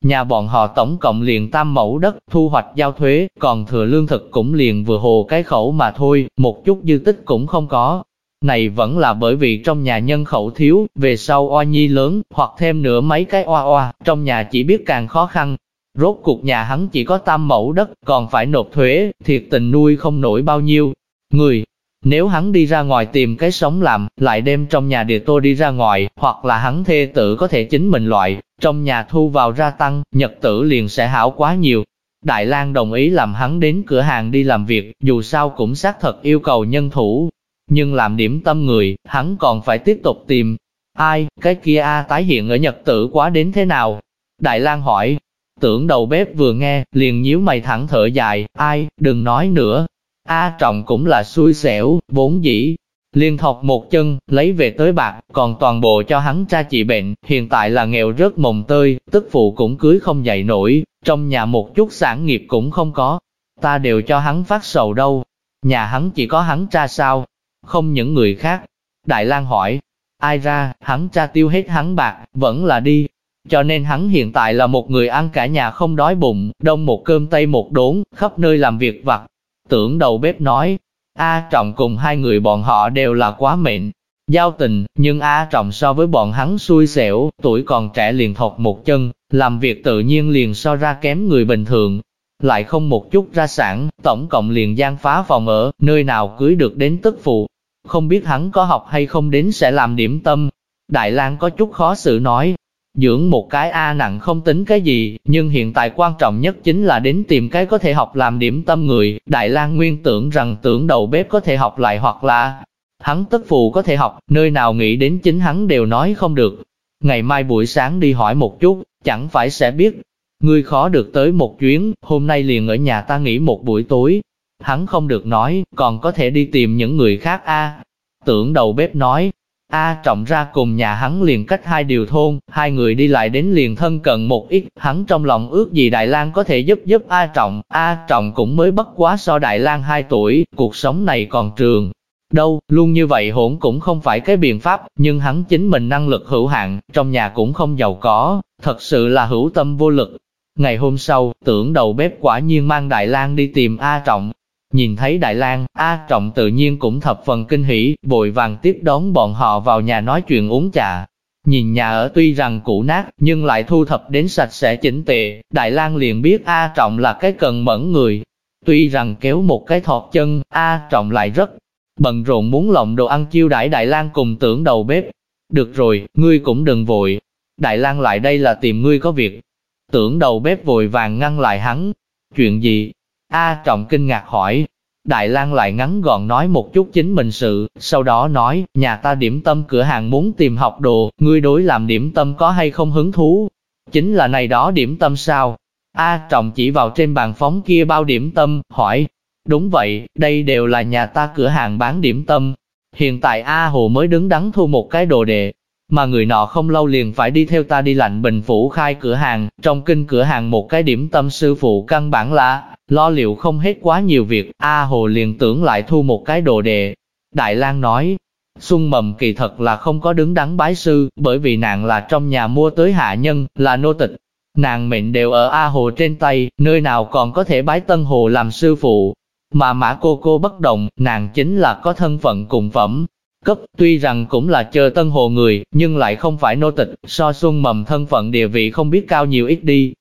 Nhà bọn họ tổng cộng liền tam mẫu đất, thu hoạch giao thuế, còn thừa lương thực cũng liền vừa hồ cái khẩu mà thôi, một chút dư tích cũng không có, này vẫn là bởi vì trong nhà nhân khẩu thiếu, về sau oa nhi lớn, hoặc thêm nữa mấy cái oa oa, trong nhà chỉ biết càng khó khăn. Rốt cuộc nhà hắn chỉ có tam mẫu đất, còn phải nộp thuế, thiệt tình nuôi không nổi bao nhiêu. Người, nếu hắn đi ra ngoài tìm cái sống làm, lại đem trong nhà địa tô đi ra ngoài, hoặc là hắn thê tử có thể chính mình loại, trong nhà thu vào ra tăng, nhật tử liền sẽ hảo quá nhiều. Đại lang đồng ý làm hắn đến cửa hàng đi làm việc, dù sao cũng xác thật yêu cầu nhân thủ, nhưng làm điểm tâm người, hắn còn phải tiếp tục tìm. Ai, cái kia A tái hiện ở Nhật tử quá đến thế nào? Đại lang hỏi, tưởng đầu bếp vừa nghe, liền nhíu mày thẳng thở dài, ai, đừng nói nữa. A trọng cũng là xui xẻo, vốn dĩ, liên thọc một chân, lấy về tới bạc, còn toàn bộ cho hắn cha trị bệnh, hiện tại là nghèo rớt mồng tơi, tức phụ cũng cưới không dậy nổi, trong nhà một chút sản nghiệp cũng không có. Ta đều cho hắn phát sầu đâu, nhà hắn chỉ có hắn cha sao, không những người khác. Đại lang hỏi, ai ra, hắn tra tiêu hết hắn bạc, vẫn là đi. Cho nên hắn hiện tại là một người ăn cả nhà không đói bụng, đông một cơm tây một đốn, khắp nơi làm việc vặt. Tưởng đầu bếp nói, A Trọng cùng hai người bọn họ đều là quá mệnh, giao tình, nhưng A Trọng so với bọn hắn xui xẻo, tuổi còn trẻ liền thọc một chân, làm việc tự nhiên liền so ra kém người bình thường, lại không một chút ra sản, tổng cộng liền gian phá phòng ở, nơi nào cưới được đến tức phụ. Không biết hắn có học hay không đến sẽ làm điểm tâm. Đại lang có chút khó xử nói, dưỡng một cái A nặng không tính cái gì, nhưng hiện tại quan trọng nhất chính là đến tìm cái có thể học làm điểm tâm người. Đại lang nguyên tưởng rằng tưởng đầu bếp có thể học lại hoặc là hắn tức phụ có thể học, nơi nào nghĩ đến chính hắn đều nói không được. Ngày mai buổi sáng đi hỏi một chút, chẳng phải sẽ biết, Ngươi khó được tới một chuyến, hôm nay liền ở nhà ta nghỉ một buổi tối. Hắn không được nói, còn có thể đi tìm những người khác a. Tưởng đầu bếp nói, A trọng ra cùng nhà hắn liền cách hai điều thôn, hai người đi lại đến liền thân cận một ít, hắn trong lòng ước gì Đại lang có thể giúp giúp A trọng, A trọng cũng mới bất quá so Đại lang 2 tuổi, cuộc sống này còn trường. Đâu, luôn như vậy hỗn cũng không phải cái biện pháp, nhưng hắn chính mình năng lực hữu hạn, trong nhà cũng không giàu có, thật sự là hữu tâm vô lực, Ngày hôm sau, tưởng đầu bếp quả nhiên mang Đại lang đi tìm A Trọng. Nhìn thấy Đại lang A Trọng tự nhiên cũng thập phần kinh hỉ, vội vàng tiếp đón bọn họ vào nhà nói chuyện uống trà. Nhìn nhà ở tuy rằng cũ nát, nhưng lại thu thập đến sạch sẽ chỉnh tề, Đại lang liền biết A Trọng là cái cần mẫn người. Tuy rằng kéo một cái thọt chân, A Trọng lại rất bận rộn muốn lộng đồ ăn chiêu đãi Đại lang cùng tưởng đầu bếp. Được rồi, ngươi cũng đừng vội. Đại lang lại đây là tìm ngươi có việc, Tưởng đầu bếp vội vàng ngăn lại hắn. Chuyện gì? A Trọng kinh ngạc hỏi. Đại lang lại ngắn gọn nói một chút chính mình sự, sau đó nói, nhà ta điểm tâm cửa hàng muốn tìm học đồ, ngươi đối làm điểm tâm có hay không hứng thú? Chính là này đó điểm tâm sao? A Trọng chỉ vào trên bàn phóng kia bao điểm tâm, hỏi, đúng vậy, đây đều là nhà ta cửa hàng bán điểm tâm. Hiện tại A Hồ mới đứng đắn thu một cái đồ đệ, mà người nọ không lâu liền phải đi theo ta đi lạnh bình phủ khai cửa hàng, trong kinh cửa hàng một cái điểm tâm sư phụ căn bản là, lo liệu không hết quá nhiều việc, A Hồ liền tưởng lại thu một cái đồ đề. Đại lang nói, Xuân Mầm kỳ thật là không có đứng đắn bái sư, bởi vì nàng là trong nhà mua tới hạ nhân, là nô tịch. Nàng mệnh đều ở A Hồ trên tay, nơi nào còn có thể bái Tân Hồ làm sư phụ. Mà mã cô cô bất động, nàng chính là có thân phận cùng phẩm, cấp, tuy rằng cũng là chờ tân hồ người, nhưng lại không phải nô tịch, so xuân mầm thân phận địa vị không biết cao nhiều ít đi.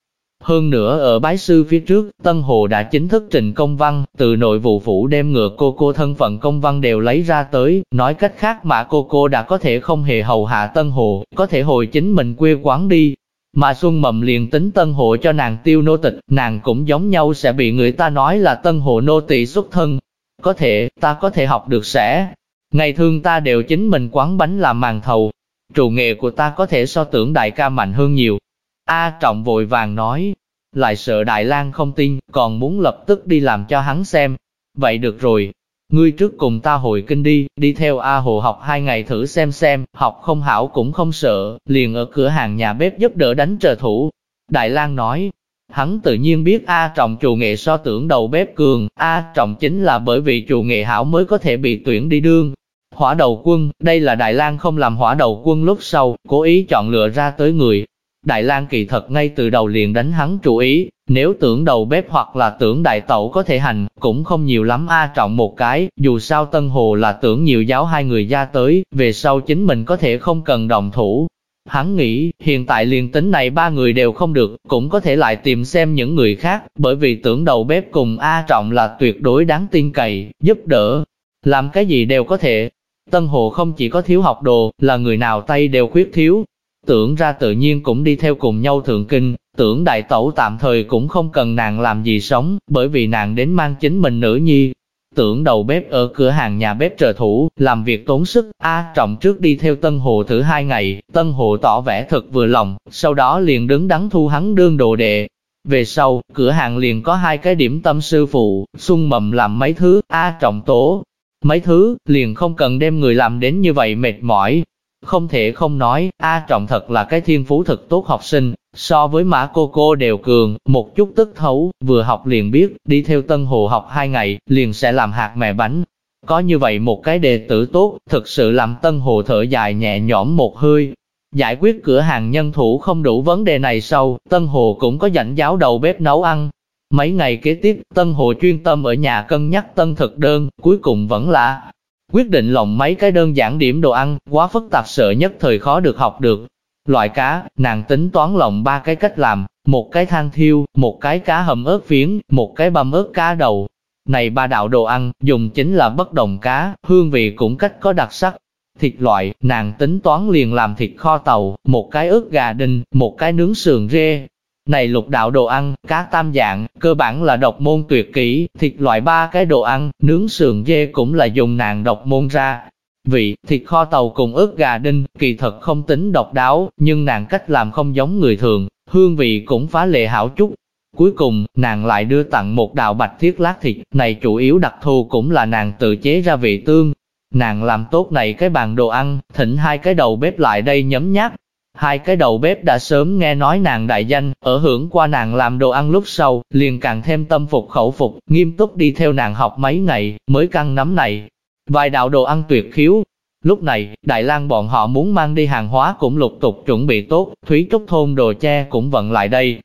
Hơn nữa ở bái sư phía trước, Tân Hồ đã chính thức trình công văn, từ nội vụ phủ đem ngựa cô cô thân phận công văn đều lấy ra tới, nói cách khác mà cô cô đã có thể không hề hầu hạ Tân Hồ, có thể hồi chính mình quê quán đi. Mà Xuân Mầm liền tính Tân Hồ cho nàng tiêu nô tịch, nàng cũng giống nhau sẽ bị người ta nói là Tân Hồ nô tỳ xuất thân. Có thể, ta có thể học được sẽ, Ngày thường ta đều chính mình quán bánh làm màn thầu, trụ nghệ của ta có thể so tưởng đại ca mạnh hơn nhiều. A Trọng vội vàng nói, lại sợ Đại lang không tin, còn muốn lập tức đi làm cho hắn xem. Vậy được rồi, ngươi trước cùng ta hồi kinh đi, đi theo A Hồ học hai ngày thử xem xem, học không hảo cũng không sợ, liền ở cửa hàng nhà bếp giúp đỡ đánh trợ thủ. Đại lang nói, hắn tự nhiên biết A Trọng chủ nghệ so tưởng đầu bếp cường, A Trọng chính là bởi vì chủ nghệ hảo mới có thể bị tuyển đi đương, Hỏa đầu quân, đây là Đại lang không làm hỏa đầu quân lúc sau, cố ý chọn lựa ra tới người. Đại lang kỳ thật ngay từ đầu liền đánh hắn chủ ý, nếu tưởng đầu bếp hoặc là tưởng đại tẩu có thể hành, cũng không nhiều lắm a trọng một cái, dù sao Tân Hồ là tưởng nhiều giáo hai người ra tới, về sau chính mình có thể không cần đồng thủ. Hắn nghĩ, hiện tại liền tính này ba người đều không được, cũng có thể lại tìm xem những người khác, bởi vì tưởng đầu bếp cùng A Trọng là tuyệt đối đáng tin cậy, giúp đỡ, làm cái gì đều có thể, Tân Hồ không chỉ có thiếu học đồ, là người nào tay đều khuyết thiếu. Tưởng ra tự nhiên cũng đi theo cùng nhau thượng kinh, tưởng đại tẩu tạm thời cũng không cần nàng làm gì sống, bởi vì nàng đến mang chính mình nữ nhi. Tưởng đầu bếp ở cửa hàng nhà bếp trợ thủ, làm việc tốn sức, A Trọng trước đi theo Tân Hồ thử hai ngày, Tân Hồ tỏ vẻ thật vừa lòng, sau đó liền đứng đắn thu hắn đương đồ đệ. Về sau, cửa hàng liền có hai cái điểm tâm sư phụ, xuân mầm làm mấy thứ, A Trọng tố. Mấy thứ, liền không cần đem người làm đến như vậy mệt mỏi, không thể không nói, A Trọng thật là cái thiên phú thật tốt học sinh, so với Mã Cô Cô đều cường, một chút tức thấu, vừa học liền biết, đi theo Tân Hồ học hai ngày, liền sẽ làm hạt mè bánh. Có như vậy một cái đệ tử tốt, thực sự làm Tân Hồ thở dài nhẹ nhõm một hơi. Giải quyết cửa hàng nhân thủ không đủ vấn đề này sau, Tân Hồ cũng có dãnh giáo đầu bếp nấu ăn. Mấy ngày kế tiếp, Tân Hồ chuyên tâm ở nhà cân nhắc tân thực đơn, cuối cùng vẫn là Quyết định lòng mấy cái đơn giản điểm đồ ăn, quá phức tạp sợ nhất thời khó được học được. Loại cá, nàng tính toán lòng ba cái cách làm, một cái than thiêu, một cái cá hầm ớt phiến, một cái băm ớt cá đầu. Này ba đạo đồ ăn, dùng chính là bất đồng cá, hương vị cũng cách có đặc sắc. Thịt loại, nàng tính toán liền làm thịt kho tàu, một cái ớt gà đinh, một cái nướng sườn rê, này lục đạo đồ ăn, cá tam dạng, cơ bản là độc môn tuyệt kỹ, thịt loại ba cái đồ ăn, nướng sườn dê cũng là dùng nàng độc môn ra. Vị, thịt kho tàu cùng ướt gà đinh, kỳ thật không tính độc đáo, nhưng nàng cách làm không giống người thường, hương vị cũng phá lệ hảo chút. Cuối cùng, nàng lại đưa tặng một đạo bạch thiết lát thịt, này chủ yếu đặc thù cũng là nàng tự chế ra vị tương. Nàng làm tốt này cái bàn đồ ăn, thỉnh hai cái đầu bếp lại đây nhấm nháp, Hai cái đầu bếp đã sớm nghe nói nàng đại danh, ở hưởng qua nàng làm đồ ăn lúc sau, liền càng thêm tâm phục khẩu phục, nghiêm túc đi theo nàng học mấy ngày, mới căng nắm này. Vài đạo đồ ăn tuyệt khiếu. Lúc này, Đại lang bọn họ muốn mang đi hàng hóa cũng lục tục chuẩn bị tốt, Thúy Trúc Thôn đồ che cũng vận lại đây.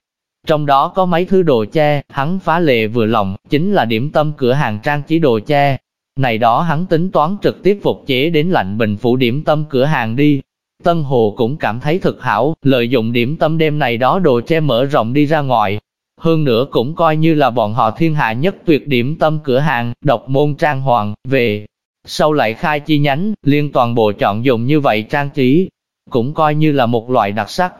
Trong đó có mấy thứ đồ che, hắn phá lệ vừa lòng, chính là điểm tâm cửa hàng trang trí đồ che. Này đó hắn tính toán trực tiếp phục chế đến lạnh bình phủ điểm tâm cửa hàng đi, Tân Hồ cũng cảm thấy thực hảo, lợi dụng điểm tâm đêm này đó đồ che mở rộng đi ra ngoài. Hơn nữa cũng coi như là bọn họ thiên hạ nhất tuyệt điểm tâm cửa hàng, độc môn trang hoàng, về. Sau lại khai chi nhánh, liên toàn bộ chọn dùng như vậy trang trí, cũng coi như là một loại đặc sắc.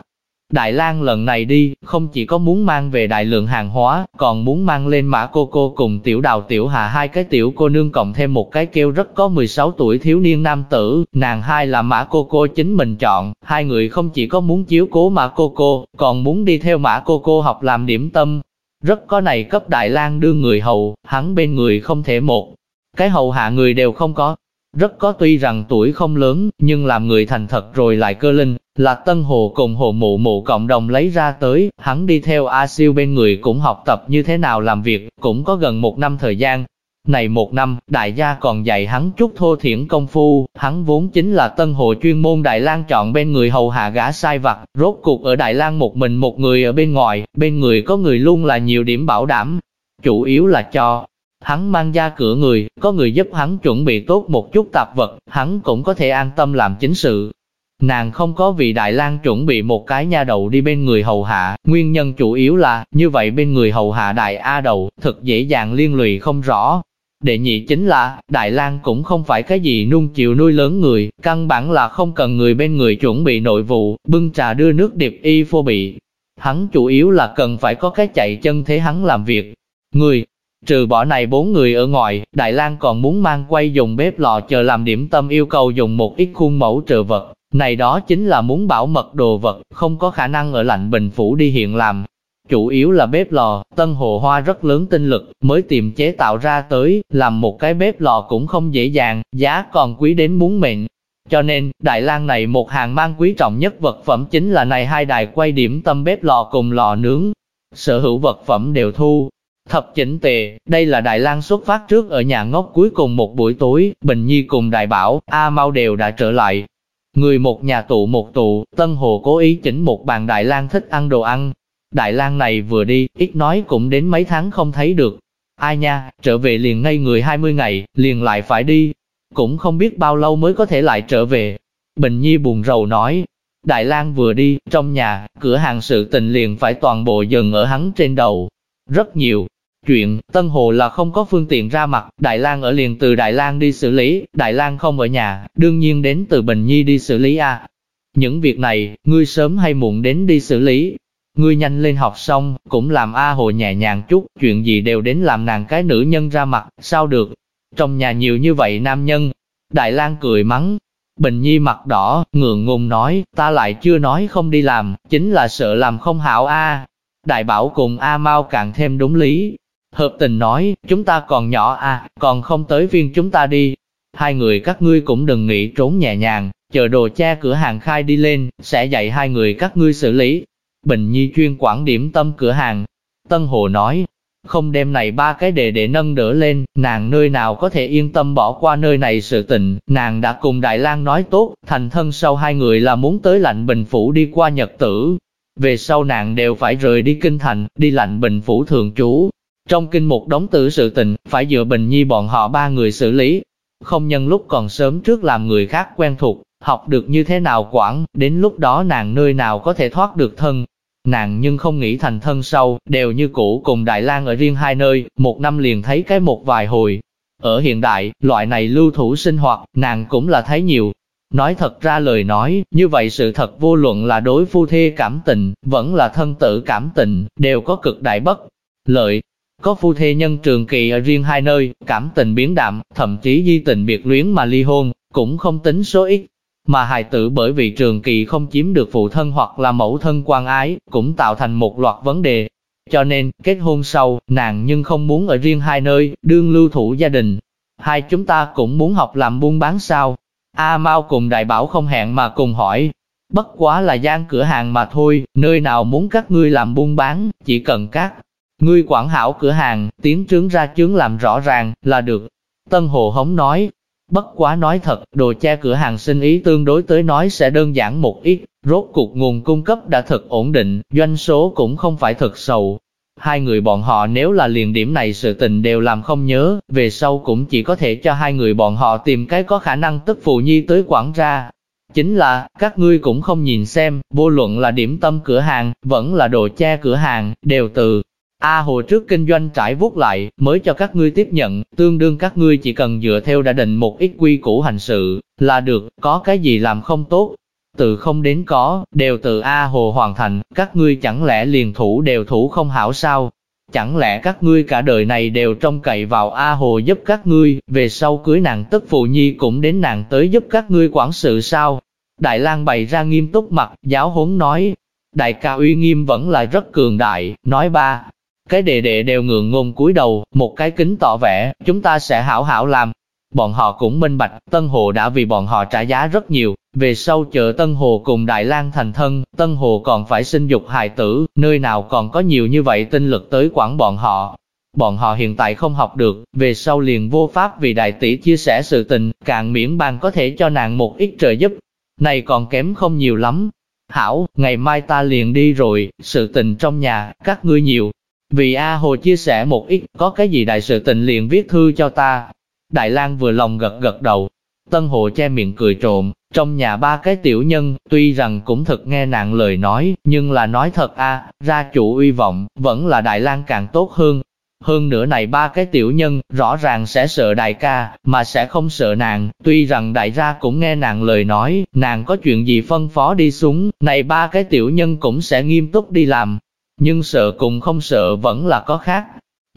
Đại lang lần này đi, không chỉ có muốn mang về đại lượng hàng hóa, còn muốn mang lên mã cô cô cùng tiểu đào tiểu hà hai cái tiểu cô nương cộng thêm một cái kêu rất có 16 tuổi thiếu niên nam tử, nàng hai là mã cô cô chính mình chọn, hai người không chỉ có muốn chiếu cố mã cô cô, còn muốn đi theo mã cô cô học làm điểm tâm. Rất có này cấp đại lang đưa người hầu, hắn bên người không thể một, cái hầu hạ người đều không có, rất có tuy rằng tuổi không lớn, nhưng làm người thành thật rồi lại cơ linh, là Tân Hồ cùng Hồ Mụ Mụ cộng đồng lấy ra tới, hắn đi theo A Siêu bên người cũng học tập như thế nào làm việc, cũng có gần một năm thời gian. Này một năm, đại gia còn dạy hắn chút thô thiển công phu, hắn vốn chính là Tân Hồ chuyên môn Đại lang chọn bên người hầu hạ gã sai vặt, rốt cuộc ở Đại lang một mình một người ở bên ngoài, bên người có người luôn là nhiều điểm bảo đảm. Chủ yếu là cho, Hắn mang ra cửa người, có người giúp hắn chuẩn bị tốt một chút tạp vật, hắn cũng có thể an tâm làm chính sự. Nàng không có vị Đại lang chuẩn bị một cái nha đầu đi bên người hầu hạ, nguyên nhân chủ yếu là, như vậy bên người hầu hạ Đại A đầu, thật dễ dàng liên lụy không rõ. Đệ nhị chính là, Đại lang cũng không phải cái gì nung chịu nuôi lớn người, căn bản là không cần người bên người chuẩn bị nội vụ, bưng trà đưa nước điệp y phô bị. Hắn chủ yếu là cần phải có cái chạy chân thế hắn làm việc. Người, Trừ bỏ này bốn người ở ngoài, Đại lang còn muốn mang quay dùng bếp lò chờ làm điểm tâm yêu cầu dùng một ít khuôn mẫu trợ vật. Này đó chính là muốn bảo mật đồ vật, không có khả năng ở lạnh bình phủ đi hiện làm. Chủ yếu là bếp lò, tân hồ hoa rất lớn tinh lực, mới tìm chế tạo ra tới, làm một cái bếp lò cũng không dễ dàng, giá còn quý đến muốn mệnh. Cho nên, Đại lang này một hàng mang quý trọng nhất vật phẩm chính là này hai đài quay điểm tâm bếp lò cùng lò nướng. Sở hữu vật phẩm đều thu, Thập chỉnh tề, đây là Đại lang xuất phát trước ở nhà ngốc cuối cùng một buổi tối, Bình Nhi cùng Đại Bảo, A Mau đều đã trở lại. Người một nhà tụ một tụ, Tân Hồ cố ý chỉnh một bàn Đại lang thích ăn đồ ăn. Đại lang này vừa đi, ít nói cũng đến mấy tháng không thấy được. Ai nha, trở về liền ngay người 20 ngày, liền lại phải đi. Cũng không biết bao lâu mới có thể lại trở về. Bình Nhi buồn rầu nói, Đại lang vừa đi, trong nhà, cửa hàng sự tình liền phải toàn bộ dừng ở hắn trên đầu. Rất nhiều, Chuyện, Tân Hồ là không có phương tiện ra mặt, Đại lang ở liền từ Đại lang đi xử lý, Đại lang không ở nhà, đương nhiên đến từ Bình Nhi đi xử lý a. Những việc này, ngươi sớm hay muộn đến đi xử lý. Ngươi nhanh lên học xong, cũng làm A Hồ nhẹ nhàng chút, chuyện gì đều đến làm nàng cái nữ nhân ra mặt, sao được. trong nhà nhiều như vậy nam nhân. Đại lang cười mắng, Bình Nhi mặt đỏ, ngượng ngùng nói, ta lại chưa nói không đi làm, chính là sợ làm không hảo a. Đại bảo cùng A Mau càng thêm đúng lý. Hợp tình nói, chúng ta còn nhỏ à, còn không tới viên chúng ta đi. Hai người các ngươi cũng đừng nghĩ trốn nhẹ nhàng, chờ đồ cha cửa hàng khai đi lên, sẽ dạy hai người các ngươi xử lý. Bình Nhi chuyên quản điểm tâm cửa hàng. Tân Hồ nói, không đem này ba cái đề để nâng đỡ lên, nàng nơi nào có thể yên tâm bỏ qua nơi này sự tình, nàng đã cùng Đại lang nói tốt, thành thân sau hai người là muốn tới lạnh bình phủ đi qua nhật tử. Về sau nàng đều phải rời đi kinh thành, đi lạnh bình phủ thường trú. Trong kinh một đống tử sự tình, phải dựa bình nhi bọn họ ba người xử lý. Không nhân lúc còn sớm trước làm người khác quen thuộc, học được như thế nào quản, đến lúc đó nàng nơi nào có thể thoát được thân, Nàng nhưng không nghĩ thành thân sâu, đều như cũ cùng Đại lang ở riêng hai nơi, một năm liền thấy cái một vài hồi. Ở hiện đại, loại này lưu thủ sinh hoạt, nàng cũng là thấy nhiều. Nói thật ra lời nói, như vậy sự thật vô luận là đối phu thê cảm tình, vẫn là thân tử cảm tình, đều có cực đại bất lợi. Có phu thê nhân trường kỳ ở riêng hai nơi, cảm tình biến đạm, thậm chí di tình biệt luyến mà ly hôn, cũng không tính số ít mà hài tử bởi vì trường kỳ không chiếm được phụ thân hoặc là mẫu thân quan ái, cũng tạo thành một loạt vấn đề. Cho nên, kết hôn sau, nàng nhưng không muốn ở riêng hai nơi, đương lưu thủ gia đình. Hai chúng ta cũng muốn học làm buôn bán sao. A Mau cùng Đại Bảo không hẹn mà cùng hỏi. Bất quá là gian cửa hàng mà thôi, nơi nào muốn các ngươi làm buôn bán, chỉ cần các ngươi quản hảo cửa hàng, tiến trướng ra chướng làm rõ ràng, là được. Tân Hồ Hống nói, Bất quá nói thật, đồ che cửa hàng sinh ý tương đối tới nói sẽ đơn giản một ít, rốt cuộc nguồn cung cấp đã thật ổn định, doanh số cũng không phải thật sầu. Hai người bọn họ nếu là liền điểm này sự tình đều làm không nhớ, về sau cũng chỉ có thể cho hai người bọn họ tìm cái có khả năng tức phù nhi tới quản ra. Chính là, các ngươi cũng không nhìn xem, vô luận là điểm tâm cửa hàng, vẫn là đồ che cửa hàng, đều từ A hồ trước kinh doanh trải vuốt lại, mới cho các ngươi tiếp nhận, tương đương các ngươi chỉ cần dựa theo đã định một ít quy củ hành sự, là được, có cái gì làm không tốt. Từ không đến có, đều từ A hồ hoàn thành, các ngươi chẳng lẽ liền thủ đều thủ không hảo sao? Chẳng lẽ các ngươi cả đời này đều trông cậy vào A hồ giúp các ngươi, về sau cưới nàng tức phụ nhi cũng đến nàng tới giúp các ngươi quản sự sao? Đại lang bày ra nghiêm túc mặt, giáo huấn nói, đại ca uy nghiêm vẫn là rất cường đại, nói ba, cái đệ đệ đều ngượng ngùng cúi đầu, một cái kính tỏ vẻ, chúng ta sẽ hảo hảo làm. Bọn họ cũng minh bạch, Tân Hồ đã vì bọn họ trả giá rất nhiều, về sau chờ Tân Hồ cùng Đại lang thành thân, Tân Hồ còn phải sinh dục hài tử, nơi nào còn có nhiều như vậy tinh lực tới quản bọn họ. Bọn họ hiện tại không học được, về sau liền vô pháp vì đại tỷ chia sẻ sự tình, càng miễn bàn có thể cho nàng một ít trợ giúp. Này còn kém không nhiều lắm. Hảo, ngày mai ta liền đi rồi, sự tình trong nhà, các ngươi nhiều, vì A Hồ chia sẻ một ít, có cái gì đại sự tình liền viết thư cho ta. Đại lang vừa lòng gật gật đầu. Tân Hồ che miệng cười trộm, trong nhà ba cái tiểu nhân, tuy rằng cũng thật nghe nàng lời nói, nhưng là nói thật a, ra chủ uy vọng, vẫn là Đại lang càng tốt hơn. Hơn nữa này ba cái tiểu nhân, rõ ràng sẽ sợ đại ca, mà sẽ không sợ nàng, tuy rằng đại gia cũng nghe nàng lời nói, nàng có chuyện gì phân phó đi xuống, này ba cái tiểu nhân cũng sẽ nghiêm túc đi làm, nhưng sợ cùng không sợ vẫn là có khác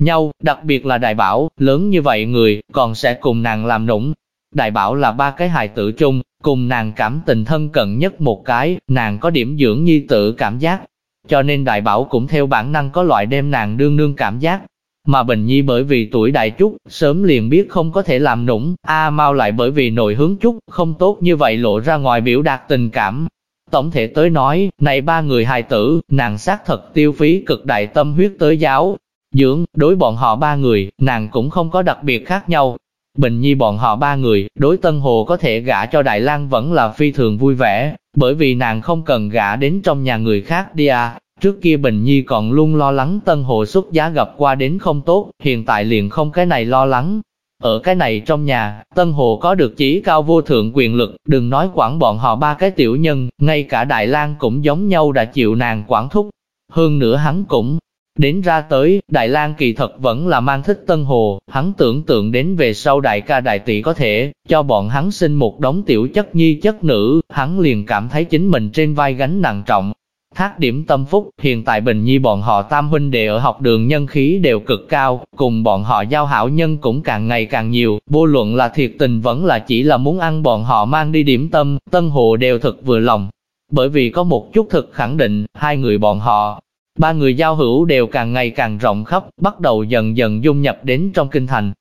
nhau, đặc biệt là đại bảo, lớn như vậy người, còn sẽ cùng nàng làm nũng. Đại bảo là ba cái hài tử chung, cùng nàng cảm tình thân cận nhất một cái, nàng có điểm dưỡng nhi tử cảm giác. Cho nên đại bảo cũng theo bản năng có loại đem nàng đương nương cảm giác. Mà Bình Nhi bởi vì tuổi đại chút, sớm liền biết không có thể làm nũng, A Mau lại bởi vì nội hướng chút, không tốt như vậy lộ ra ngoài biểu đạt tình cảm, Tổng thể tới nói, này ba người hài tử, nàng xác thật tiêu phí cực đại tâm huyết tới giáo. Dưỡng, đối bọn họ ba người, nàng cũng không có đặc biệt khác nhau. Bình nhi bọn họ ba người, đối Tân Hồ có thể gả cho Đại lang vẫn là phi thường vui vẻ, bởi vì nàng không cần gả đến trong nhà người khác đi à. Trước kia Bình Nhi còn luôn lo lắng Tân Hồ xuất giá gặp qua đến không tốt, hiện tại liền không cái này lo lắng, ở cái này trong nhà, Tân Hồ có được chí cao vô thượng quyền lực, đừng nói quản bọn họ ba cái tiểu nhân, ngay cả Đại lang cũng giống nhau đã chịu nàng quản thúc. Hơn nữa hắn cũng đến ra tới, Đại lang kỳ thật vẫn là mang thích Tân Hồ, hắn tưởng tượng đến về sau đại ca đại tỷ có thể cho bọn hắn sinh một đống tiểu chất nhi chất nữ, hắn liền cảm thấy chính mình trên vai gánh nặng trọng. Thác điểm tâm phúc, hiện tại Bình Nhi bọn họ tam huynh đệ ở học đường nhân khí đều cực cao, cùng bọn họ giao hảo nhân cũng càng ngày càng nhiều, vô luận là thiệt tình vẫn là chỉ là muốn ăn bọn họ mang đi điểm tâm, tân hồ đều thật vừa lòng. Bởi vì có một chút thực khẳng định, hai người bọn họ, ba người giao hữu đều càng ngày càng rộng khắp, bắt đầu dần dần dung nhập đến trong kinh thành.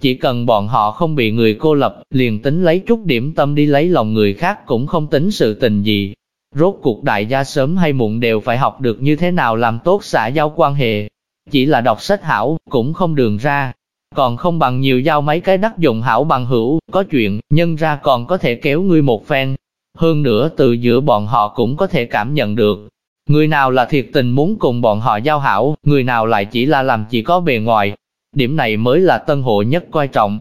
Chỉ cần bọn họ không bị người cô lập, liền tính lấy chút điểm tâm đi lấy lòng người khác cũng không tính sự tình gì, Rốt cuộc đại gia sớm hay muộn đều phải học được như thế nào làm tốt xã giao quan hệ. Chỉ là đọc sách hảo, cũng không đường ra. Còn không bằng nhiều giao mấy cái đắc dụng hảo bằng hữu, có chuyện, nhân ra còn có thể kéo ngươi một phen. Hơn nữa từ giữa bọn họ cũng có thể cảm nhận được. Người nào là thiệt tình muốn cùng bọn họ giao hảo, người nào lại chỉ là làm chỉ có bề ngoài. Điểm này mới là tân hộ nhất quan trọng.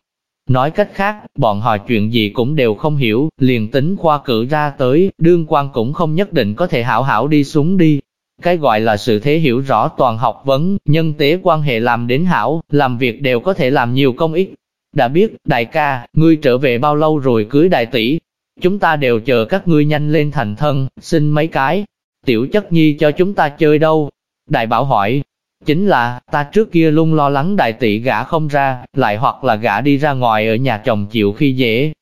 Nói cách khác, bọn họ chuyện gì cũng đều không hiểu, liền tính khoa cử ra tới, đương quan cũng không nhất định có thể hảo hảo đi xuống đi. Cái gọi là sự thế hiểu rõ toàn học vấn, nhân tế quan hệ làm đến hảo, làm việc đều có thể làm nhiều công ích. Đã biết, đại ca, ngươi trở về bao lâu rồi cưới đại tỷ? Chúng ta đều chờ các ngươi nhanh lên thành thân, xin mấy cái. Tiểu chất nhi cho chúng ta chơi đâu? Đại bảo hỏi, Chính là, ta trước kia luôn lo lắng đại tỷ gã không ra, lại hoặc là gã đi ra ngoài ở nhà chồng chịu khi dễ.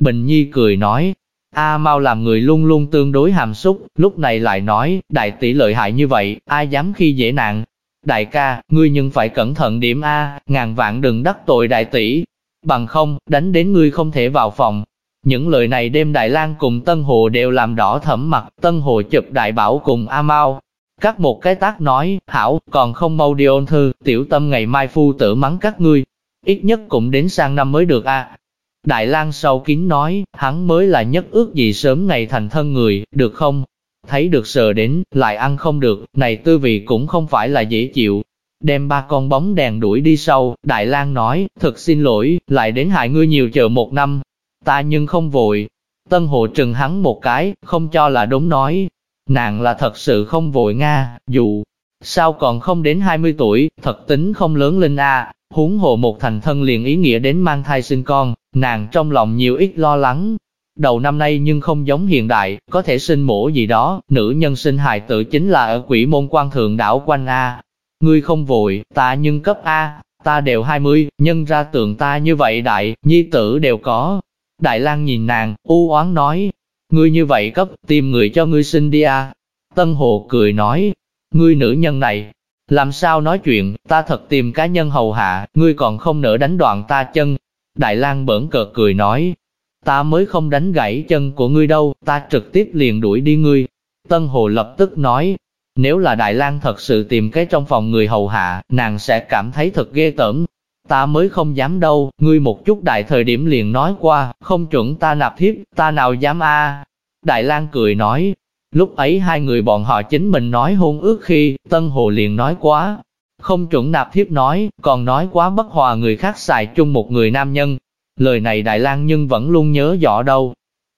Bình Nhi cười nói, A mau làm người luôn luôn tương đối hàm xúc, lúc này lại nói, đại tỷ lợi hại như vậy, ai dám khi dễ nạn. Đại ca, ngươi nhưng phải cẩn thận điểm A, ngàn vạn đừng đắc tội đại tỷ. Bằng không, đánh đến ngươi không thể vào phòng. Những lời này đêm Đại lang cùng Tân Hồ đều làm đỏ thẩm mặt, Tân Hồ chụp đại bảo cùng A Mau, Cắt một cái tác nói, hảo, còn không mau đi ôn thư, tiểu tâm ngày mai phu tử mắng các ngươi. Ít nhất cũng đến sang năm mới được a. Đại lang sâu kín nói, hắn mới là nhất ước gì sớm ngày thành thân người, được không? Thấy được sờ đến, lại ăn không được, này tư vị cũng không phải là dễ chịu. Đem ba con bóng đèn đuổi đi sau, Đại lang nói, thật xin lỗi, lại đến hại ngươi nhiều chờ một năm. Ta nhưng không vội. Tân hộ trừng hắn một cái, không cho là đúng nói, Nàng là thật sự không vội Nga, dù sao còn không đến 20 tuổi, thật tính không lớn lên a huống hồ một thành thân liền ý nghĩa đến mang thai sinh con, nàng trong lòng nhiều ít lo lắng. Đầu năm nay nhưng không giống hiện đại, có thể sinh mổ gì đó, nữ nhân sinh hài tử chính là ở quỷ môn quan thượng đảo quanh A. Ngươi không vội, ta nhưng cấp A, ta đều 20, nhân ra tượng ta như vậy đại, nhi tử đều có. Đại lang nhìn nàng, u oán nói, Ngươi như vậy cấp, tìm người cho ngươi sinh đi à. Tân Hồ cười nói, ngươi nữ nhân này, làm sao nói chuyện, ta thật tìm cá nhân hầu hạ, ngươi còn không nỡ đánh đoạn ta chân. Đại lang bỡn cợt cười nói, ta mới không đánh gãy chân của ngươi đâu, ta trực tiếp liền đuổi đi ngươi. Tân Hồ lập tức nói, nếu là Đại lang thật sự tìm cái trong phòng người hầu hạ, nàng sẽ cảm thấy thật ghê tởm, Ta mới không dám đâu, ngươi một chút đại thời điểm liền nói qua, không chuẩn ta nạp thiếp, ta nào dám a Đại lang cười nói, lúc ấy hai người bọn họ chính mình nói hôn ước khi, Tân Hồ liền nói quá, không chuẩn nạp thiếp nói, còn nói quá bất hòa người khác xài chung một người nam nhân. Lời này Đại lang nhưng vẫn luôn nhớ rõ đâu.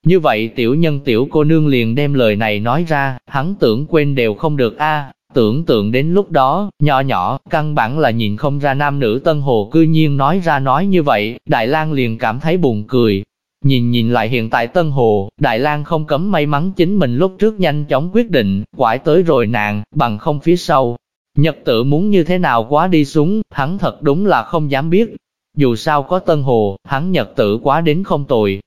Như vậy tiểu nhân tiểu cô nương liền đem lời này nói ra, hắn tưởng quên đều không được a Tưởng tượng đến lúc đó, nhỏ nhỏ, căn bản là nhìn không ra nam nữ Tân Hồ cư nhiên nói ra nói như vậy, Đại lang liền cảm thấy buồn cười. Nhìn nhìn lại hiện tại Tân Hồ, Đại lang không cấm may mắn chính mình lúc trước nhanh chóng quyết định, quải tới rồi nàng, bằng không phía sau. Nhật tự muốn như thế nào quá đi xuống, hắn thật đúng là không dám biết. Dù sao có Tân Hồ, hắn nhật tự quá đến không tồi,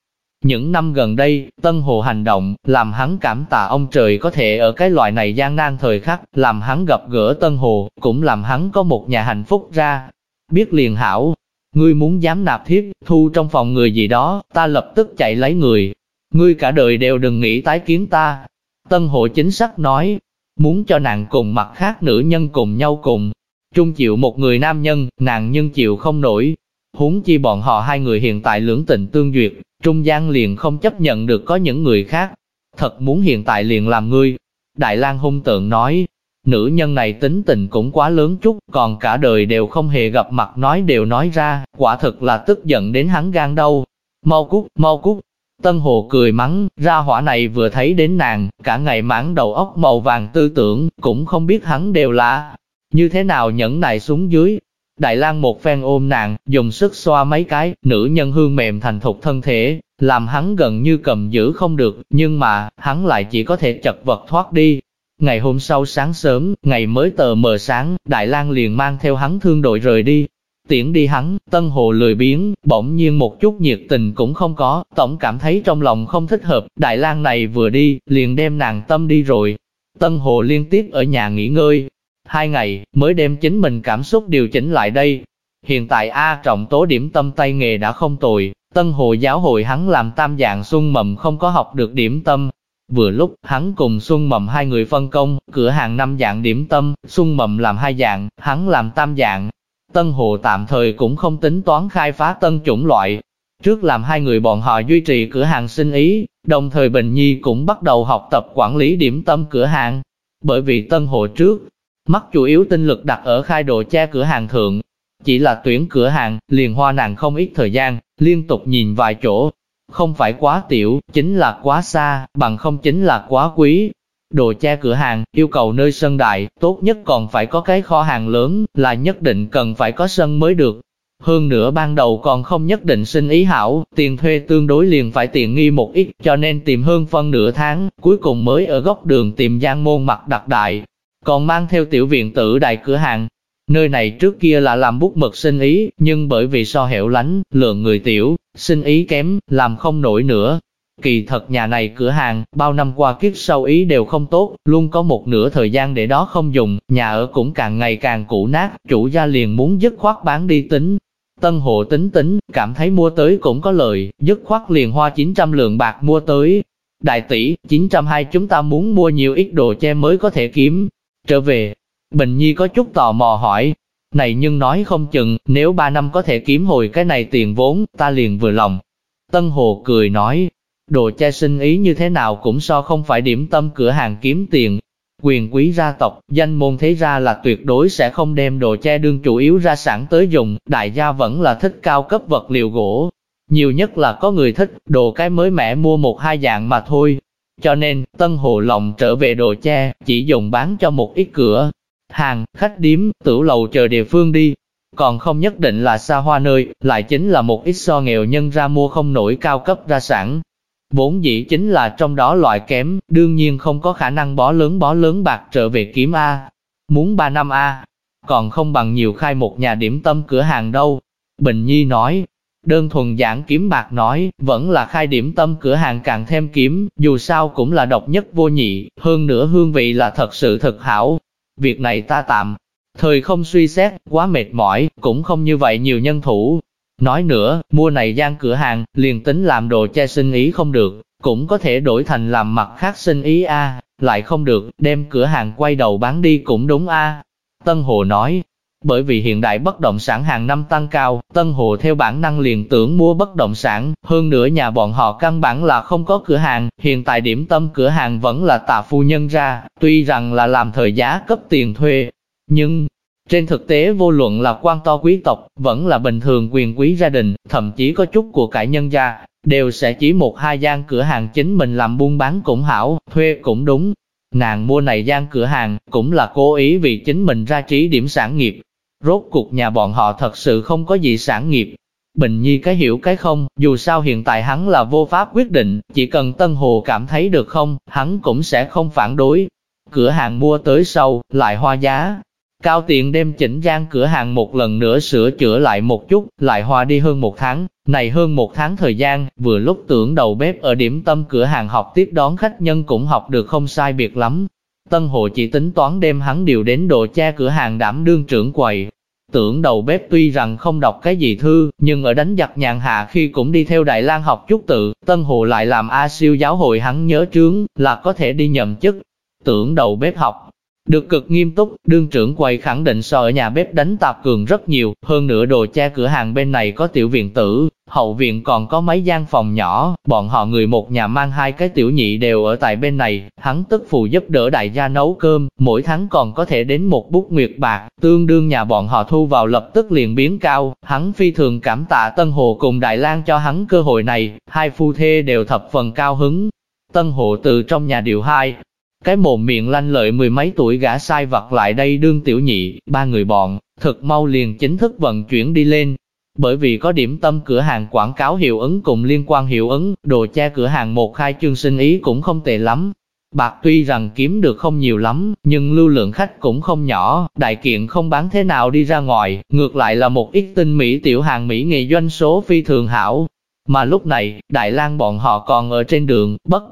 những năm gần đây, Tân Hồ hành động, làm hắn cảm tạ ông trời có thể ở cái loại này gian nan thời khắc, làm hắn gặp gỡ Tân Hồ, cũng làm hắn có một nhà hạnh phúc ra. Biết liền hảo, ngươi muốn dám nạp thiếp, thu trong phòng người gì đó, ta lập tức chạy lấy người. Ngươi cả đời đều đừng nghĩ tái kiến ta. Tân Hồ chính xác nói, muốn cho nàng cùng mặt khác nữ nhân cùng nhau cùng. Trung chịu một người nam nhân, nàng nhưng chịu không nổi. Huống chi bọn họ hai người hiện tại lưỡng tình tương duyệt, Trung gian liền không chấp nhận được có những người khác. Thật muốn hiện tại liền làm ngươi. Đại lang hung tượng nói, nữ nhân này tính tình cũng quá lớn chút, còn cả đời đều không hề gặp mặt nói đều nói ra, quả thực là tức giận đến hắn gan đâu. Mau cút, mau cút. Tân Hồ cười mắng, ra hỏa này vừa thấy đến nàng, cả ngày mãn đầu óc màu vàng tư tưởng, cũng không biết hắn đều là như thế nào nhẫn nại xuống dưới, Đại lang một phen ôm nàng, dùng sức xoa mấy cái, nữ nhân hương mềm thành thục thân thể, làm hắn gần như cầm giữ không được, nhưng mà, hắn lại chỉ có thể chật vật thoát đi. Ngày hôm sau sáng sớm, ngày mới tờ mờ sáng, Đại lang liền mang theo hắn thương đội rời đi. Tiễn đi hắn, Tân Hồ lười biếng, bỗng nhiên một chút nhiệt tình cũng không có, tổng cảm thấy trong lòng không thích hợp, Đại lang này vừa đi, liền đem nàng tâm đi rồi. Tân Hồ liên tiếp ở nhà nghỉ ngơi, hai ngày, mới đem chính mình cảm xúc điều chỉnh lại đây. Hiện tại A trọng tố điểm tâm tay nghề đã không tồi, Tân Hồ giáo hội hắn làm tam dạng xuân mầm không có học được điểm tâm, Vừa lúc, hắn cùng Xuân Mầm hai người phân công, cửa hàng năm dạng điểm tâm, Xuân Mầm làm hai dạng, hắn làm tam dạng. Tân Hồ tạm thời cũng không tính toán khai phá tân chủng loại. Trước làm hai người bọn họ duy trì cửa hàng sinh ý, đồng thời Bình Nhi cũng bắt đầu học tập quản lý điểm tâm cửa hàng. Bởi vì Tân Hồ trước, mắt chủ yếu tinh lực đặt ở khai đồ che cửa hàng thượng. Chỉ là tuyển cửa hàng, liền hoa nàng không ít thời gian, liên tục nhìn vài chỗ, không phải quá tiểu, chính là quá xa, bằng không chính là quá quý. Đồ che cửa hàng, yêu cầu nơi sân đại, tốt nhất còn phải có cái kho hàng lớn, là nhất định cần phải có sân mới được. Hơn nữa ban đầu còn không nhất định sinh ý hảo, tiền thuê tương đối liền phải tiện nghi một ít, cho nên tìm hơn phân nửa tháng, cuối cùng mới ở góc đường tìm gian môn mặt đặc đại. Còn mang theo tiểu viện tử đại cửa hàng, Nơi này trước kia là làm bút mực sinh ý, nhưng bởi vì so hẻo lánh, lượng người tiểu, sinh ý kém, làm không nổi nữa. Kỳ thật nhà này cửa hàng, bao năm qua kiếp sau ý đều không tốt, luôn có một nửa thời gian để đó không dùng, nhà ở cũng càng ngày càng cũ nát, chủ gia liền muốn dứt khoát bán đi tính. Tân hộ tính tính, cảm thấy mua tới cũng có lợi, dứt khoát liền hoa 900 lượng bạc mua tới. Đại tỷ, 920 chúng ta muốn mua nhiều ít đồ che mới có thể kiếm. Trở về, Bình Nhi có chút tò mò hỏi, này nhưng nói không chừng, nếu ba năm có thể kiếm hồi cái này tiền vốn, ta liền vừa lòng. Tân Hồ cười nói, đồ cha sinh ý như thế nào cũng so không phải điểm tâm cửa hàng kiếm tiền. Quyền quý gia tộc, danh môn thế ra là tuyệt đối sẽ không đem đồ che đương chủ yếu ra sản tới dùng, đại gia vẫn là thích cao cấp vật liệu gỗ. Nhiều nhất là có người thích, đồ cái mới mẻ mua một hai dạng mà thôi. Cho nên, Tân Hồ lòng trở về đồ che, chỉ dùng bán cho một ít cửa, hàng, khách điếm, tửu lầu chờ địa phương đi. Còn không nhất định là xa hoa nơi, lại chính là một ít so nghèo nhân ra mua không nổi cao cấp ra sản. Vốn dĩ chính là trong đó loại kém, đương nhiên không có khả năng bó lớn bó lớn bạc trở về kiếm A. Muốn 3 năm A, còn không bằng nhiều khai một nhà điểm tâm cửa hàng đâu. Bình Nhi nói, đơn thuần giảng kiếm bạc nói, vẫn là khai điểm tâm cửa hàng càng thêm kiếm, dù sao cũng là độc nhất vô nhị, hơn nữa hương vị là thật sự thật hảo, việc này ta tạm, thời không suy xét, quá mệt mỏi, cũng không như vậy nhiều nhân thủ. Nói nữa, mua này gian cửa hàng, liền tính làm đồ che sinh ý không được, cũng có thể đổi thành làm mặt khác sinh ý a lại không được, đem cửa hàng quay đầu bán đi cũng đúng a Tân Hồ nói, bởi vì hiện đại bất động sản hàng năm tăng cao, Tân Hồ theo bản năng liền tưởng mua bất động sản, hơn nữa nhà bọn họ căn bản là không có cửa hàng, hiện tại điểm tâm cửa hàng vẫn là tạ phu nhân ra, tuy rằng là làm thời giá cấp tiền thuê, nhưng trên thực tế vô luận là quan to quý tộc, vẫn là bình thường quyền quý gia đình, thậm chí có chút của cải nhân gia, đều sẽ chỉ một hai gian cửa hàng chính mình làm buôn bán cũng hảo, thuê cũng đúng. Nàng mua này gian cửa hàng, cũng là cố ý vì chính mình ra trí điểm sản nghiệp, Rốt cuộc nhà bọn họ thật sự không có gì sản nghiệp. Bình Nhi cái hiểu cái không, dù sao hiện tại hắn là vô pháp quyết định, chỉ cần Tân Hồ cảm thấy được không, hắn cũng sẽ không phản đối. Cửa hàng mua tới sau, lại hoa giá. Cao tiện đem chỉnh gian cửa hàng một lần nữa sửa chữa lại một chút, lại hoa đi hơn một tháng. Này hơn một tháng thời gian, vừa lúc tưởng đầu bếp ở điểm tâm cửa hàng học tiếp đón khách nhân cũng học được không sai biệt lắm, Tân Hồ chỉ tính toán đem hắn điều đến đồ cha cửa hàng đảm đương trưởng quầy. Tưởng đầu bếp tuy rằng không đọc cái gì thư, nhưng ở đánh giặc nhàn hạ khi cũng đi theo Đại lang học chút tự, Tân Hồ lại làm A siêu giáo hội hắn nhớ trướng, là có thể đi nhậm chức. Tưởng đầu bếp học, được cực nghiêm túc, đương trưởng quầy khẳng định so ở nhà bếp đánh tạp cường rất nhiều, hơn nữa đồ che cửa hàng bên này có tiểu viện tử, hậu viện còn có mấy gian phòng nhỏ, bọn họ người một nhà mang hai cái tiểu nhị đều ở tại bên này, hắn tức phụ giúp đỡ đại gia nấu cơm, mỗi tháng còn có thể đến một bút nguyệt bạc, tương đương nhà bọn họ thu vào lập tức liền biến cao, hắn phi thường cảm tạ Tân Hồ cùng Đại lang cho hắn cơ hội này, hai phu thê đều thập phần cao hứng. Tân Hồ từ trong nhà điều hai, cái mồm miệng lanh lợi mười mấy tuổi gã sai vặt lại đây đương tiểu nhị, ba người bọn, thật mau liền chính thức vận chuyển đi lên. Bởi vì có điểm tâm cửa hàng quảng cáo hiệu ứng cùng liên quan hiệu ứng, đồ che cửa hàng một khai chương sinh ý cũng không tệ lắm. Bạc tuy rằng kiếm được không nhiều lắm, nhưng lưu lượng khách cũng không nhỏ, đại kiện không bán thế nào đi ra ngoài, ngược lại là một ít tinh mỹ tiểu hàng Mỹ nghề doanh số phi thường hảo. Mà lúc này, Đại lang bọn họ còn ở trên đường, bất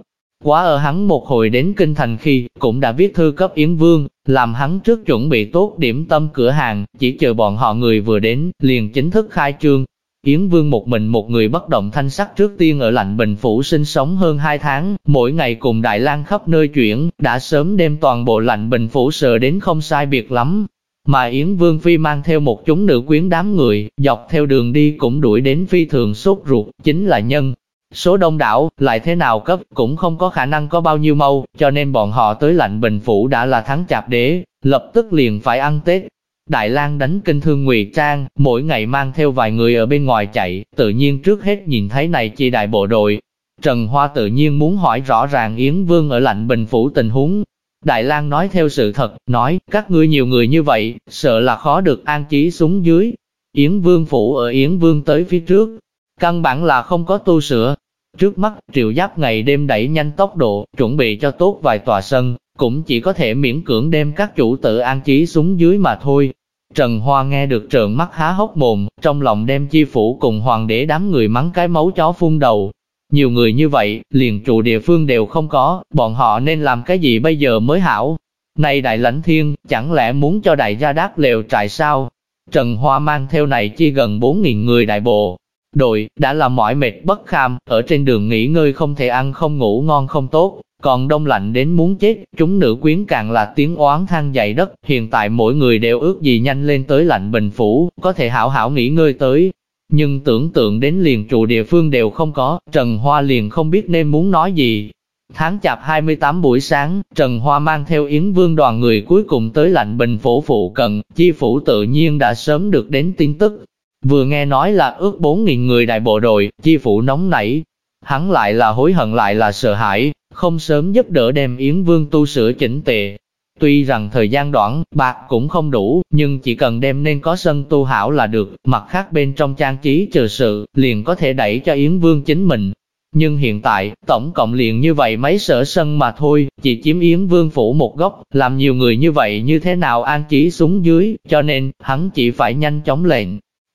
quá ở hắn một hồi đến kinh thành khi, cũng đã viết thư cấp Yến Vương, làm hắn trước chuẩn bị tốt điểm tâm cửa hàng, chỉ chờ bọn họ người vừa đến, liền chính thức khai trương, Yến Vương một mình một người bất động thanh sắc trước tiên ở lạnh bình phủ sinh sống hơn 2 tháng, mỗi ngày cùng Đại lang khắp nơi chuyển, đã sớm đem toàn bộ lạnh bình phủ sợ đến không sai biệt lắm. Mà Yến Vương Phi mang theo một chúng nữ quyến đám người, dọc theo đường đi cũng đuổi đến Phi thường sốt ruột, chính là nhân. Số đông đảo, lại thế nào cấp, cũng không có khả năng có bao nhiêu mâu, cho nên bọn họ tới lạnh bình phủ đã là thắng chạp đế, lập tức liền phải ăn Tết, Đại lang đánh kinh thương ngụy trang, mỗi ngày mang theo vài người ở bên ngoài chạy, tự nhiên trước hết nhìn thấy này chi đại bộ đội. Trần Hoa tự nhiên muốn hỏi rõ ràng Yến Vương ở lạnh bình phủ tình huống. Đại lang nói theo sự thật, nói, các ngươi nhiều người như vậy, sợ là khó được an trí xuống dưới. Yến Vương phủ ở Yến Vương tới phía trước, căn bản là không có tu sửa. Trước mắt, triệu giáp ngày đêm đẩy nhanh tốc độ, chuẩn bị cho tốt vài tòa sân, cũng chỉ có thể miễn cưỡng đem các chủ tự an trí xuống dưới mà thôi. Trần Hoa nghe được trợn mắt há hốc mồm, trong lòng đem chi phủ cùng hoàng đế đám người mắng cái máu chó phun đầu. Nhiều người như vậy, liền trụ địa phương đều không có, bọn họ nên làm cái gì bây giờ mới hảo? Này đại lãnh thiên, chẳng lẽ muốn cho đại gia đát lều trại sao? Trần Hoa mang theo này chi gần 4.000 người đại bộ. Đội, đã là mỏi mệt bất kham, ở trên đường nghỉ ngơi không thể ăn không ngủ ngon không tốt, còn đông lạnh đến muốn chết, chúng nữ quyến càng là tiếng oán than dậy đất, hiện tại mỗi người đều ước gì nhanh lên tới lạnh bình phủ, có thể hảo hảo nghỉ ngơi tới. Nhưng tưởng tượng đến liền trụ địa phương đều không có, Trần Hoa liền không biết nên muốn nói gì. Tháng chạp 28 buổi sáng, Trần Hoa mang theo Yến Vương đoàn người cuối cùng tới lạnh bình phủ phụ cận, chi phủ tự nhiên đã sớm được đến tin tức. Vừa nghe nói là ước 4.000 người đại bộ đội, chi phủ nóng nảy, hắn lại là hối hận lại là sợ hãi, không sớm giúp đỡ đem Yến Vương tu sửa chỉnh tề. Tuy rằng thời gian đoạn, bạc cũng không đủ, nhưng chỉ cần đem nên có sân tu hảo là được, mặt khác bên trong trang trí chờ sự, liền có thể đẩy cho Yến Vương chính mình. Nhưng hiện tại, tổng cộng liền như vậy mấy sở sân mà thôi, chỉ chiếm Yến Vương phủ một góc, làm nhiều người như vậy như thế nào an trí xuống dưới, cho nên, hắn chỉ phải nhanh chóng lệnh.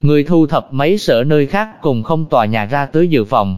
Người thu thập mấy sở nơi khác cùng không tòa nhà ra tới dự phòng,